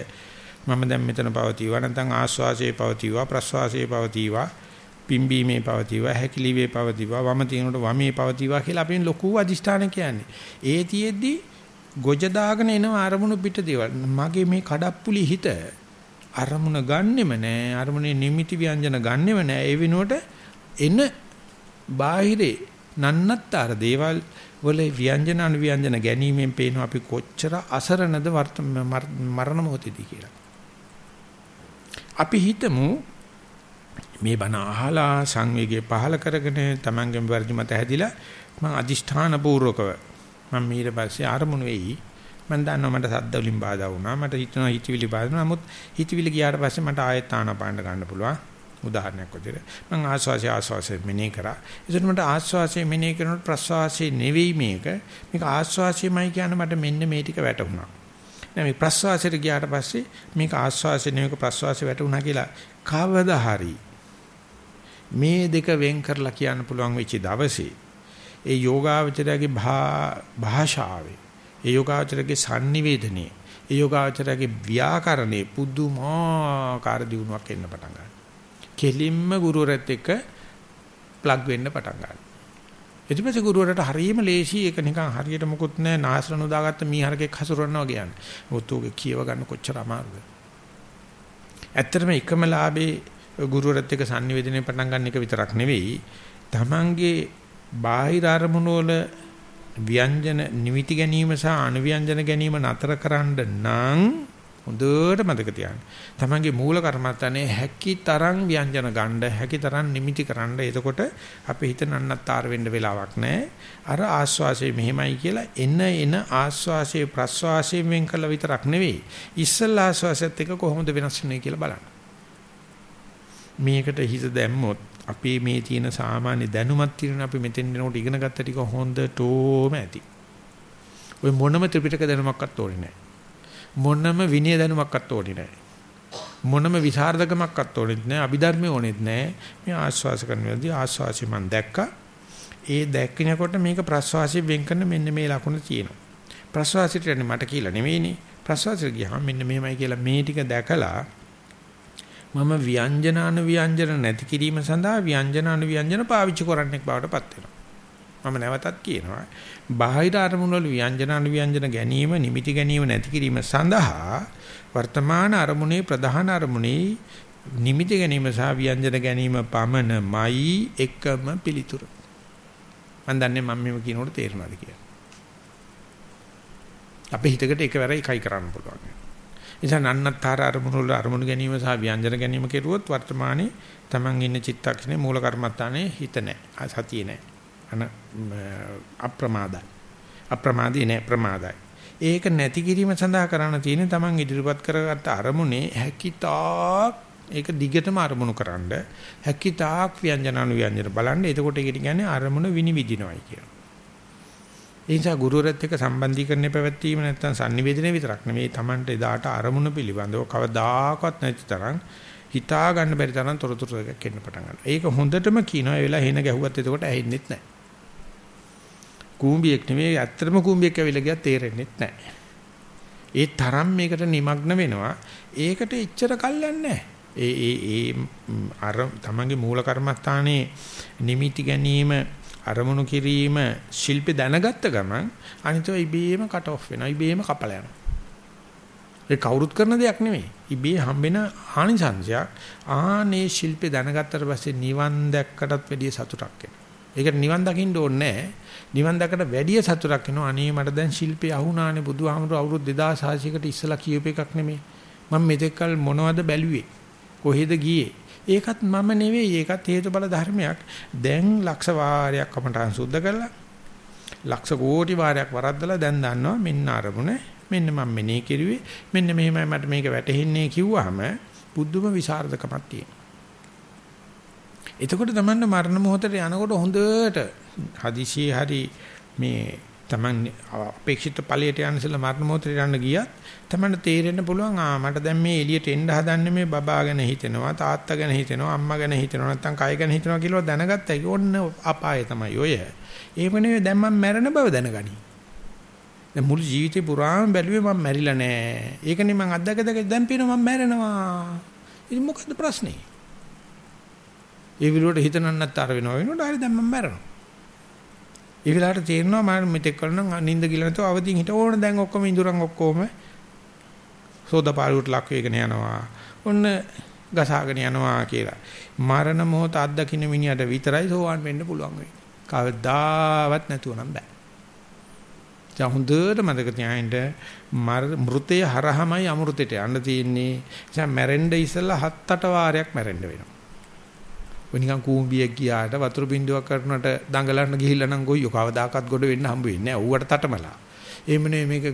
මම දැන් මෙතන පවතිවා නැත්නම් ආස්වාසේ පවතිවා ප්‍රස්වාසේ පවතිවා. පිම්බීමේ පවතිවා හැකිලිවේ පවතිවා වම තිනකොට වමේ පවතිවා කියලා අපි ලොකු අදිෂ්ඨාන කියන්නේ. ඒ තියෙද්දි ගොජ දාගෙන එන අරමුණු පිට දේවල්. මගේ මේ කඩප්පුලි හිත අරමුණ ගන්නෙම නෑ. අරමුණේ නිමිති ව්‍යංජන ගන්නෙම නෑ. ඒ වෙනුවට එන බාහිරේ නන්නත්තර දේවල් වල ව්‍යංජන අනුව්‍යංජන ගැනීමෙන් පේනවා අපි කොච්චර අසරණද මරණ මොහොතේදී කියලා. අපි හිතමු මේ බණ අහලා සංවේගය පහල කරගෙන Tamanගෙන් වර්ධි මත හැදිලා මම අදිෂ්ඨාන පූර්වකව මම ඊට පස්සේ ආරමුණු වෙයි. මම දන්නවා මට සද්ද වලින් බාධා වුණා. මට හිතනවා හිතවිලි බාධා නමුත් හිතවිලි ගියාට පස්සේ මට ආයෙත් ආනපාන ගන්න පුළුවන්. උදාහරණයක් විදිහට මම ආස්වාසිය ආස්වාසිය මෙනේ කරා. ඒකට මට ආස්වාසිය මෙනේ කරනකොට ප්‍රස්වාසිය නෙවෙයි මේක. මේක ආස්වාසියමයි කියන මට මෙන්න මේ ටික වැටහුණා. දැන් මේ ප්‍රස්වාසයට ගියාට පස්සේ මේක ආස්වාසය නෙවෙයි ප්‍රස්වාසය වැටුණා කියලා කවදා හරි මේ දෙක වෙන් කරලා කියන්න පුළුවන් වෙච්ච දවසේ ඒ යෝගාවචරයේ භාෂාවේ ඒ යෝගාවචරයේ sannivedanaye ඒ යෝගාවචරයේ ව්‍යාකරණේ පුදුමාකාර දියුණුවක් එන්න පටන් ගන්නවා. කෙලින්ම ගුරුවරයෙක් එක්ක ප්ලග් වෙන්න පටන් ගන්නවා. ඊට පස්සේ ගුරුවරට හරියම ලේසි ඒක නිකන් හරියට මොකුත් නැහැ නාසර නොදාගත්ත මීහරකෙක් හසුරවනවා කියන්නේ. ඔත් උගේ කියව ගන්න කොච්චර අමාරුද. ඇත්තටම එකම ලාභේ ගුරුවරත් එක්ක sannivedanaye පටන් ගන්න එක විතරක් නෙවෙයි. Tamange බාහිර අරමුණු වල ව්‍යංජන නිමිති ගැනීම සහ අනුව්‍යංජන ගැනීම නතර කරන්න නම් හොඳට මතක තියාගන්න. තමන්ගේ මූල කර්මත්තනේ හැකි තරම් ව්‍යංජන ගන්න, හැකි තරම් නිමිති කරන්න. එතකොට අපේ හිත නන්නත්තර වෙන්න වෙලාවක් නැහැ. අර ආස්වාසය මෙහෙමයි කියලා එන එන ආස්වාසයේ ප්‍රස්වාසයෙන් වෙන් කළ විතරක් නෙවෙයි. ඉස්සල්ලා ආස්වාසයත් එක්ක කොහොමද වෙනස් වෙන්නේ කියලා බලන්න. මේකට හිත දැම්මොත් අපේ මේ තියෙන සාමාන්‍ය දැනුමක් තියෙන අපි මෙතෙන් දෙනකොට ඉගෙන ගත්ත ටික හොඳටම ඇති. ඔය මොනම ත්‍රිපිටක දැනුමක්වත් ඕනේ නැහැ. මොනම විනය දැනුමක්වත් ඕනේ නැහැ. මොනම විසරදකමක්වත් ඕනෙත් නැහැ. අභිධර්මයේ ඕනෙත් නැහැ. මේ ආස්වාස කරන වෙලාවදී ආස්වාසි මම දැක්කා. ඒ දැක්කිනකොට මේක ප්‍රස්වාසයෙන් වෙන් කරන මෙන්න මේ ලකුණ තියෙනවා. ප්‍රස්වාසයට යන්නේ මට කියලා නෙවෙයිනේ. ප්‍රස්වාසයට ගියාම මෙන්න මෙහෙමයි කියලා මේ ටික දැකලා මම ව්‍යංජන අනුව්‍යංජන නැති කිරීම සඳහා ව්‍යංජන අනුව්‍යංජන පාවිච්චි කරන්නෙක් බවට පත් වෙනවා. මම නැවතත් කියනවා බාහිර අරමුණු වල ව්‍යංජන අනුව්‍යංජන ගැනීම නිමිති ගැනීම නැති කිරීම සඳහා වර්තමාන අරමුණේ ප්‍රධාන අරමුණේ නිමිති ගැනීම සහ ව්‍යංජන ගැනීම පමණමයි එකම පිළිතුර. මම දන්නේ මම මේව කියනකොට තේරෙනවද කියලා. අපේ හිතකට එකවර එකයි කරන්න පුළුවන්. නිසා නන්නත්තර අරමුණු වල අරමුණු ගැනීම සහ ව්‍යංජන ගැනීම කෙරුවොත් වර්තමානයේ Taman ඉන්න චිත්තක්ෂණේ මූල කර්මත්තානේ හිත නැහැ සතිය නැහැ අන අප්‍රමාදයි. අප්‍රමාදී නෑ ප්‍රමාදයි. ඒක නැති කිරීම සඳහා කරන්න තියෙන්නේ Taman ඉදිරිපත් කරගත්ත අරමුණේ හැකිතාක් ඒක දිගටම අරමුණු කරන්න හැකිතාක් ව්‍යංජන අනු ව්‍යංජන බලන්න එතකොට ඒකට කියන්නේ අරමුණ විනිවිදිනවයි කියනවා. ඒ නිසා ගුරුවරයෙක් එක්ක සම්බන්ධීකරණය පැවැත්වීම නැත්නම් sannivedana විතරක් නෙමෙයි Tamanට එදාට අරමුණ පිළිබඳව කවදාකවත් නැති තරම් හිතා ගන්න බැරි තරම් තොරතුරු එකක් එන්න පටන් ගන්නවා. ඒක හොඳටම කියනවා ඒ වෙලාව හෙන ගැහුවත් එතකොට ඇහෙන්නෙත් නැහැ. කූඹියෙක් නෙමෙයි ඇත්තටම කූඹියෙක් ඇවිල්ලා ගියා තේරෙන්නෙත් නැහැ. ඒ තරම් මේකට নিমগ্ন වෙනවා. ඒකට එච්චර කල්යන්නේ ඒ ඒ ඒ අර තමන්ගේ මූල කර්මස්ථානයේ නිමිති ගැනීම අරමුණු කිරීම ශිල්පේ දැනගත්ත ගමන් අනිතව ඉබේම කට් ඔෆ් වෙනවා. ඉබේම කපලා යනවා. ඒ කවුරුත් කරන දෙයක් නෙමෙයි. ඉබේ හම්බෙන ආනිසංශයක්. ආනේ ශිල්පේ දැනගත්තට පස්සේ නිවන් දැක්කටත් වැඩිය සතුටක් එනවා. ඒකට නිවන් දකින්න ඕනේ නැහැ. නිවන් දැකට වැඩිය සතුටක් එනවා. අනේ මට දැන් ශිල්පේ අහුණානේ බුදුහාමුදුරු අවුරුදු 2600කට ඉස්සලා කියූප එකක් නෙමෙයි. මම මෙතෙක්කල් මොනවද බැලුවේ? කොහෙද ගියේ? ඒකත් මම නෙවෙයි. ඒකත් හේතුඵල ධර්මයක්. දැන් ලක්ෂ වාරයක් කමටහන් සුද්ධ කරලා ලක්ෂ කෝටි වාරයක් වරද්දලා දැන් දන්නවා මෙන්න අරමුණ මෙන්න මම මෙනේ කිරුවේ මෙන්න මෙහෙමයි මට මේක වැටහෙන්නේ කිව්වහම බුද්ධම විසරදකමක් තියෙනවා. එතකොට තමන්න මරණ මොහොතට යනකොට හොඳට හදිසියේ හරි මේ තමන් අපේක්ෂිත ඵලයට යන ඉස්සෙල්ලා මරණ මොහොතට යන්න ගියත් තමන්න තේරෙන්න පුළුවන් ආ මට දැන් මේ එළියට එන්න හදන්නේ මේ බබා ගැන හිතෙනවා තාත්තා ගැන හිතෙනවා අම්මා ගැන හිතෙනවා නැත්නම් කය ගැන හිතෙනවා කියලා දැනගත්තා ඒක ඔන්න අපාය තමයි ඔය. ඒව නෙවෙයි දැන් මම මැරෙන බව දැනගනි. දැන් මුළු ජීවිතේ පුරාම බැලුවේ මම මැරිලා නෑ. ඒකනේ මම අද්දක දැක දැන් පිනවා මම මැරෙනවා. ඉතින් මොකද්ද ප්‍රශ්නේ? ඒ විලුවට හිතනන්නත් අර වෙනවා වෙනකොට හරි දැන් මම මැරෙනවා. ඒ වෙලාවට තේරෙනවා මම මෙතෙක් කලනම් නිින්ද ගිල නැතුව අවදින් හිට ඕන දැන් ඔක්කොම ඉඳුරන් ඔක්කොම සෝදාපාලුවට ලක් වෙගෙන යනවා. ඔන්න ගසාගෙන යනවා කියලා. මරණ මොහොත අත්දකින්න මිනිහට විතරයි සෝවාන් වෙන්න පුළුවන් වෙන්නේ. කවදාවත් නැතුව නම් බෑ. දැන් හොඳට මතක තියාගන්න මෘතය හරහමයි අමෘතයට යන්න තියෙන්නේ. ඒ මැරෙන්න ඉස්සෙල්ලා හත් අට වාරයක් මැරෙන්න වෙනවා. ඔය නිකන් කූඹියක් ගියාට වතුර බින්දුවක් කරනට දඟලන්න ගිහිල්ලා නම් ගොයියෝ කවදාකවත් ගොඩ වෙන්න හම්බ වෙන්නේ නැහැ. ඌවට තටමලා. එහෙම නෙමෙයි මේක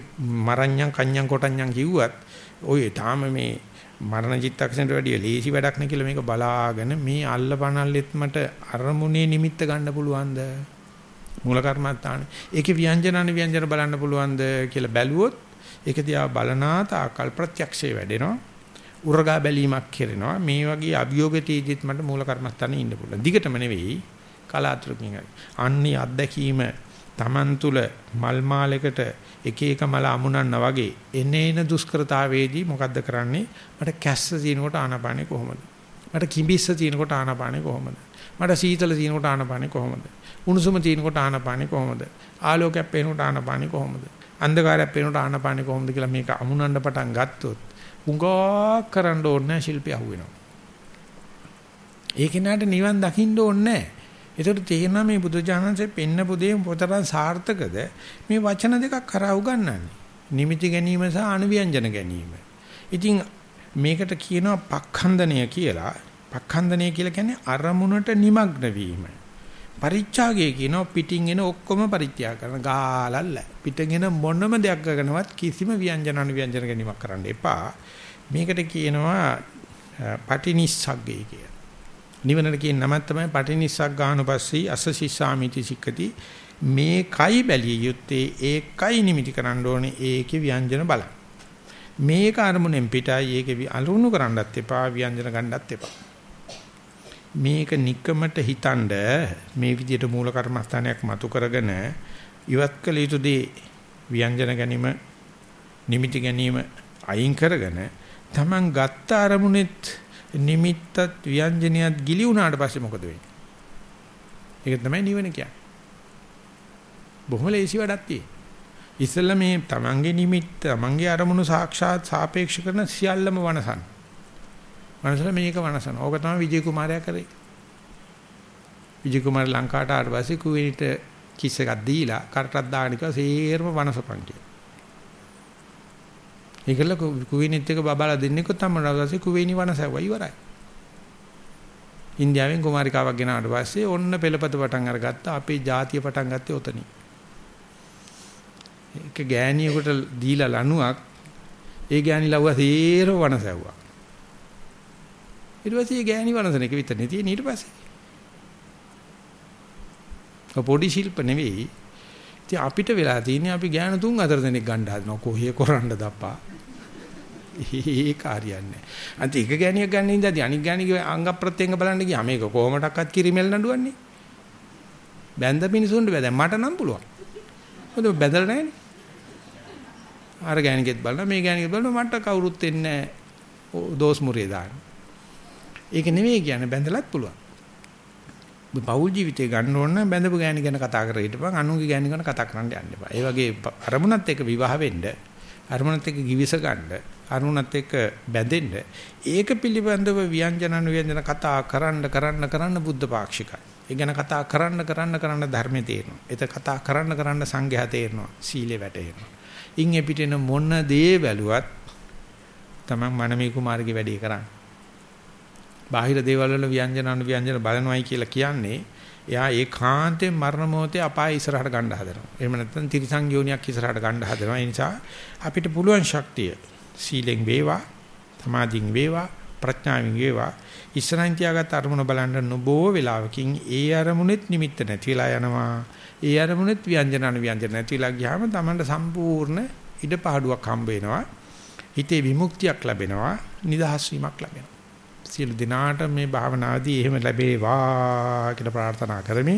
මරඤ්ඤම් කඤ්ඤම් කොටඤ්ඤම් කිව්වත් ඔය තාම මේ මරණ චිත්තක්ෂණයට වැඩිය ලේසි වැඩක් නේ කියලා මේක බලාගෙන මේ අල්ලපනල්ලෙත් මට අරමුණේ නිමිත්ත ගන්න පුළුවන්ද? මූල කර්මත්තාන. ඒකේ ව්‍යංජනන ව්‍යංජන බලන්න පුළුවන්ද කියලා බැලුවොත් ඒක දිහා බලනා තාකල් ප්‍රත්‍යක්ෂේ වැඩෙනවා. උරගා බැලීමක් කරනවා. මේ වගේ අභියෝගයේදීත් මට මූල කර්මස්ථානේ ඉන්න පුළුවන්. දිගටම නෙවෙයි කලාතුරකින් හරි. අන්නේ අත්දැකීම Taman තුල මල් මාලයකට එක එක මල අමුණන්න වගේ එනේන දුෂ්කරතාවේදී මොකද්ද කරන්නේ? මට කැස්ස තියෙනකොට ආනපානේ කොහොමද? මට කිඹිස්ස තියෙනකොට ආනපානේ කොහොමද? මට සීතල තියෙනකොට ආනපානේ කොහොමද? උණුසුම තියෙනකොට ආනපානේ කොහොමද? ආලෝකයක් පේනකොට ආනපානේ කොහොමද? අන්ධකාරයක් පේනකොට ආනපානේ කොහොමද කියලා මේක අමුණන්න පටන් ගත්තොත් උඟා කරන්න ඕනේ ශිල්පය අහුවෙනවා. ඒක නට නිවන් දකින්න ඕනේ නැහැ. ඒකට තේරෙනවා මේ බුදුජානන්සේ පෙන්න පුදේ පොතරන් සාර්ථකද මේ වචන දෙකක් කරා උගන්වන්නේ. නිමිති ගැනීම සහ අනුව්‍යංජන ගැනීම. ඉතින් මේකට කියනවා පක්ඛන්දනය කියලා. පක්ඛන්දනය කියලා කියන්නේ අරමුණට নিমগ্ন වීම. පරිත්‍යාගය කියනවා පිටින් එන ඔක්කොම පරිත්‍යාග කරන ගාලල්ල. පිටින් එන මොනම දෙයක් ගන්නවත් කිසිම ව්‍යංජන අනුව්‍යංජන ගැනීමක් කරන්න එපා. මේකට කියනවා පටිනිස්සග්ගය කියලා. නිවනට කියන නම තමයි පටිනිස්සග්ගානුපස්සී අසසිස්සාමිති සික්කති. මේකයි බැලිය යුත්තේ ඒකයි නිමිති කරන්න ඕනේ ඒකේ ව්‍යංජන බලන්න. මේක අරමුණෙන් පිටයි ඒකේ අලුණු කරන්නත් එපා ව්‍යංජන ගන්නත් එපා. මේක নিকමට හිතනද මේ විදිහට මූල කර්මස්ථානයක් මතු කරගෙන ඉවත් කළ යුතු දේ ව්‍යංජන ගැනීම නිමිති ගැනීම අයින් කරගෙන Taman ගත්ත අරමුණෙත් නිමිත්තත් ව්‍යංජනියත් ගිලි වුණාට පස්සේ මොකද වෙන්නේ? ඒක තමයි නිවන කියන්නේ. බොහොම ලේසි වැඩක් තියෙන්නේ. ඉස්සෙල්ලා මේ Tamange නිමිත්ත, Tamange අරමුණු සාක්ෂාත් සාපේක්ෂ කරන සියල්ලම වනසන. වනසලා මේක වනසන. ඕක තමයි විජේ කුමාරයා කරේ. විජේ කුමාර ලංකාවට ආවට පස්සේ කුවේනිට කිස් එකක් දීලා කරටක් දාගෙන ඉතිවා සේරම වනසපන් කියලා. ඒකල කුවේනිත් එක බබාලා දෙන්නෙකුත් තමයි දවසේ කුවේනි වනසැවුවා ඉවරයි. ඉන්දියාවෙන් කුමාරිකාවක් ගෙනාවට පස්සේ ඔන්න පෙළපත පටන් අරගත්තා. අපේ ජාතිය පටන් ගත්තේ ඔතනින්. ඒක ගෑණියෙකුට දීලා ලණුවක් ඒ ගෑණි ලව්වා සේරව වනසැවුවා. ඊට පස්සේ ගෑණි වනසන එක විතරනේ තියෙන්නේ ඊට පස්සේ. පොඩි ශිල්ප නෙවෙයි. ඉතින් අපිට වෙලා තියෙන්නේ අපි ගෑනු තුන් හතර දෙනෙක් ගන්න හදනවා කොහේ කරන්න දප්පා. ඒ කාර්යයන්නේ. අන්ත එක ගෑණියක් ගන්න ඉඳදී අනික් ගෑණිගේ අංග ප්‍රත්‍යංග බලන්න ගියා මේක කොහොමඩක්වත් කිරිමෙල් නඩුවන්නේ. බැඳ මිනිසුන්ට බෑ. දැන් මට නම් පුළුවන්. මොකද බැඳලා නැහැනේ. අර ගෑණිකෙත් බලනවා මේ ගෑණිකෙත් බලනවා මට කවුරුත් එන්නේ නැහැ. දෝස් මුරිය දාන්න. ඒක නෙමෙයි කියන්නේ බැඳලත් පුළුවන්. පෞල් ජීවිතේ ගන්න ඕන නම් බැඳපු ගෑණි ගැන කතා කරලා හිටපන් අනුන්ගේ ගෑණි ගැන කතා කරන්න යන්න එපා. ඒ වගේ අරමුණත් එක්ක විවාහ වෙන්න අරමුණත් එක්ක givis ගන්න අරමුණත් එක්ක බැඳෙන්න ඒක පිළිබඳව ව්‍යංජන අනුව්‍යංජන කතා කරන්න කරන්න කරන්න බුද්ධ පාක්ෂිකයි. ඒ ගැන කතා කරන්න කරන්න කරන්න ධර්මයේ තේරෙනවා. ඒක කතා කරන්න කරන්න සංඝයා තේරෙනවා. සීලේ වැටෙනවා. ඉන් එපිටෙන මොන දේ බැලුවත් තමන් මනමේ කුමාරගේ වැඩේ කරන්නේ. බාහිර දේවල් වල ව්‍යංජන අනුව්‍යංජන බලනවයි කියලා කියන්නේ එයා ඒකාන්තයෙන් මරණ මොහොතේ අපාය ඉස්සරහට ගන්න හදනවා. එහෙම නැත්නම් තිරිසං යෝනියක් ඉස්සරහට ගන්න හදනවා. ඒ නිසා අපිට පුළුවන් ශක්තිය සීලෙන් වේවා, සමාධියෙන් වේවා, ප්‍රඥාවෙන් වේවා ඉස්සරහින් තියාගත් අරමුණ බලන්න නොබෝ වෙලාවකින් ඒ අරමුණෙත් නිමිත්ත නැති වෙලා යනවා. ඒ අරමුණෙත් ව්‍යංජන අනුව්‍යංජන නැති වෙලා ගියාම Tamanට සම්පූර්ණ ඉඩ පහඩුවක් හම්බ වෙනවා. හිතේ විමුක්තියක් ලැබෙනවා, නිදහස් වීමක් ලැබෙනවා. සියලු දිනාට මේ භාවනාදී එහෙම ලැබේවා කියලා ප්‍රාර්ථනා කරමි.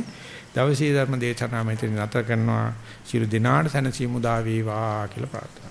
දවසේ ධර්ම දේශනාව මෙතන නතර කරනවා. සියලු දිනාට සැනසීම උදා වේවා කියලා ප්‍රාර්ථනා